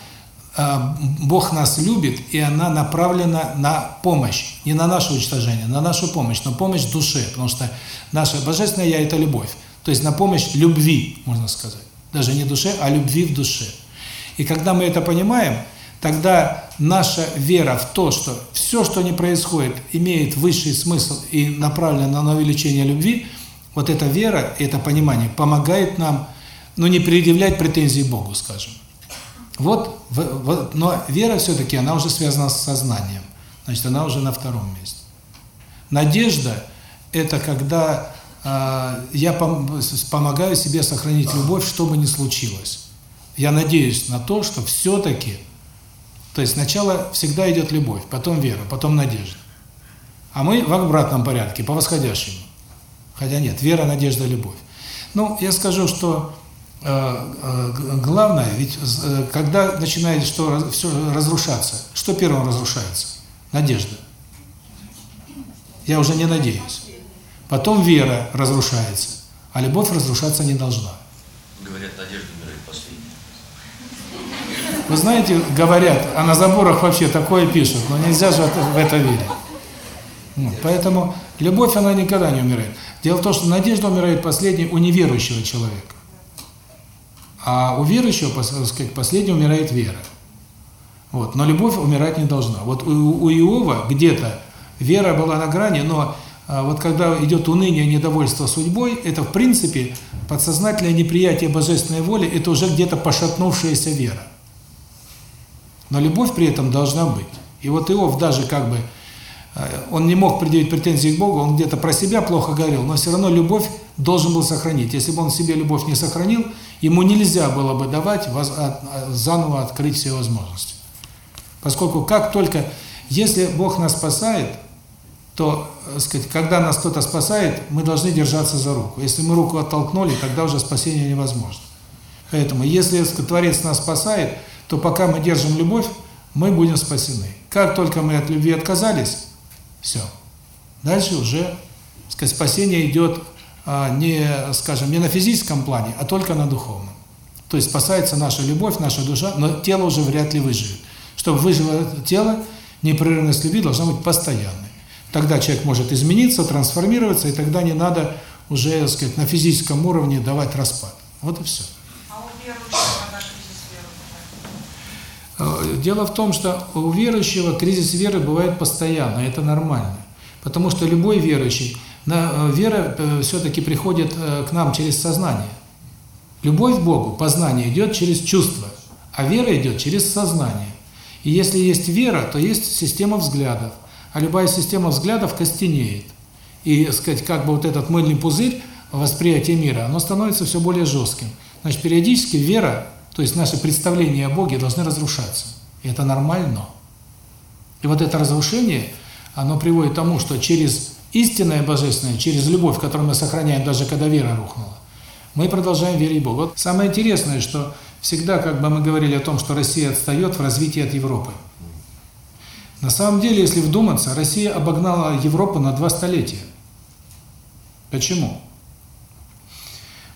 Бог нас любит, и она направлена на помощь, не на наше уничтожение, на нашу помощь, на помощь душе, потому что наше Божественное Я – это любовь. То есть на помощь любви, можно сказать. Даже не душе, а любви в душе. И когда мы это понимаем, тогда наша вера в то, что все, что не происходит, имеет высший смысл и направлено на увеличение любви, вот эта вера, это понимание помогает нам, ну, не предъявлять претензий Богу, скажем. Вот, вот но вера все-таки, она уже связана с сознанием. Значит, она уже на втором месте. Надежда – это когда я пом помогаю себе сохранить любовь, что бы ни случилось. Я надеюсь на то, что все-таки, то есть сначала всегда идет любовь, потом вера, потом надежда. А мы в обратном порядке, по восходящему. Хотя нет, вера, надежда, любовь. Ну, я скажу, что э, э, главное, ведь э, когда начинает что все разрушаться, что первым разрушается? Надежда. Я уже не надеюсь. Потом вера разрушается, а любовь разрушаться не должна. Говорят, надежда умирает последняя. Вы знаете, говорят, а на заборах вообще такое пишут, но нельзя же в это верить. Ну, поэтому любовь, она никогда не умирает. Дело в том, что надежда умирает последней у неверующего человека. А у верующего, сказать, последней умирает вера. Вот. Но любовь умирать не должна. Вот у, у Иова где-то вера была на грани, но вот когда идет уныние, недовольство судьбой, это в принципе подсознательное неприятие божественной воли, это уже где-то пошатнувшаяся вера. Но любовь при этом должна быть. И вот Иов даже как бы, он не мог предъявить претензии к Богу, он где-то про себя плохо говорил, но все равно любовь должен был сохранить. Если бы он себе любовь не сохранил, ему нельзя было бы давать заново открыть все возможности. Поскольку как только, если Бог нас спасает, то, сказать, когда нас кто-то спасает, мы должны держаться за руку. Если мы руку оттолкнули, тогда уже спасение невозможно. Поэтому, если Творец нас спасает, то пока мы держим любовь, мы будем спасены. Как только мы от любви отказались, все. Дальше уже, сказать, спасение идет а, не, скажем, не на физическом плане, а только на духовном. То есть спасается наша любовь, наша душа, но тело уже вряд ли выживет. Чтобы выжило тело, непрерывность любви должна быть постоянной. Тогда человек может измениться, трансформироваться, и тогда не надо уже, так сказать, на физическом уровне давать распад. Вот и все. А? Э, Дело в том, что у верующего кризис веры бывает постоянно, это нормально. Потому что любой верующий, э, вера все-таки приходит э, к нам через сознание. Любовь к Богу, познание идет через чувство, а вера идет через сознание. И если есть вера, то есть система взглядов. А любая система взглядов костенеет. И, сказать, как бы вот этот мыльный пузырь восприятия мира, оно становится все более жестким. Значит, периодически вера, то есть наши представления о Боге должны разрушаться. И это нормально. И вот это разрушение, оно приводит к тому, что через истинное божественное, через любовь, которую мы сохраняем, даже когда вера рухнула, мы продолжаем верить в Бога. Вот самое интересное, что всегда, как бы мы говорили о том, что Россия отстает в развитии от Европы. На самом деле, если вдуматься, Россия обогнала Европу на два столетия. Почему?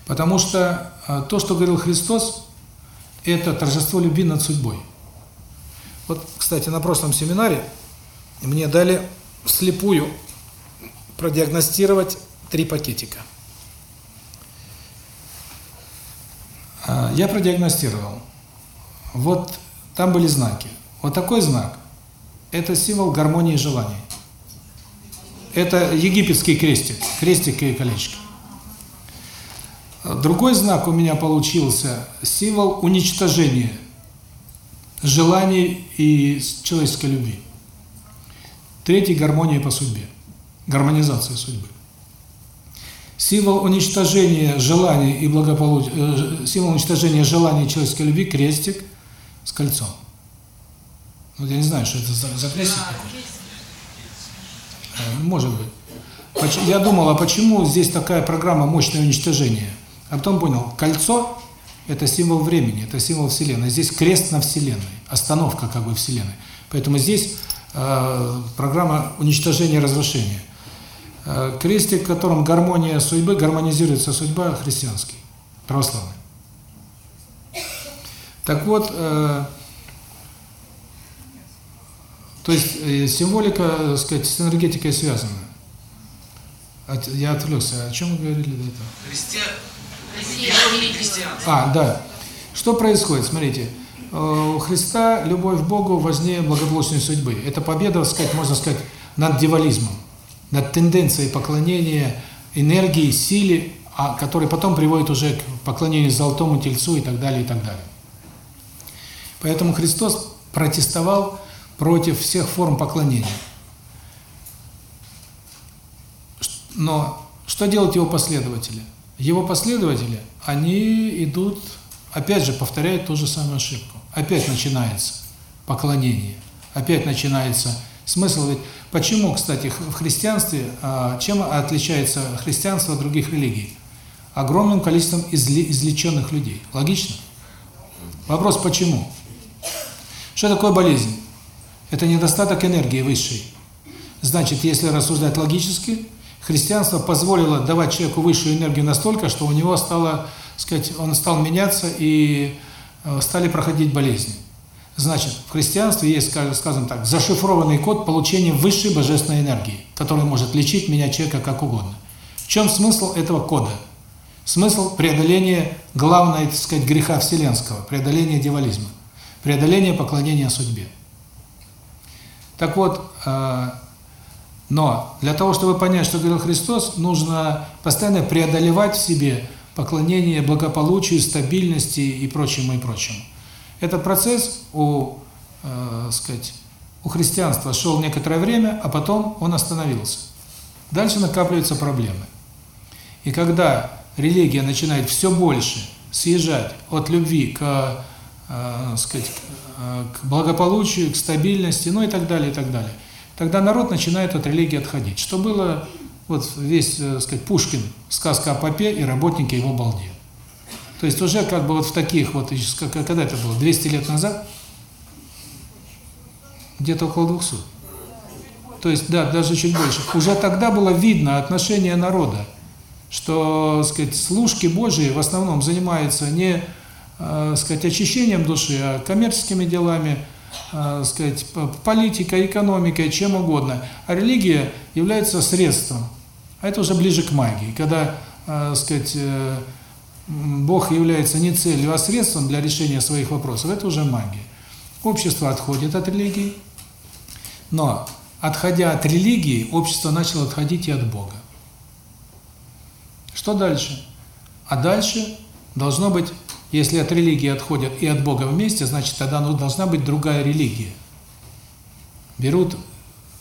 Потому что э, то, что говорил Христос, это торжество любви над судьбой. Вот, кстати, на прошлом семинаре мне дали вслепую продиагностировать три пакетика. А, Я продиагностировал. Вот там были знаки. Вот такой знак – это символ гармонии желаний. Это египетский крестик, крестик и колечко. Другой знак у меня получился – символ уничтожения желаний и человеческой любви. Третий – гармония по судьбе, гармонизация судьбы. Символ уничтожения желаний и благополучия, э, символ уничтожения желаний человеческой любви – крестик с кольцом. Вот я не знаю, что это за, за крестик такой. Э, Может быть. Я думал, а почему здесь такая программа мощное уничтожение? А потом понял, кольцо – это символ времени, это символ Вселенной. Здесь крест на Вселенной, остановка как бы Вселенной. Поэтому здесь э, программа уничтожения, разрушения. Э, крестик, в котором гармония судьбы, гармонизируется судьба христианский, православный. Так вот, э, то есть э, символика, так сказать, с энергетикой связана. От- Я отвлекся. О чем мы говорили до этого? Христиан. Россия Христиан. А, да. Что происходит? Смотрите, э, у Христа любовь к Богу важнее благополучной судьбы. Это победа, так сказать, можно сказать, над дьяволизмом, над тенденцией поклонения энергии, силе, а который потом приводит уже к поклонению золотому тельцу и так далее, и так далее. Поэтому Христос протестовал против всех форм поклонения. Но что делают его последователи? Его последователи, они идут, опять же, повторяют ту же самую ошибку. Опять начинается поклонение, опять начинается смысл. Ведь почему, кстати, в христианстве, а, чем отличается христианство от других религий? Огромным количеством излеченных людей. Логично? Вопрос, почему? Что такое болезнь? Это недостаток энергии высшей. Значит, если рассуждать логически, христианство позволило давать человеку высшую энергию настолько, что у него стало, сказать, он стал меняться и э, стали проходить болезни. Значит, в христианстве есть, скажем, так, зашифрованный код получения высшей божественной энергии, который может лечить меня человека как угодно. В чем смысл этого кода? Смысл преодоления главной, так сказать, греха вселенского, преодоления дьяволизма, преодоления поклонения судьбе. Так вот, э, но для того, чтобы понять, что говорил Христос, нужно постоянно преодолевать в себе поклонение благополучию, стабильности и прочему, и прочему. Этот процесс у, э, сказать, у христианства шел некоторое время, а потом он остановился. Дальше накапливаются проблемы. И когда религия начинает все больше съезжать от любви к, э, сказать, э, к благополучию, к стабильности, ну и так далее, и так далее, тогда народ начинает от религии отходить. Что было, вот весь, так сказать, Пушкин, сказка о попе и работники его балде. То есть уже как бы вот в таких вот, когда это было, 200 лет назад, где-то около 200. То есть, да, даже чуть больше. Уже тогда было видно отношение народа, что, сказать, служки Божии в основном занимаются не, э, сказать, очищением души, а коммерческими делами, э, сказать, политикой, экономикой, чем угодно. А религия является средством А это уже ближе к магии, когда, э, сказать, э, Бог является не целью, а средством для решения своих вопросов, это уже магия. Общество отходит от религии, но, отходя от религии, общество начало отходить и от Бога. Что дальше? А дальше должно быть, если от религии отходят и от Бога вместе, значит, тогда ну, должна быть другая религия. Берут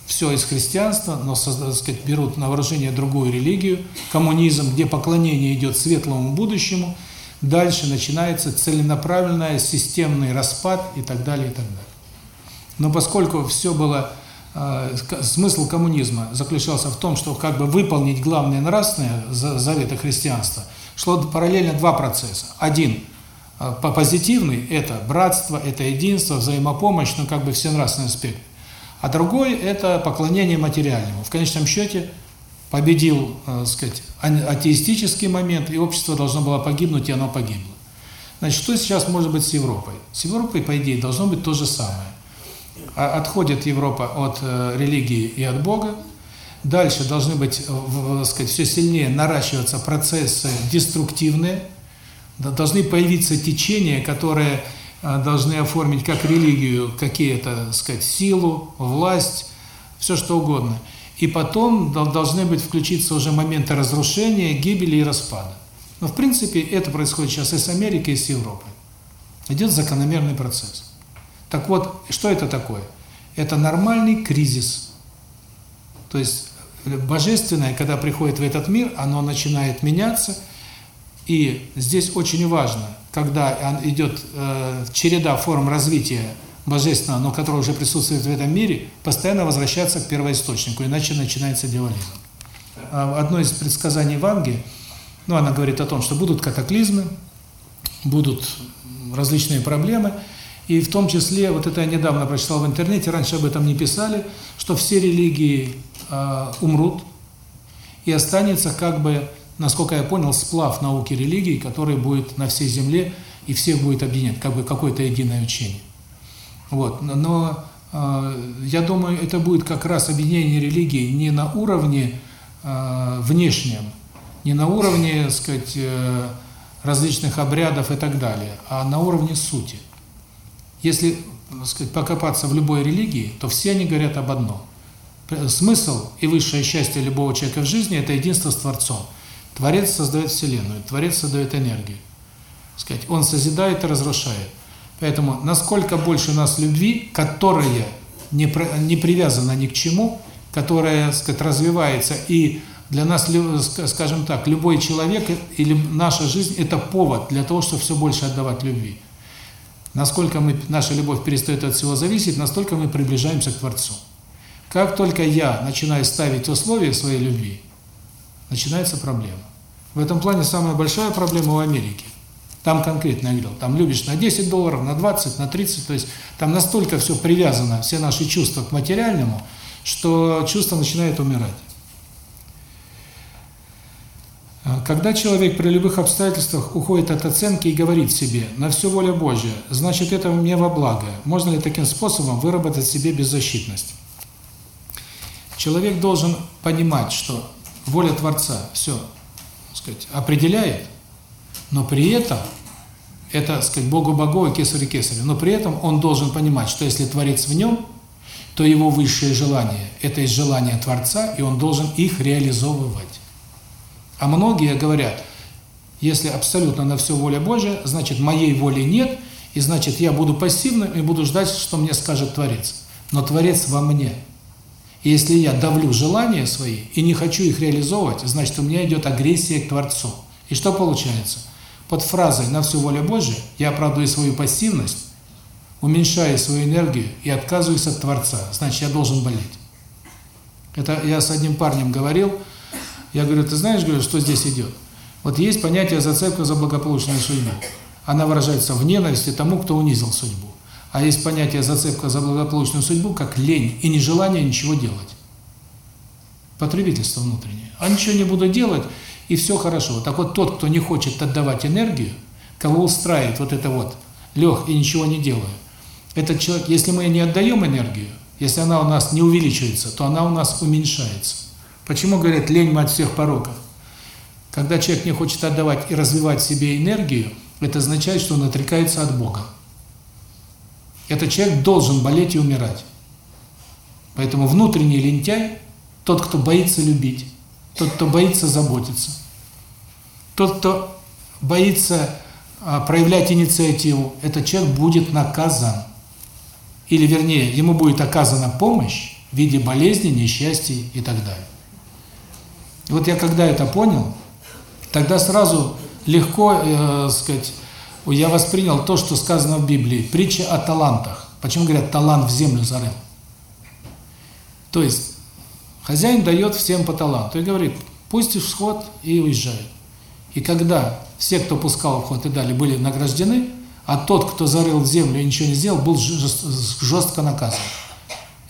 все из христианства, но, так сказать, берут на вооружение другую религию, коммунизм, где поклонение идет светлому будущему, дальше начинается целенаправленный системный распад и так далее, и так далее. Но поскольку все было, э, смысл коммунизма заключался в том, что как бы выполнить главные нравственные заветы христианства, шло параллельно два процесса. Один позитивный – это братство, это единство, взаимопомощь, ну как бы все нравственные аспекты а другой – это поклонение материальному. В конечном счете победил, э, так сказать, атеистический момент, и общество должно было погибнуть, и оно погибло. Значит, что сейчас может быть с Европой? С Европой, по идее, должно быть то же самое. А, отходит Европа от э, религии и от Бога, дальше должны быть, э, так сказать, все сильнее наращиваться процессы деструктивные, должны появиться течения, которые а, должны оформить как религию какие-то, сказать, силу, власть, все что угодно. И потом должны быть включиться уже моменты разрушения, гибели и распада. Но в принципе это происходит сейчас и с Америкой, и с Европой. Идет закономерный процесс. Так вот, что это такое? Это нормальный кризис. То есть божественное, когда приходит в этот мир, оно начинает меняться. И здесь очень важно – когда идет э, череда форм развития божественного, но которое уже присутствует в этом мире, постоянно возвращаться к первоисточнику, иначе начинается дьяволизм. А одно из предсказаний Ванги, ну, она говорит о том, что будут катаклизмы, будут различные проблемы, и в том числе, вот это я недавно прочитал в интернете, раньше об этом не писали, что все религии э, умрут, и останется как бы насколько я понял, сплав науки и религии, который будет на всей земле и всех будет объединять, как бы какое-то единое учение. Вот, но э, я думаю, это будет как раз объединение религии не на уровне э, внешнем, не на уровне, так сказать, э, различных обрядов и так далее, а на уровне сути. Если, сказать, покопаться в любой религии, то все они говорят об одном. Смысл и высшее счастье любого человека в жизни – это единство с Творцом. Творец создает Вселенную, Творец создает энергию. Сказать, он созидает и разрушает. Поэтому насколько больше у нас любви, которая не, не привязана ни к чему, которая, сказать, развивается, и для нас, скажем так, любой человек или наша жизнь – это повод для того, чтобы все больше отдавать любви. Насколько мы, наша любовь перестает от всего зависеть, настолько мы приближаемся к Творцу. Как только я начинаю ставить условия своей любви, начинается проблема. В этом плане самая большая проблема в Америке. Там конкретно я говорил, там любишь на 10 долларов, на 20, на 30, то есть там настолько все привязано, все наши чувства к материальному, что чувство начинает умирать. Когда человек при любых обстоятельствах уходит от оценки и говорит себе «на все воля Божья», значит это мне во благо. Можно ли таким способом выработать себе беззащитность? Человек должен понимать, что воля Творца все, сказать, определяет, но при этом это, сказать, Богу Богу, и Кесарю Кесарю, но при этом он должен понимать, что если Творец в нем, то его высшее желание – это из желания Творца, и он должен их реализовывать. А многие говорят, если абсолютно на все воля Божья, значит, моей воли нет, и значит, я буду пассивным и буду ждать, что мне скажет Творец. Но Творец во мне – если я давлю желания свои и не хочу их реализовывать, значит, у меня идет агрессия к Творцу. И что получается? Под фразой «на всю волю Божию» я оправдываю свою пассивность, уменьшаю свою энергию и отказываюсь от Творца. Значит, я должен болеть. Это я с одним парнем говорил. Я говорю, ты знаешь, что здесь идет? Вот есть понятие зацепка за благополучную судьбу. Она выражается в ненависти тому, кто унизил судьбу. А есть понятие зацепка за благополучную судьбу, как лень и нежелание ничего делать. Потребительство внутреннее. А ничего не буду делать, и все хорошо. Так вот, тот, кто не хочет отдавать энергию, кого устраивает вот это вот, лег и ничего не делаю, этот человек, если мы не отдаем энергию, если она у нас не увеличивается, то она у нас уменьшается. Почему говорят лень мать всех пороков? Когда человек не хочет отдавать и развивать себе энергию, это означает, что он отрекается от Бога. Этот человек должен болеть и умирать. Поэтому внутренний лентяй – тот, кто боится любить, тот, кто боится заботиться, тот, кто боится а, проявлять инициативу, этот человек будет наказан. Или, вернее, ему будет оказана помощь в виде болезни, несчастья и так далее. Вот я когда это понял, тогда сразу легко, э, сказать, я воспринял то, что сказано в Библии, притча о талантах. Почему говорят, талант в землю зарыл? То есть, хозяин дает всем по таланту и говорит, пусть всход и уезжает. И когда все, кто пускал в ход и дали, были награждены, а тот, кто зарыл в землю и ничего не сделал, был жестко наказан.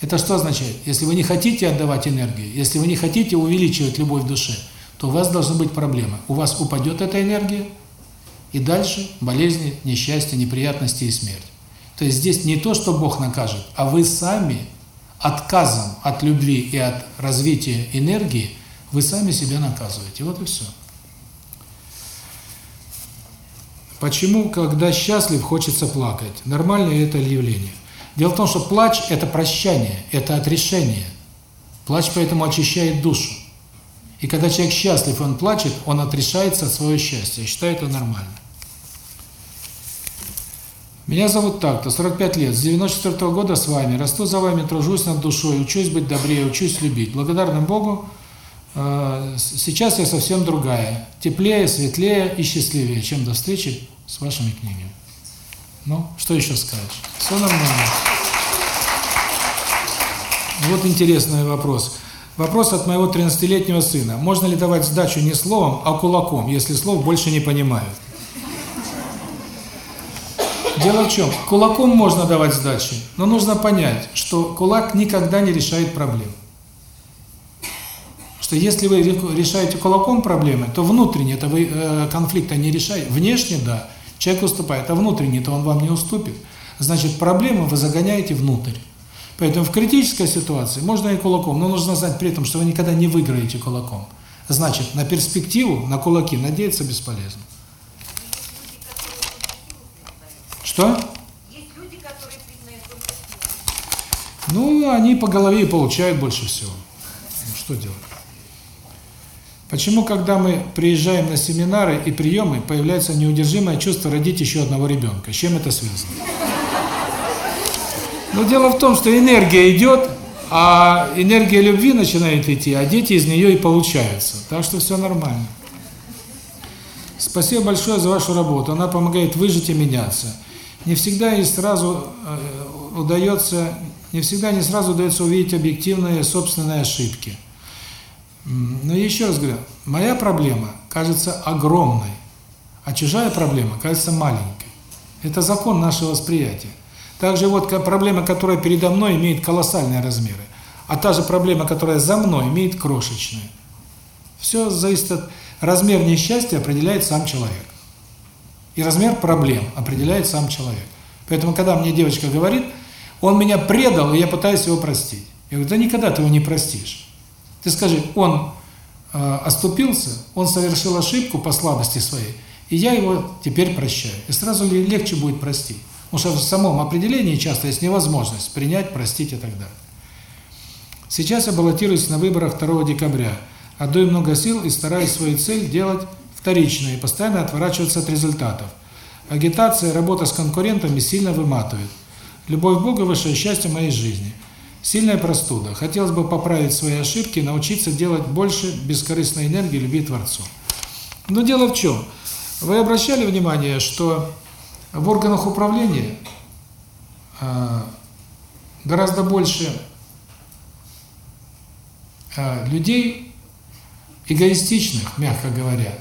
Это что означает? Если вы не хотите отдавать энергию, если вы не хотите увеличивать любовь в душе, то у вас должны быть проблемы. У вас упадет эта энергия, и дальше болезни, несчастья, неприятности и смерть. То есть здесь не то, что Бог накажет, а вы сами отказом от любви и от развития энергии, вы сами себя наказываете. Вот и все. Почему, когда счастлив, хочется плакать? Нормальное это явление. Дело в том, что плач – это прощание, это отрешение. Плач поэтому очищает душу. И когда человек счастлив, он плачет, он отрешается от своего счастья. Я считаю это нормально. Меня зовут так-то, 45 лет, с 94 -го года с вами, расту за вами, тружусь над душой, учусь быть добрее, учусь любить. Благодарна Богу, э, сейчас я совсем другая, теплее, светлее и счастливее, чем до встречи с вашими книгами. Ну, что еще скажешь? Все нормально. Вот интересный вопрос. Вопрос от моего 13-летнего сына. Можно ли давать сдачу не словом, а кулаком, если слов больше не понимают? Дело в чем? Кулаком можно давать сдачи, но нужно понять, что кулак никогда не решает проблем. Что если вы решаете кулаком проблемы, то внутренне это вы э, конфликта не решаете. Внешне, да, человек уступает, а внутренне-то он вам не уступит. Значит, проблемы вы загоняете внутрь. Поэтому в критической ситуации можно и кулаком, но нужно знать при этом, что вы никогда не выиграете кулаком. Значит, на перспективу, на кулаки надеяться бесполезно. Что? Есть люди, которые признают Ну, они по голове и получают больше всего. Ну, что делать? Почему, когда мы приезжаем на семинары и приемы, появляется неудержимое чувство родить еще одного ребенка? С чем это связано? Но дело в том, что энергия идет, а энергия любви начинает идти, а дети из нее и получаются. Так что все нормально. Спасибо большое за вашу работу. Она помогает выжить и меняться. Не всегда и сразу э, удается, не всегда не сразу удается увидеть объективные собственные ошибки. Но еще раз говорю, моя проблема кажется огромной, а чужая проблема кажется маленькой. Это закон нашего восприятия. Также вот проблема, которая передо мной, имеет колоссальные размеры, а та же проблема, которая за мной, имеет крошечные. Все зависит от... Размер несчастья определяет сам человек. И размер проблем определяет сам человек. Поэтому, когда мне девочка говорит, он меня предал, и я пытаюсь его простить. Я говорю, да никогда ты его не простишь. Ты скажи, он э, оступился, он совершил ошибку по слабости своей, и я его теперь прощаю. И сразу легче будет простить. Потому что в самом определении часто есть невозможность принять, простить и так далее. Сейчас я баллотируюсь на выборах 2 декабря. Отдаю много сил и стараюсь свою цель делать вторичной и постоянно отворачиваться от результатов. Агитация, работа с конкурентами сильно выматывает. Любовь к Богу – высшее счастье моей жизни. Сильная простуда. Хотелось бы поправить свои ошибки, научиться делать больше бескорыстной энергии любви Творцу. Но дело в чем? Вы обращали внимание, что в органах управления э, гораздо больше э, людей эгоистичных, мягко говоря,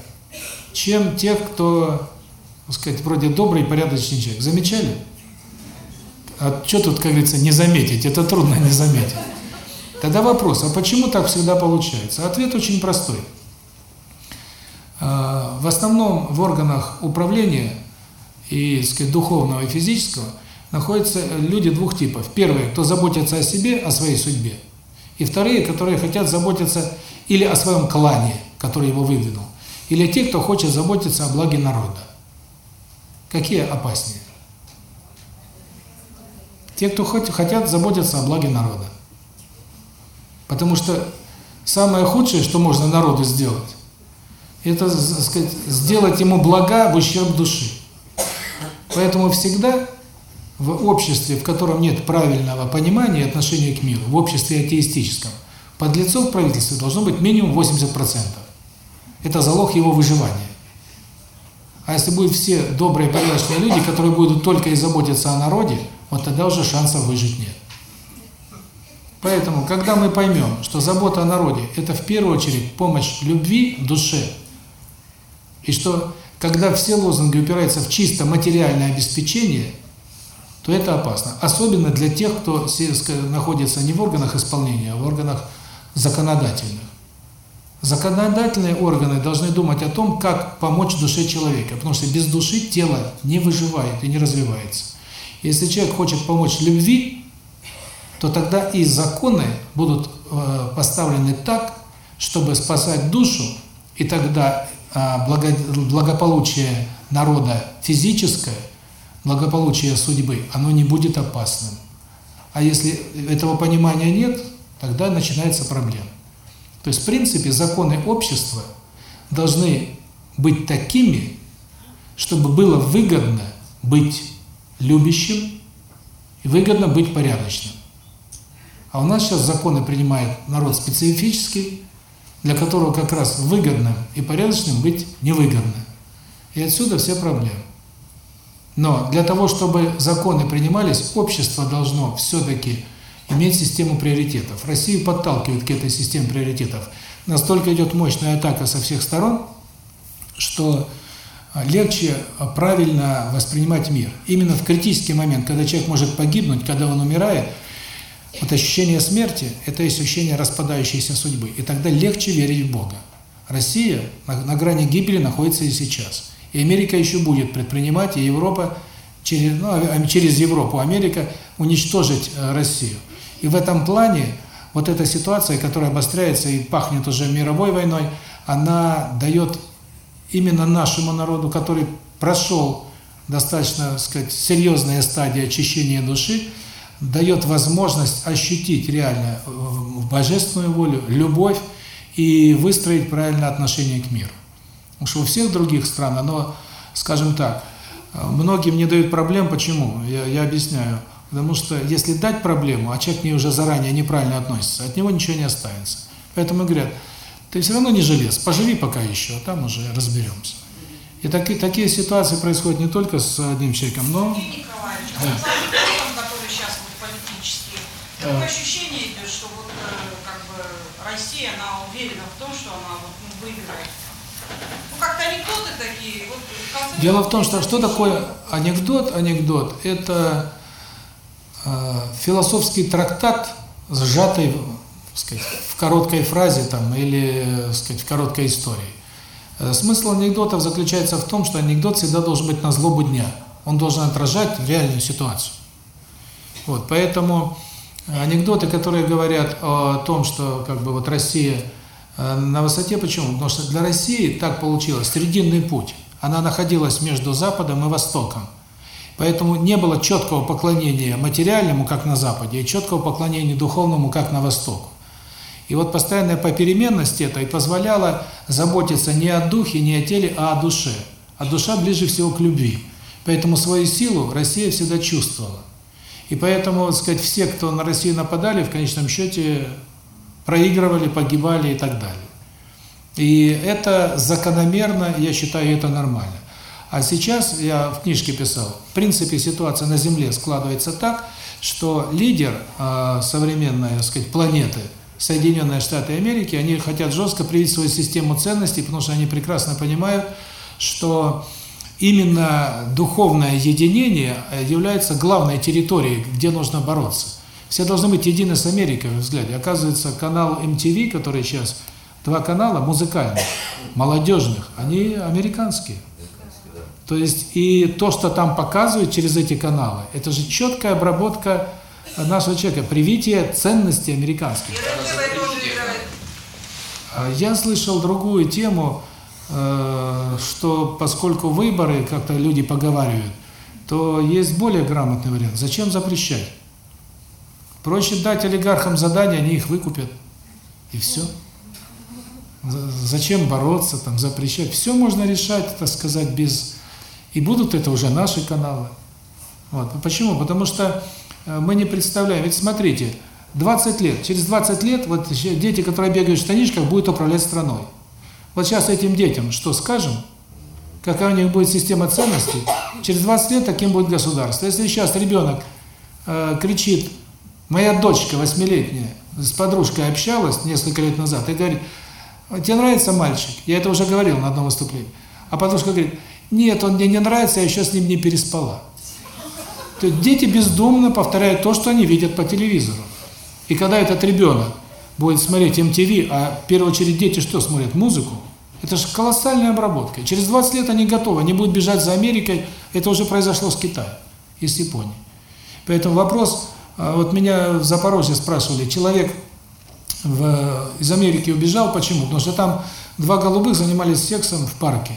чем тех, кто, так сказать, вроде добрый, порядочный человек. Замечали? А что тут, как говорится, не заметить? Это трудно не заметить. Тогда вопрос, а почему так всегда получается? Ответ очень простой. Э, в основном в органах управления и, сказать, духовного и физического, находятся люди двух типов. Первые, кто заботится о себе, о своей судьбе. И вторые, которые хотят заботиться или о своем клане, который его выдвинул, или те, кто хочет заботиться о благе народа. Какие опаснее? Те, кто хотят заботиться о благе народа. Потому что самое худшее, что можно народу сделать, это сказать, сделать ему блага в ущерб души. Поэтому всегда в обществе, в котором нет правильного понимания отношения к миру, в обществе атеистическом, подлецов в правительстве должно быть минимум 80%. Это залог его выживания. А если будут все добрые, порядочные люди, которые будут только и заботиться о народе, вот тогда уже шансов выжить нет. Поэтому, когда мы поймем, что забота о народе – это в первую очередь помощь любви душе, и что когда все лозунги упираются в чисто материальное обеспечение, то это опасно. Особенно для тех, кто находится не в органах исполнения, а в органах законодательных. Законодательные органы должны думать о том, как помочь душе человека, потому что без души тело не выживает и не развивается. Если человек хочет помочь любви, то тогда и законы будут э, поставлены так, чтобы спасать душу, и тогда э, благо, благополучие народа физическое, благополучие судьбы, оно не будет опасным. А если этого понимания нет, тогда начинается проблема. То есть, в принципе, законы общества должны быть такими, чтобы было выгодно быть любящим и выгодно быть порядочным. А у нас сейчас законы принимает народ специфический, для которого как раз выгодным и порядочным быть невыгодно. И отсюда все проблемы. Но для того, чтобы законы принимались, общество должно все-таки иметь систему приоритетов. Россию подталкивает к этой системе приоритетов. Настолько идет мощная атака со всех сторон, что легче правильно воспринимать мир. Именно в критический момент, когда человек может погибнуть, когда он умирает, вот ощущение смерти – это ощущение распадающейся судьбы. И тогда легче верить в Бога. Россия на, на грани гибели находится и сейчас. И Америка еще будет предпринимать, и Европа через, ну, а, через Европу, Америка уничтожить э, Россию. И в этом плане вот эта ситуация, которая обостряется и пахнет уже мировой войной, она дает именно нашему народу, который прошел достаточно, так сказать, серьезные стадии очищения души, дает возможность ощутить реально божественную волю, любовь и выстроить правильное отношение к миру. Потому что у всех других стран оно, скажем так, многим не дают проблем. Почему? Я, я объясняю. Потому что если дать проблему, а человек к ней уже заранее неправильно относится, от него ничего не останется. Поэтому говорят, ты все равно не желез, поживи пока еще, а там уже разберемся. И такие, такие ситуации происходят не только с одним человеком, но... Евгений Николаевич, а да. который сейчас вот политический, такое ощущение идет, что вот как бы Россия, она уверена в том, что она вот, ну, выиграет. Ну, как-то анекдоты такие. Вот, Дело в том, что что такое анекдот? Анекдот – это э, философский трактат, сжатый сказать, в короткой фразе там или сказать, в короткой истории. Смысл анекдотов заключается в том, что анекдот всегда должен быть на злобу дня. Он должен отражать реальную ситуацию. Вот, поэтому анекдоты, которые говорят о том, что как бы вот Россия на высоте, почему? Потому что для России так получилось, срединный путь. Она находилась между Западом и Востоком. Поэтому не было четкого поклонения материальному, как на Западе, и четкого поклонения духовному, как на Востоке. И вот постоянная попеременность это и позволяла заботиться не о духе, не о теле, а о душе. А душа ближе всего к любви. Поэтому свою силу Россия всегда чувствовала. И поэтому, вот сказать, все, кто на Россию нападали, в конечном счете проигрывали, погибали и так далее. И это закономерно, я считаю, это нормально. А сейчас, я в книжке писал, в принципе ситуация на Земле складывается так, что лидер э, современной, так сказать, планеты – Соединенные Штаты Америки, они хотят жестко привить свою систему ценностей, потому что они прекрасно понимают, что именно духовное единение является главной территорией, где нужно бороться. Все должны быть едины с Америкой, в взгляде. Оказывается, канал MTV, который сейчас, два канала музыкальных, молодежных, они американские. То есть, и то, что там показывают через эти каналы, это же четкая обработка нашего человека, привитие ценностей американских. А Я слышал другую тему, э, что поскольку выборы, как-то люди поговаривают, то есть более грамотный вариант. Зачем запрещать? Проще дать олигархам задания, они их выкупят. И все. За- Зачем бороться, там, запрещать? Все можно решать, так сказать, без... И будут это уже наши каналы. Вот. Почему? Потому что э, мы не представляем. Ведь смотрите, 20 лет, через 20 лет вот дети, которые бегают в штанишках, будут управлять страной. Вот сейчас этим детям что скажем? Какая у них будет система ценностей? Через 20 лет таким будет государство. Если сейчас ребенок э, кричит, моя дочка восьмилетняя с подружкой общалась несколько лет назад и говорит, «А тебе нравится мальчик? Я это уже говорил на одном выступлении. А подружка говорит, нет, он мне не нравится, я еще с ним не переспала. То есть дети бездумно повторяют то, что они видят по телевизору. И когда этот ребенок будет смотреть MTV, а в первую очередь дети что смотрят? Музыку. Это же колоссальная обработка. Через 20 лет они готовы, они будут бежать за Америкой. Это уже произошло с Китаем и с Японией. Поэтому вопрос, а, вот меня в Запорожье спрашивали, человек в, из Америки убежал, почему? Потому что там два голубых занимались сексом в парке.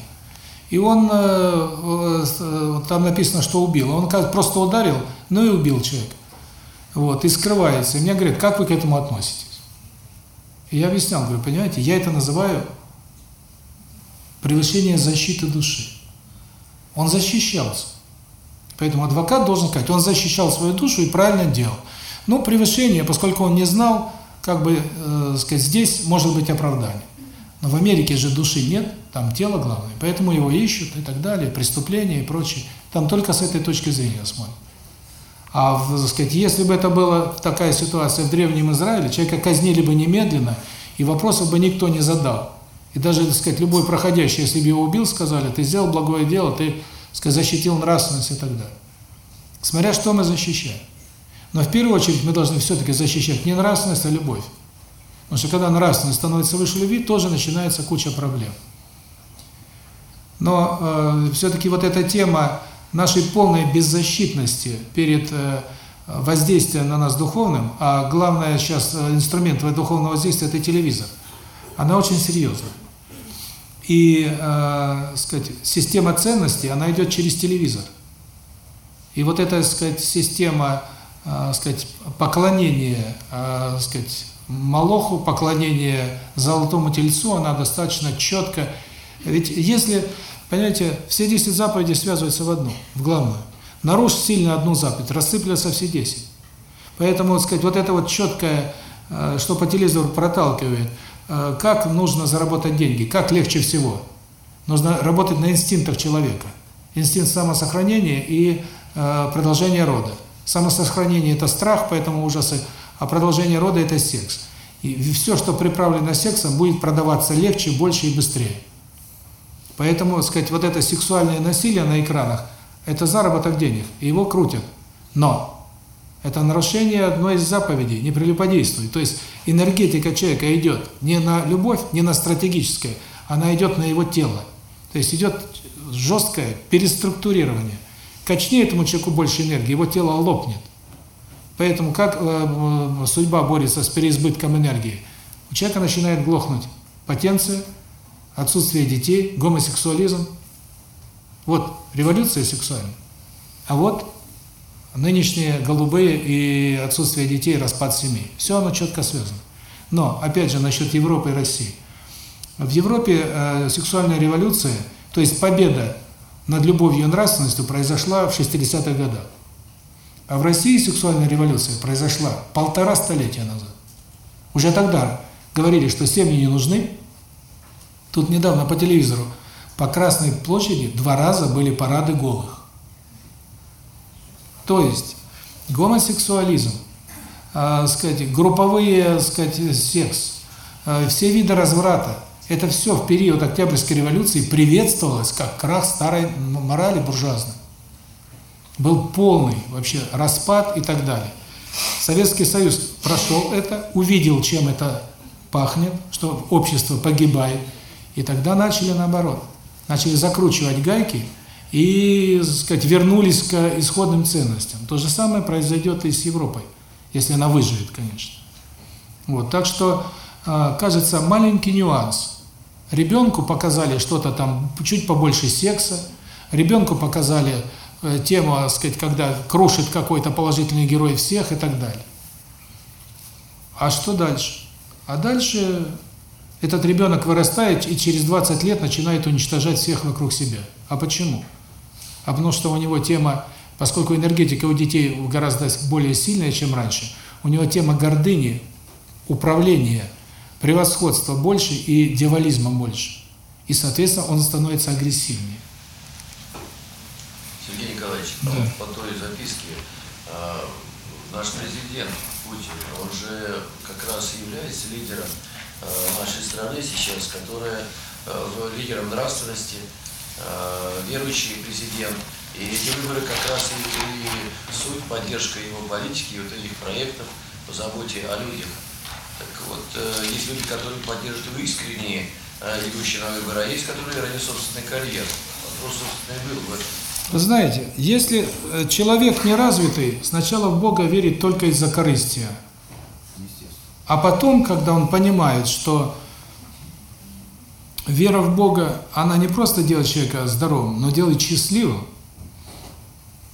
И он, э, э, там написано, что убил. Он просто ударил, ну и убил человека. Вот, и скрывается. И мне говорят, как вы к этому относитесь? И я объяснял, говорю, понимаете, я это называю превышение защиты души. Он защищался. Поэтому адвокат должен сказать, он защищал свою душу и правильно делал. Ну, превышение, поскольку он не знал, как бы, э, сказать, здесь может быть оправдание. Но в Америке же души нет, там тело главное, поэтому его ищут и так далее, преступления и прочее. Там только с этой точки зрения смотрят. А, так сказать, если бы это была такая ситуация в Древнем Израиле, человека казнили бы немедленно, и вопросов бы никто не задал. И даже, так сказать, любой проходящий, если бы его убил, сказали, ты сделал благое дело, ты, так сказать, защитил нравственность и так далее. Смотря что мы защищаем. Но в первую очередь мы должны все-таки защищать не нравственность, а любовь. Потому что когда нравственность становится выше любви, тоже начинается куча проблем. Но э, все-таки вот эта тема нашей полной беззащитности перед э, воздействием на нас духовным, а главное сейчас э, инструмент духовного воздействия – это телевизор, она очень серьезная. И, э, сказать, система ценностей, она идет через телевизор. И вот эта, сказать, система, э, сказать, поклонения, э, сказать, Молоху, поклонение золотому тельцу, она достаточно четко. Ведь если, понимаете, все 10 заповедей связываются в одну, в главную. Нарушь сильно одну заповедь, рассыплются все 10. Поэтому, так сказать, вот это вот четкое, э, что по телевизору проталкивает, э, как нужно заработать деньги, как легче всего. Нужно работать на инстинктах человека. Инстинкт самосохранения и э, продолжения рода. Самосохранение – это страх, поэтому ужасы а продолжение рода – это секс. И все, что приправлено сексом, будет продаваться легче, больше и быстрее. Поэтому, сказать, вот это сексуальное насилие на экранах – это заработок денег, и его крутят. Но это нарушение одной из заповедей – не прелюбодействуй. То есть энергетика человека идет не на любовь, не на стратегическое, она идет на его тело. То есть идет жесткое переструктурирование. Качни этому человеку больше энергии, его тело лопнет. Поэтому как э, судьба борется с переизбытком энергии? У человека начинает глохнуть потенция, отсутствие детей, гомосексуализм. Вот революция сексуальная. А вот нынешние голубые и отсутствие детей, распад семей. Все оно четко связано. Но, опять же, насчет Европы и России. В Европе э, сексуальная революция, то есть победа над любовью и нравственностью произошла в 60-х годах. А в России сексуальная революция произошла полтора столетия назад. Уже тогда говорили, что семьи не нужны. Тут недавно по телевизору по Красной площади два раза были парады голых. То есть гомосексуализм, э, сказать, групповые, сказать, секс, э, все виды разврата, это все в период Октябрьской революции приветствовалось как крах старой морали буржуазной был полный вообще распад и так далее. Советский Союз прошел это, увидел, чем это пахнет, что общество погибает, и тогда начали наоборот, начали закручивать гайки и, так сказать, вернулись к исходным ценностям. То же самое произойдет и с Европой. если она выживет, конечно. Вот, так что, э, кажется, маленький нюанс. Ребенку показали что-то там, чуть побольше секса, ребенку показали э, тему, так сказать, когда крушит какой-то положительный герой всех и так далее. А что дальше? А дальше этот ребенок вырастает и через 20 лет начинает уничтожать всех вокруг себя. А почему? А потому что у него тема, поскольку энергетика у детей гораздо более сильная, чем раньше, у него тема гордыни, управления, превосходства больше и дьяволизма больше. И, соответственно, он становится агрессивнее. Сергей Николаевич, Да. по той записке, э, наш президент Путин, он же как раз является лидером э, нашей страны сейчас, которая э, лидером нравственности, верующий президент. И эти выборы как раз и, и суть поддержка его политики, и вот этих проектов по заботе о людях. Так вот, э, есть люди, которые поддерживают его искренне, э, идущие на выборы, а есть, которые ради собственной карьеры. Вопрос, собственно, и был в этом. Вы знаете, если э, человек неразвитый, сначала в Бога верит только из-за корыстия. А потом, когда он понимает, что вера в Бога, она не просто делает человека здоровым, но делает счастливым,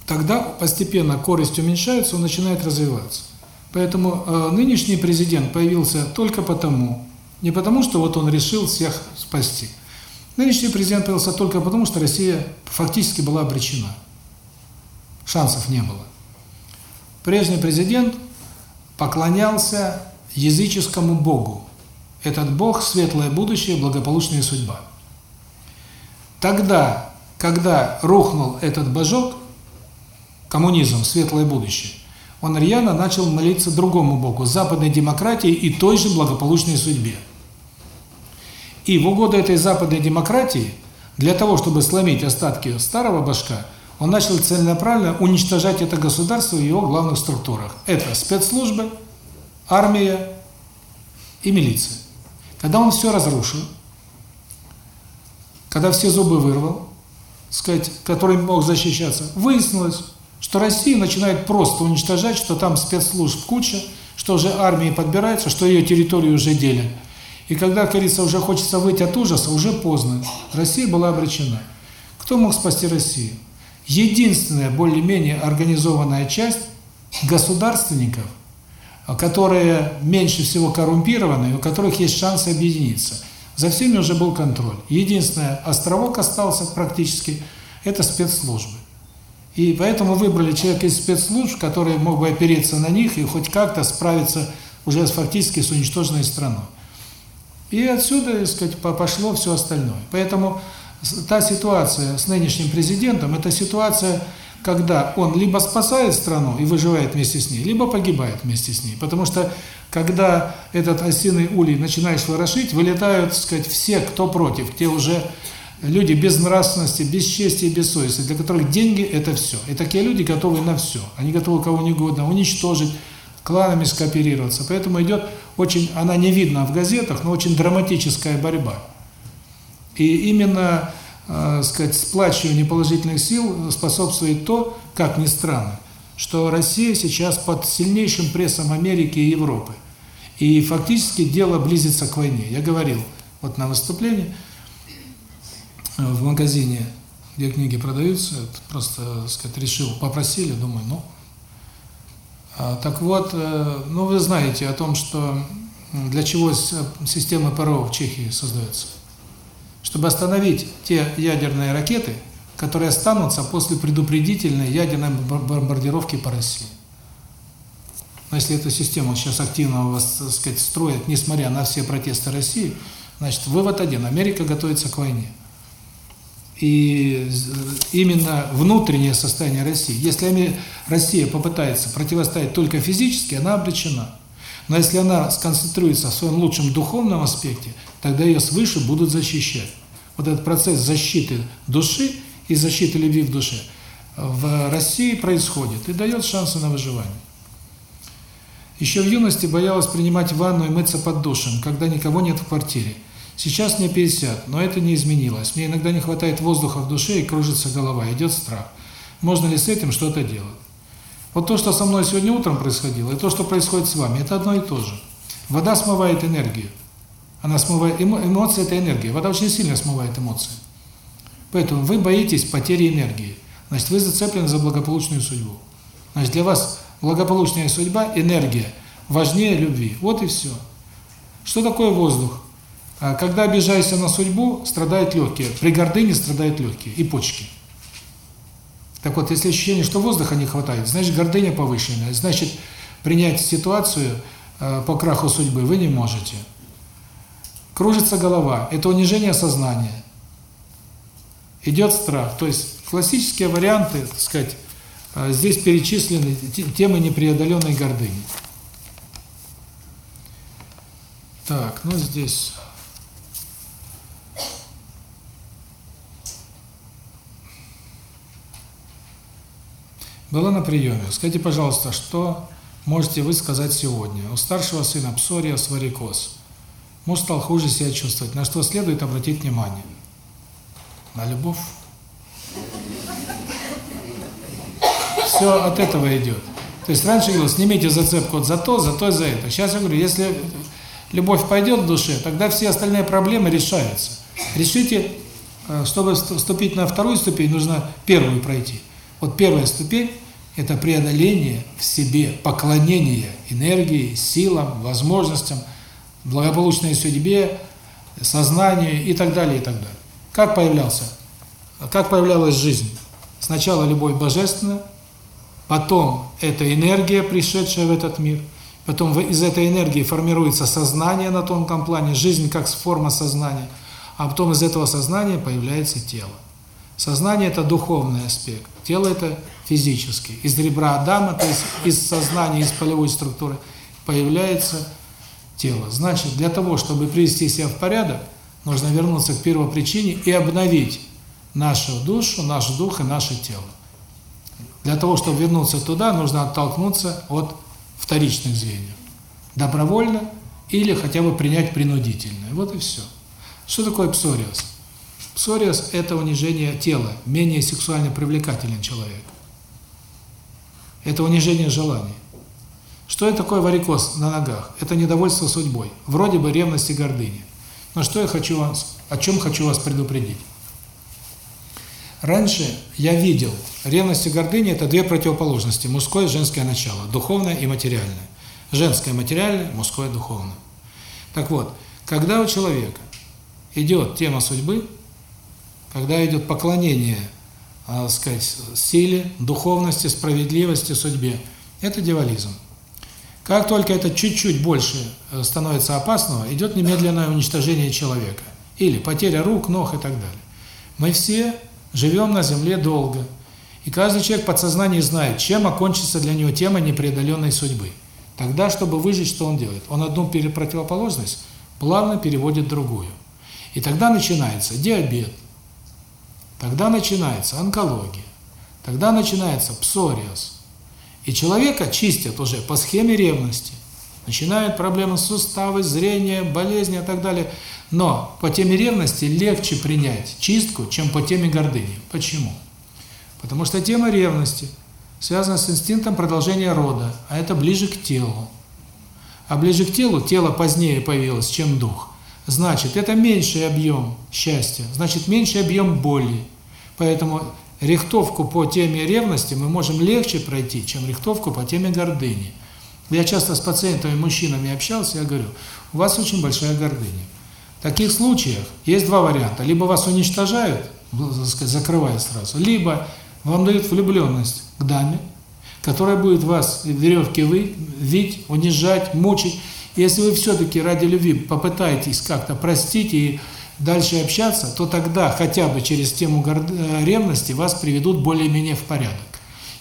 тогда постепенно корость уменьшается, он начинает развиваться. Поэтому э, нынешний президент появился только потому, не потому, что вот он решил всех спасти. Нынешний президент появился только потому, что Россия фактически была обречена. Шансов не было. Прежний президент поклонялся языческому богу. Этот бог – светлое будущее, благополучная судьба. Тогда, когда рухнул этот божок, коммунизм, светлое будущее, он рьяно начал молиться другому богу, западной демократии и той же благополучной судьбе. И в угоду этой западной демократии, для того, чтобы сломить остатки старого башка, он начал целенаправленно уничтожать это государство в его главных структурах. Это спецслужбы, армия и милиция. Когда он все разрушил, когда все зубы вырвал, сказать, который мог защищаться, выяснилось, что Россия начинает просто уничтожать, что там спецслужб куча, что уже армии подбирается, что ее территорию уже делят. И когда, как говорится, уже хочется выйти от ужаса, уже поздно. Россия была обречена. Кто мог спасти Россию? Единственная более-менее организованная часть государственников, которые меньше всего коррумпированы, у которых есть шанс объединиться. За всеми уже был контроль. Единственное, островок остался практически, это спецслужбы. И поэтому выбрали человека из спецслужб, который мог бы опереться на них и хоть как-то справиться уже фактически с уничтоженной страной. И отсюда, так сказать, пошло все остальное. Поэтому та ситуация с нынешним президентом, это ситуация, когда он либо спасает страну и выживает вместе с ней, либо погибает вместе с ней. Потому что, когда этот осиный улей начинаешь ворошить, вылетают, так сказать, все, кто против, те уже люди без нравственности, без чести и без совести, для которых деньги – это все. И такие люди готовы на все. Они готовы кого угодно уничтожить, кланами скооперироваться. Поэтому идет очень, она не видна в газетах, но очень драматическая борьба. И именно, э, сказать, сплачивание положительных сил способствует то, как ни странно, что Россия сейчас под сильнейшим прессом Америки и Европы. И фактически дело близится к войне. Я говорил вот на выступлении в магазине, где книги продаются, просто, сказать, решил, попросили, думаю, ну, так вот, ну вы знаете о том, что для чего система ПРО в Чехии создается? Чтобы остановить те ядерные ракеты, которые останутся после предупредительной ядерной бомбардировки по России. Но если эту систему сейчас активно, вас, так сказать, строят, несмотря на все протесты России, значит, вывод один. Америка готовится к войне. И именно внутреннее состояние России. Если Россия попытается противостоять только физически, она обречена. Но если она сконцентрируется в своем лучшем духовном аспекте, тогда ее свыше будут защищать. Вот этот процесс защиты души и защиты любви в душе в России происходит и дает шансы на выживание. Еще в юности боялась принимать ванну и мыться под душем, когда никого нет в квартире. Сейчас мне 50, но это не изменилось. Мне иногда не хватает воздуха в душе и кружится голова, идет страх. Можно ли с этим что-то делать? Вот то, что со мной сегодня утром происходило, и то, что происходит с вами, это одно и то же. Вода смывает энергию. Она смывает эмо, эмоции это энергия. Вода очень сильно смывает эмоции. Поэтому вы боитесь потери энергии. Значит, вы зацеплены за благополучную судьбу. Значит, для вас благополучная судьба, энергия важнее любви. Вот и все. Что такое воздух? А когда обижаешься на судьбу, страдают легкие. При гордыне страдают легкие и почки. Так вот, если ощущение, что воздуха не хватает, значит гордыня повышенная, значит принять ситуацию э, по краху судьбы вы не можете. Кружится голова, это унижение сознания. Идет страх. То есть классические варианты, так сказать, э, здесь перечислены темы непреодоленной гордыни. Так, ну здесь... Была на приеме. Скажите, пожалуйста, что можете вы сказать сегодня? У старшего сына псориаз, варикоз. Муж стал хуже себя чувствовать. На что следует обратить внимание? На любовь. Все от этого идет. То есть раньше говорил, снимите зацепку вот за то, за то, за это. Сейчас я говорю, если любовь пойдет в душе, тогда все остальные проблемы решаются. Решите, э, чтобы вступить на вторую ступень, нужно первую пройти. Вот первая ступень – это преодоление в себе, поклонение энергии, силам, возможностям, благополучной судьбе, сознанию и так далее, и так далее. Как появлялся? Как появлялась жизнь? Сначала любовь божественная, потом это энергия, пришедшая в этот мир, потом из этой энергии формируется сознание на тонком плане, жизнь как форма сознания, а потом из этого сознания появляется тело. Сознание – это духовный аспект, тело – это физический. Из ребра Адама, то есть из сознания, из полевой структуры появляется тело. Значит, для того, чтобы привести себя в порядок, нужно вернуться к первопричине и обновить нашу душу, наш дух и наше тело. Для того, чтобы вернуться туда, нужно оттолкнуться от вторичных звеньев. Добровольно или хотя бы принять принудительное. Вот и все. Что такое псориаз? Псориаз – это унижение тела, менее сексуально привлекателен человек. Это унижение желаний. Что это такое варикоз на ногах? Это недовольство судьбой. Вроде бы ревность и гордыня. Но что я хочу вас, о чем хочу вас предупредить? Раньше я видел, ревность и гордыня – это две противоположности, мужское и женское начало, духовное и материальное. Женское – материальное, мужское – духовное. Так вот, когда у человека идет тема судьбы, когда идет поклонение, так сказать, силе, духовности, справедливости, судьбе, это дьяволизм. Как только это чуть-чуть больше э, становится опасного, идет немедленное уничтожение человека. Или потеря рук, ног и так далее. Мы все живем на земле долго. И каждый человек подсознание знает, чем окончится для него тема непреодоленной судьбы. Тогда, чтобы выжить, что он делает? Он одну противоположность плавно переводит в другую. И тогда начинается диабет, тогда начинается онкология, тогда начинается псориаз. И человека чистят уже по схеме ревности. Начинают проблемы суставы, зрения, болезни и так далее. Но по теме ревности легче принять чистку, чем по теме гордыни. Почему? Потому что тема ревности связана с инстинктом продолжения рода, а это ближе к телу. А ближе к телу, тело позднее появилось, чем дух. Значит, это меньший объем счастья, значит, меньший объем боли. Поэтому рихтовку по теме ревности мы можем легче пройти, чем рихтовку по теме гордыни. Я часто с пациентами, мужчинами общался, я говорю, у вас очень большая гордыня. В таких случаях есть два варианта. Либо вас уничтожают, закрывая сразу, либо вам дают влюбленность к даме, которая будет вас в веревке вить, унижать, мучить. Если вы все-таки ради любви попытаетесь как-то простить и дальше общаться, то тогда хотя бы через тему э, ревности вас приведут более-менее в порядок.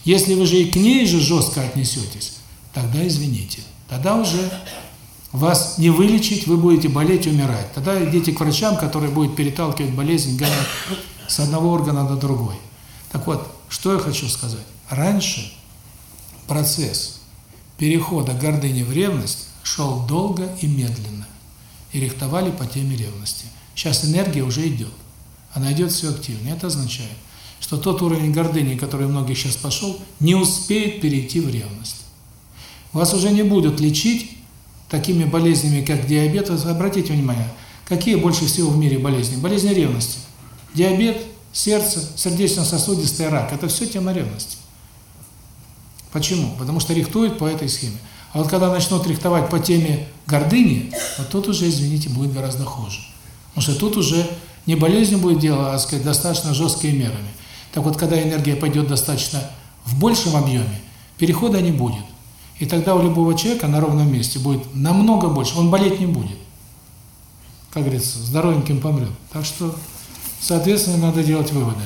Если вы же и к ней же жестко отнесетесь, тогда извините. Тогда уже вас не вылечить, вы будете болеть, умирать. Тогда идите к врачам, которые будут переталкивать болезнь, гонять с одного органа на другой. Так вот, что я хочу сказать. Раньше процесс перехода гордыни в ревность шел долго и медленно. И рихтовали по теме ревности. Сейчас энергия уже идет. Она идет все активнее. Это означает, что тот уровень гордыни, который у многих сейчас пошел, не успеет перейти в ревность. Вас уже не будут лечить такими болезнями, как диабет. Обратите внимание, какие больше всего в мире болезни? Болезни ревности. Диабет, сердце, сердечно-сосудистый рак – это все тема ревности. Почему? Потому что рихтуют по этой схеме. А вот когда начнут рихтовать по теме гордыни, вот тут уже, извините, будет гораздо хуже. Потому что тут уже не болезнью будет дело, а, сказать, достаточно жесткими мерами. Так вот, когда энергия пойдет достаточно в большем объеме, перехода не будет. И тогда у любого человека на ровном месте будет намного больше, он болеть не будет. Как говорится, здоровеньким помрет. Так что, соответственно, надо делать выводы.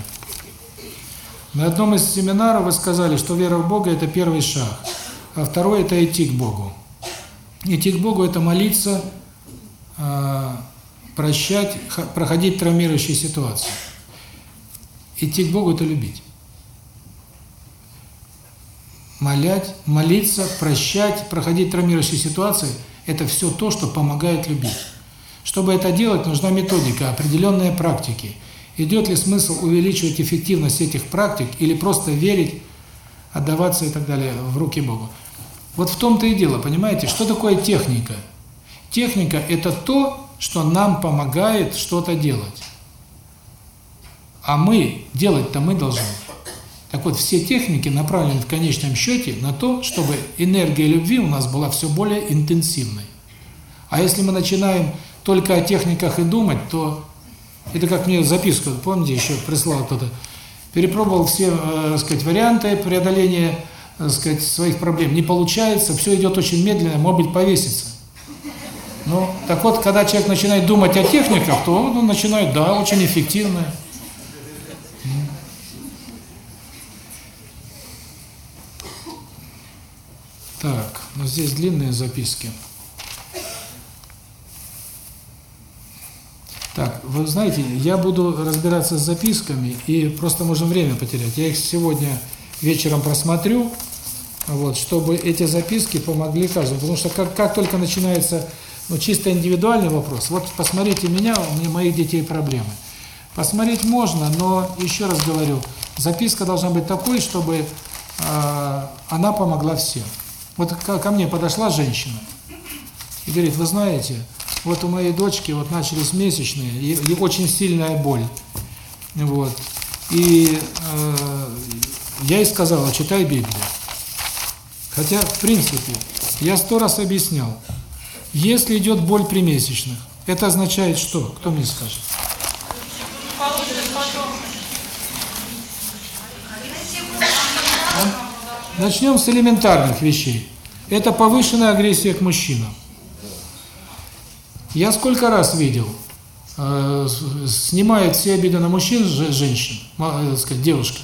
На одном из семинаров вы сказали, что вера в Бога – это первый шаг, а второй – это идти к Богу. Идти к Богу – это молиться, а, прощать, проходить травмирующие ситуации. Идти к Богу – это любить. Молять, молиться, прощать, проходить травмирующие ситуации – это все то, что помогает любить. Чтобы это делать, нужна методика, определенные практики. Идет ли смысл увеличивать эффективность этих практик или просто верить, отдаваться и так далее в руки Богу. Вот в том-то и дело, понимаете, что такое техника? Техника – это то, что нам помогает что-то делать. А мы, делать-то мы должны. Так вот, все техники направлены в конечном счете на то, чтобы энергия любви у нас была все более интенсивной. А если мы начинаем только о техниках и думать, то это как мне записку, помните, еще прислал кто-то, перепробовал все, э, сказать, варианты преодоления, э, сказать, своих проблем, не получается, все идет очень медленно, может быть, повесится. Ну, так вот, когда человек начинает думать о техниках, то он начинает, да, очень эффективно. Так, ну здесь длинные записки. Так, вы знаете, я буду разбираться с записками, и просто можем время потерять. Я их сегодня вечером просмотрю, вот, чтобы эти записки помогли каждому. Потому что как, как только начинается ну, чисто индивидуальный вопрос, вот посмотрите меня, у меня моих детей проблемы. Посмотреть можно, но, еще раз говорю, записка должна быть такой, чтобы э, она помогла всем. Вот ко мне подошла женщина и говорит, вы знаете, вот у моей дочки вот начались месячные, и, и очень сильная боль. Вот. И э, я ей сказала, читай Библию. Хотя, в принципе, я сто раз объяснял, если идет боль при месячных, это означает что? Кто мне скажет? Начнем с элементарных вещей. Это повышенная агрессия к мужчинам. Я сколько раз видел, э, снимают все обиды на мужчин, женщин, э, сказать, девушка.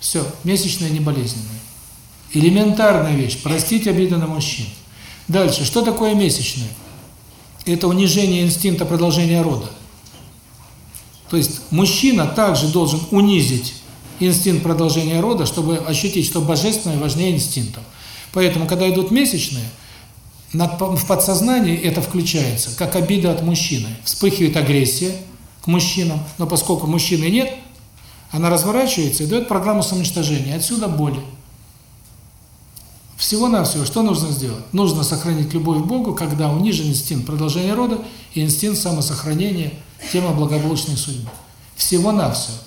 Все, месячная не болезненная. Элементарная вещь, простить обиды на мужчин. Дальше, что такое месячное? Это унижение инстинкта продолжения рода. То есть мужчина также должен унизить инстинкт продолжения рода, чтобы ощутить, что божественное важнее инстинктов. Поэтому, когда идут месячные, в подсознании это включается, как обида от мужчины. Вспыхивает агрессия к мужчинам, но поскольку мужчины нет, она разворачивается и дает программу самоуничтожения. Отсюда боли. Всего-навсего, что нужно сделать? Нужно сохранить любовь к Богу, когда унижен инстинкт продолжения рода и инстинкт самосохранения, тема благополучной судьбы. Всего-навсего.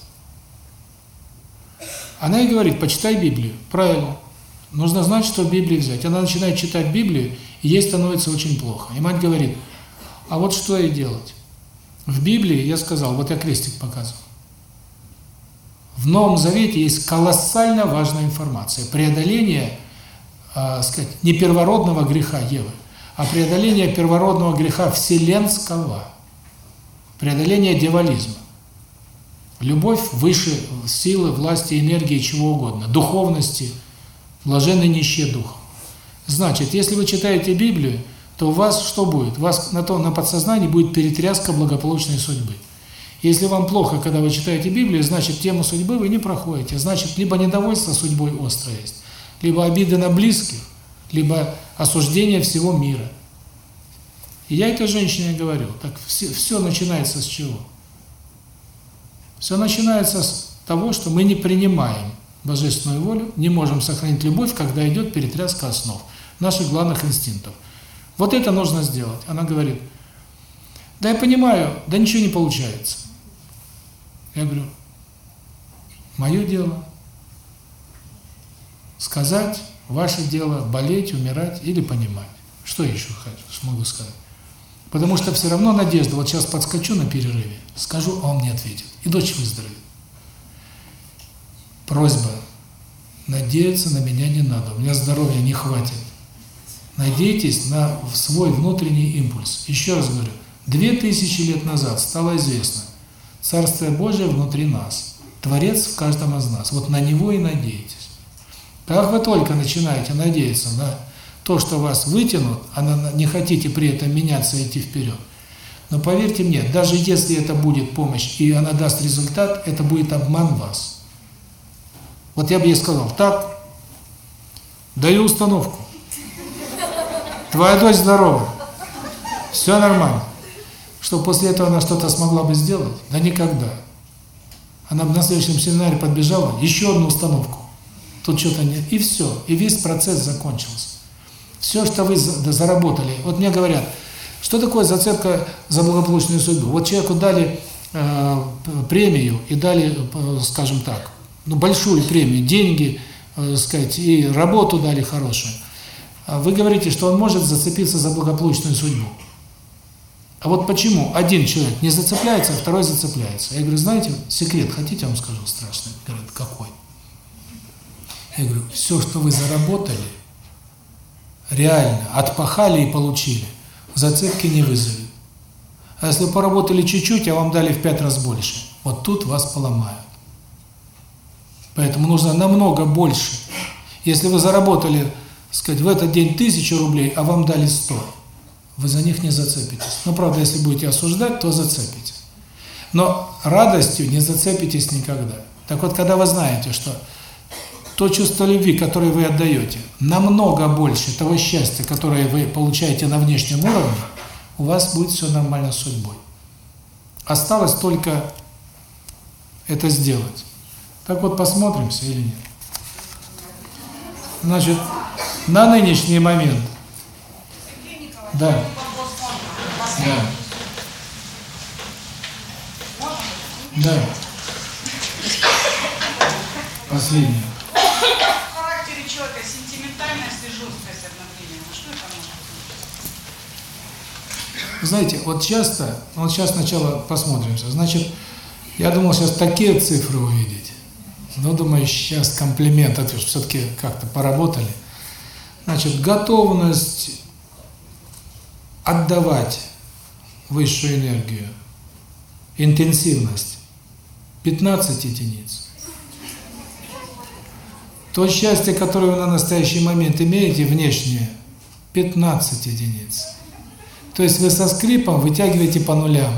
Она и говорит, почитай Библию. Правильно. Нужно знать, что в Библии взять. Она начинает читать Библию, ей становится очень плохо. И мать говорит, а вот что ей делать? В Библии, я сказал, вот я крестик показывал. В Новом Завете есть колоссально важная информация. Преодоление, э, сказать, не первородного греха Евы, а преодоление первородного греха вселенского. Преодоление дьяволизма. Любовь выше силы, власти, энергии, чего угодно. Духовности – Блаженны нищие духом. Значит, если вы читаете Библию, то у вас что будет? У вас на, то, на подсознании будет перетряска благополучной судьбы. Если вам плохо, когда вы читаете Библию, значит, тему судьбы вы не проходите. Значит, либо недовольство судьбой острое есть, либо обиды на близких, либо осуждение всего мира. И я этой женщине говорю, так все, все начинается с чего? Все начинается с того, что мы не принимаем божественную волю, не можем сохранить любовь, когда идет перетряска основ, наших главных инстинктов. Вот это нужно сделать. Она говорит, да я понимаю, да ничего не получается. Я говорю, мое дело сказать, ваше дело болеть, умирать или понимать. Что я еще хочу, могу сказать? Потому что все равно надежда, вот сейчас подскочу на перерыве, скажу, а он мне ответит. И дочь выздоровеет. Просьба. Надеяться на меня не надо, у меня здоровья не хватит. Надейтесь на свой внутренний импульс. Еще раз говорю, две тысячи лет назад стало известно, Царствие Божие внутри нас, Творец в каждом из нас. Вот на Него и надейтесь. Как вы только начинаете надеяться на то, что вас вытянут, а не хотите при этом меняться и идти вперед, но поверьте мне, даже если это будет помощь и она даст результат, это будет обман вас. Вот я бы ей сказал, так, даю установку. Твоя дочь здорова. Все нормально. Что после этого она что-то смогла бы сделать? Да никогда. Она бы на следующем семинаре подбежала, еще одну установку. Тут что-то нет. И все. И весь процесс закончился. Все, что вы заработали. Вот мне говорят, что такое зацепка за благополучную судьбу? Вот человеку дали э, премию и дали, э, скажем так, ну большую премию, деньги, э, сказать, и работу дали хорошую. А вы говорите, что он может зацепиться за благополучную судьбу. А вот почему один человек не зацепляется, а второй зацепляется? Я говорю, знаете, секрет, хотите, я вам скажу страшный? Говорят, какой? Я говорю, все, что вы заработали, реально, отпахали и получили, зацепки не вызовет. А если вы поработали чуть-чуть, а вам дали в пять раз больше, вот тут вас поломают. Поэтому нужно намного больше. Если вы заработали, сказать, в этот день тысячу рублей, а вам дали сто, вы за них не зацепитесь. Но, правда, если будете осуждать, то зацепитесь. Но радостью не зацепитесь никогда. Так вот, когда вы знаете, что то чувство любви, которое вы отдаете, намного больше того счастья, которое вы получаете на внешнем уровне, у вас будет все нормально с судьбой. Осталось только это сделать. Так вот, посмотримся или нет. Значит, на нынешний момент. Да. Да. Да. Последний. В характере человека сентиментальность и жесткость одновременно. Что это может быть? Знаете, вот часто, вот сейчас сначала посмотримся. Значит, я думал сейчас такие цифры увидеть. Но думаю, сейчас комплимент ответ, все-таки как-то поработали. Значит, готовность отдавать высшую энергию, интенсивность 15 единиц. То счастье, которое вы на настоящий момент имеете, внешнее, 15 единиц. То есть вы со скрипом вытягиваете по нулям.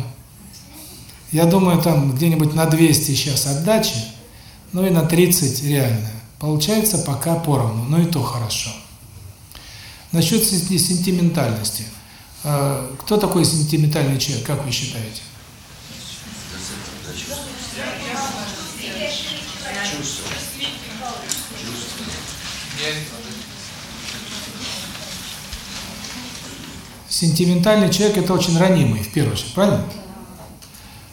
Я думаю, там где-нибудь на 200 сейчас отдачи, ну и на 30 реальная. Получается пока поровну, но и то хорошо. Насчет сентиментальности. А, кто такой сентиментальный человек, как вы считаете? Сентиментальный человек – это очень ранимый, в первую очередь, правильно?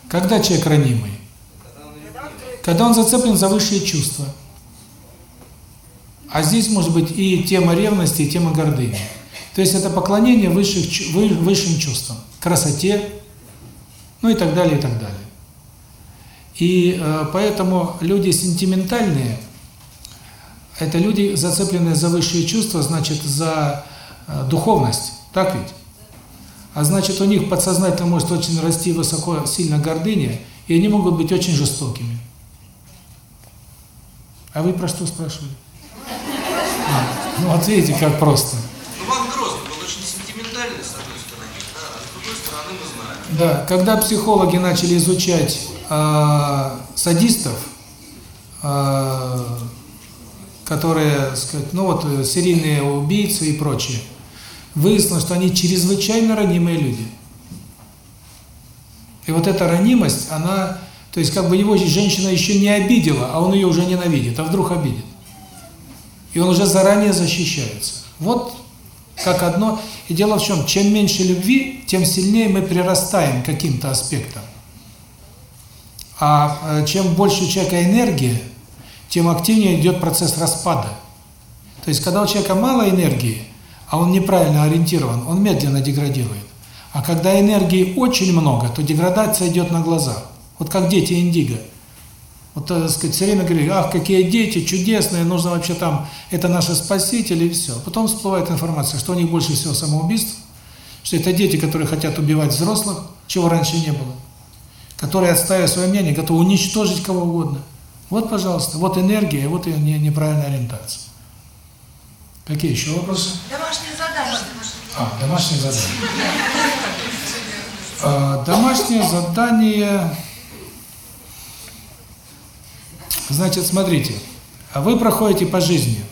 Когда человек ранимый? Когда он зацеплен за высшие чувства. А здесь может быть и тема ревности, и тема гордыни. То есть это поклонение высших, высшим чувствам, красоте, ну и так далее, и так далее. И э, поэтому люди сентиментальные – это люди, зацепленные за высшие чувства, значит, за э, духовность, так ведь? А значит, у них подсознательно может очень расти высоко, сильно гордыня, и они могут быть очень жестокими. А вы про что спрашивали? А, ну, вот видите, как просто. Ну, Иван Грозный был очень сентиментальный, с одной стороны, да, а с другой стороны мы знаем. Да, когда психологи начали изучать э, садистов, э, которые, сказать, ну вот, серийные убийцы и прочее, выяснилось, что они чрезвычайно ранимые люди. И вот эта ранимость, она, То есть как бы его женщина еще не обидела, а он ее уже ненавидит, а вдруг обидит. И он уже заранее защищается. Вот как одно. И дело в чем, чем меньше любви, тем сильнее мы прирастаем каким-то аспектом. А э, чем больше у человека энергии, тем активнее идет процесс распада. То есть, когда у человека мало энергии, а он неправильно ориентирован, он медленно деградирует. А когда энергии очень много, то деградация идет на глазах. Вот как дети индиго. Вот, так сказать, все время говорили, ах, какие дети чудесные, нужно вообще там, это наши спасители и все. Потом всплывает информация, что у них больше всего самоубийств, что это дети, которые хотят убивать взрослых, чего раньше не было, которые, отстаивая свое мнение, готовы уничтожить кого угодно. Вот, пожалуйста, вот энергия, вот ее неправильная ориентация. Какие еще вопросы? Домашнее задание. А, домашнее задание. А, домашнее задание... Значит, смотрите, а вы проходите по жизни.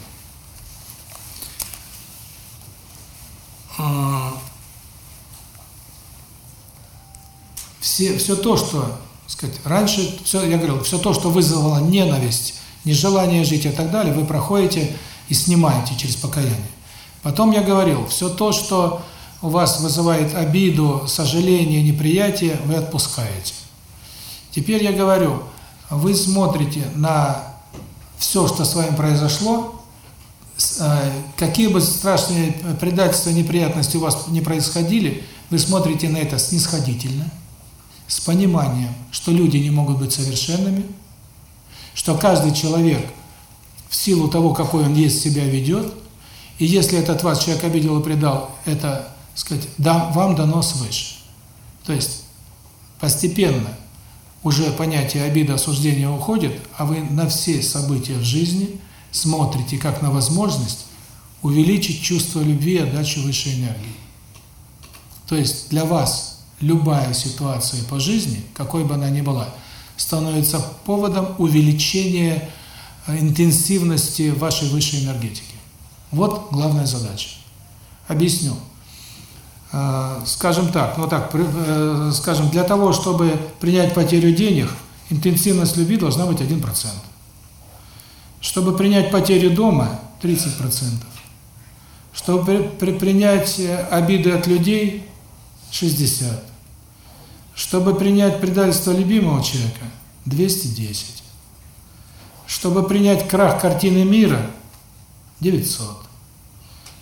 Все, все то, что, сказать, раньше, все, я говорил, все то, что вызвало ненависть, нежелание жить и так далее, вы проходите и снимаете через покаяние. Потом я говорил, все то, что у вас вызывает обиду, сожаление, неприятие, вы отпускаете. Теперь я говорю, вы смотрите на все, что с вами произошло, какие бы страшные предательства, неприятности у вас не происходили, вы смотрите на это снисходительно, с пониманием, что люди не могут быть совершенными, что каждый человек в силу того, какой он есть, себя ведет, и если этот вас человек обидел и предал, это, сказать, да, вам дано свыше. То есть постепенно уже понятие обиды, осуждения уходит, а вы на все события в жизни смотрите как на возможность увеличить чувство любви и отдачу высшей энергии. То есть для вас любая ситуация по жизни, какой бы она ни была, становится поводом увеличения э, интенсивности вашей высшей энергетики. Вот главная задача. Объясню. Э, скажем так, ну так, э, скажем, для того, чтобы принять потерю денег, интенсивность любви должна быть 1%. Чтобы принять потерю дома, 30%. Чтобы при, принять э, обиды от людей, 60%. Чтобы принять предательство любимого человека, 210. Чтобы принять крах картины мира, 900.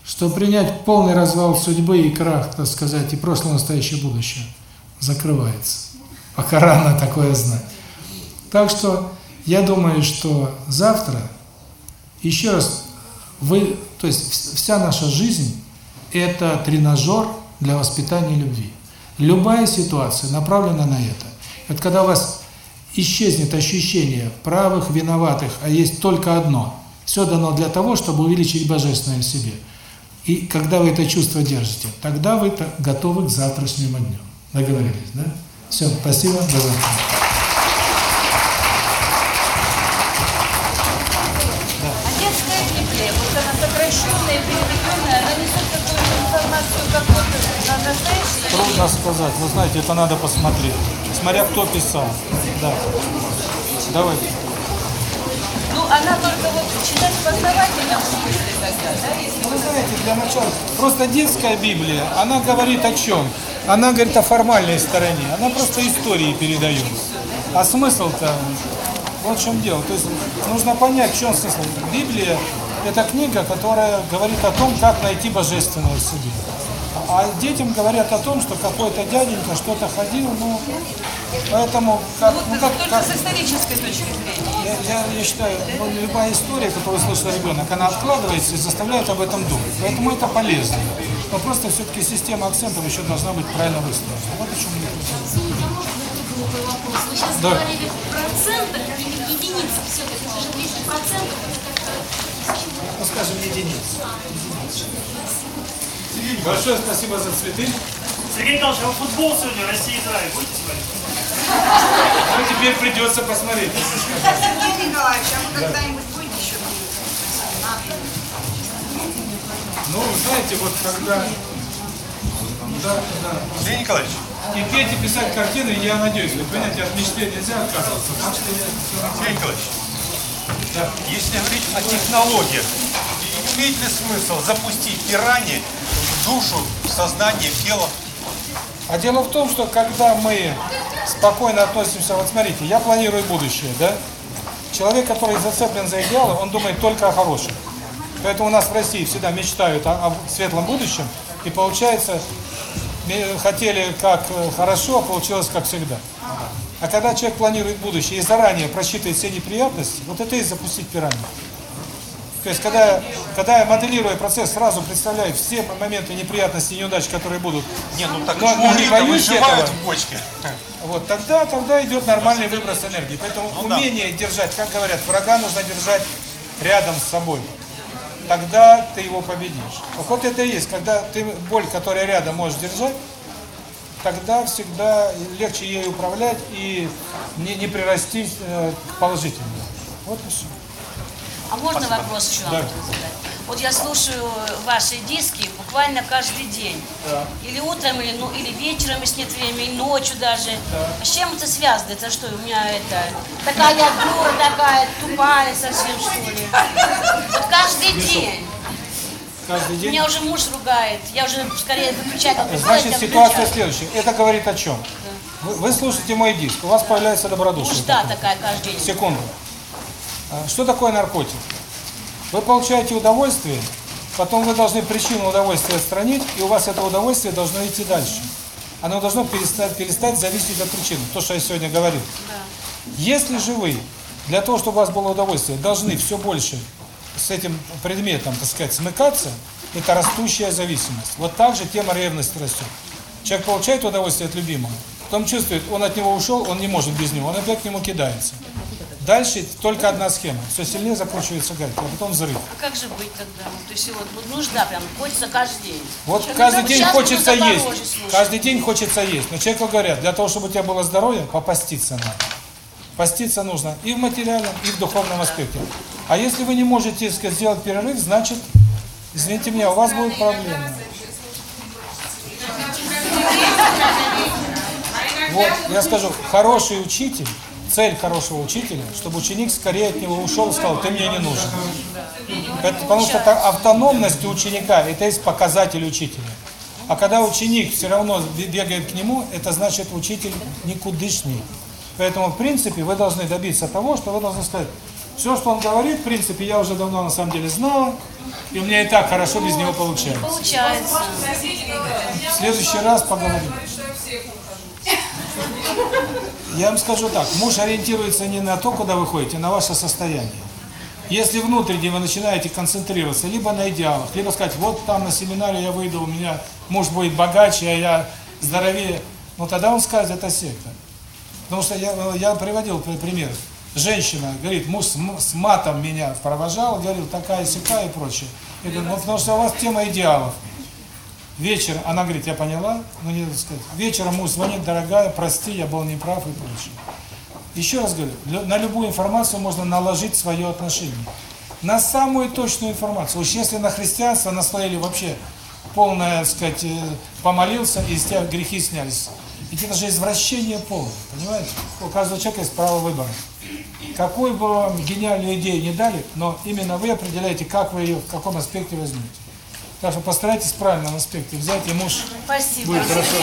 Чтобы принять полный развал судьбы и крах, так сказать, и прошлое, настоящее, будущее, закрывается. Пока рано такое знать. Так что я думаю, что завтра, еще раз, вы, то есть вся наша жизнь – это тренажер для воспитания любви. Любая ситуация направлена на это. Вот когда у вас исчезнет ощущение правых, виноватых, а есть только одно – все дано для того, чтобы увеличить Божественное в себе – и когда вы это чувство держите, тогда вы готовы к завтрашнему дню. Договорились, да? Все, спасибо, до завтра. А детская Библия, вот она сокращенная, переведенная, она несет какую-то информацию, какую-то на настоящий? Трудно сказать, вы знаете, это надо посмотреть. Смотря кто писал. Да. Давайте. Ну, она только вот читать в познавательном смысле тогда, да? Если Ну, вы знаете, для начала, просто детская Библия, она говорит о чем? Она говорит о формальной стороне, она просто истории передает. А смысл-то, вот в чем дело. То есть нужно понять, в чем смысл. Библия – это книга, которая говорит о том, как найти божественное в себе. А детям говорят о том, что какой-то дяденька что-то ходил, ну, поэтому, как, ну, это как, только как, с исторической точки зрения. Я, я, считаю, ну, любая история, которую слышал ребенок, она откладывается и заставляет об этом думать. Поэтому это полезно. Но просто все-таки система акцентов еще должна быть правильно выстроена. Вот о чем мне сейчас Да. говорили в процентах или в единицах все-таки. Это же 200 процентов. Ну, скажем, единицы. Большое спасибо за цветы. Сергей Николаевич, а футбол сегодня Россия-Израиль будете смотреть? Ну, теперь придется посмотреть. Сергей Николаевич, а вы когда-нибудь будете еще Ну, знаете, вот когда Да, да. Сергей Николаевич, И петь и писать картины, я надеюсь. Вы понимаете, от мечты нельзя отказываться. Так что я... Сергей Николаевич, если говорить о технологиях, имеет ли смысл запустить пираньи в душу, в сознание, в тело? А дело в том, что когда мы спокойно относимся, вот смотрите, я планирую будущее, да? Человек, который зацеплен за идеалы, он думает только о хорошем. Поэтому у нас в России всегда мечтают о, о светлом будущем, и получается, хотели как э, хорошо, а получилось как всегда. А когда человек планирует будущее и заранее просчитывает все неприятности, вот это и запустить пиранью. То есть, когда, когда я моделируя процесс, сразу представляю все моменты неприятностей и неудач, которые будут. Не, ну так Но- но не боюсь этого. в бочке. Вот тогда, тогда идет нормальный выброс энергии. Поэтому Ну да. умение держать, как говорят, врага нужно держать рядом с собой. Тогда ты его победишь. Вот это и есть, когда ты боль, которая рядом можешь держать, тогда всегда легче ей управлять и не, не прирасти э, к положительному. Вот и все. А можно вопрос еще вам Да. задать? Вот я слушаю ваши диски буквально каждый день. Или утром, или, ну, или вечером, если нет времени, и ночью даже. А с чем это связано? Это что, у меня это... Такая дура, такая тупая совсем, что ли? Вот каждый день. Каждый день. Меня уже муж ругает. Я уже скорее выключаю, Значит, ситуация следующая. Это говорит о чем? Вы, вы слушаете мой диск, у вас появляется добродушие. Нужда такая каждый день. Секунду. Что такое наркотик? Вы получаете удовольствие, потом вы должны причину удовольствия отстранить, и у вас это удовольствие должно идти дальше. Оно должно перестать, перестать зависеть от причины. То, что я сегодня говорил. Если же вы, для того, чтобы у вас было удовольствие, должны все больше с этим предметом, так сказать, смыкаться, это растущая зависимость. Вот так же тема ревности растет. Человек получает удовольствие от любимого, потом чувствует, он от него ушел, он не может без него, он опять к нему кидается. Дальше только одна схема. Все сильнее закручивается гайка, а потом взрыв. А как же быть тогда? То есть вот, вот нужда прям, хочется каждый день. Вот Сейчас каждый день хочется есть. слушать. Каждый день хочется есть. Но человеку говорят, для того, чтобы у тебя было здоровье, попаститься надо. Поститься нужно и в материальном, и в духовном аспекте. А если вы не можете сказать, сделать перерыв, значит, извините меня, у вас будут проблемы. Вот, я скажу, хороший учитель, цель хорошего учителя, чтобы ученик скорее от него ушел и сказал, ты мне не нужен. Это, потому что это автономность у ученика, это есть показатель учителя. А когда ученик все равно бе- бегает к нему, это значит учитель никудышний. Поэтому, в принципе, вы должны добиться того, что вы должны сказать, все, что он говорит, в принципе, я уже давно на самом деле знала, и у меня и так хорошо без него получается. Получается. В следующий раз поговорим. Я вам скажу так, муж ориентируется не на то, куда вы ходите, а на ваше состояние. Если внутренне вы начинаете концентрироваться либо на идеалах, либо сказать, вот там на семинаре я выйду, у меня муж будет богаче, а я здоровее, ну тогда он скажет, это секта. Потому что я, я приводил при- пример. Женщина говорит, муж с, матом меня провожал, говорил, такая сякая и прочее. Я говорю, ну потому что у вас тема идеалов. Вечер, она говорит, я поняла, ну не надо сказать. Вечером муж звонит, дорогая, прости, я был неправ и прочее. Еще раз говорю, на любую информацию можно наложить свое отношение. На самую точную информацию. Уж если на христианство наслоили вообще полное, так сказать, э, помолился, и с тебя грехи снялись. Ведь это же извращение полное, понимаете? У каждого человека есть право выбора. Какую бы вам гениальную идею не дали, но именно вы определяете, как вы ее, в каком аспекте возьмете. Так что постарайтесь в правильном аспекте взять, и муж Спасибо. будет хорошо.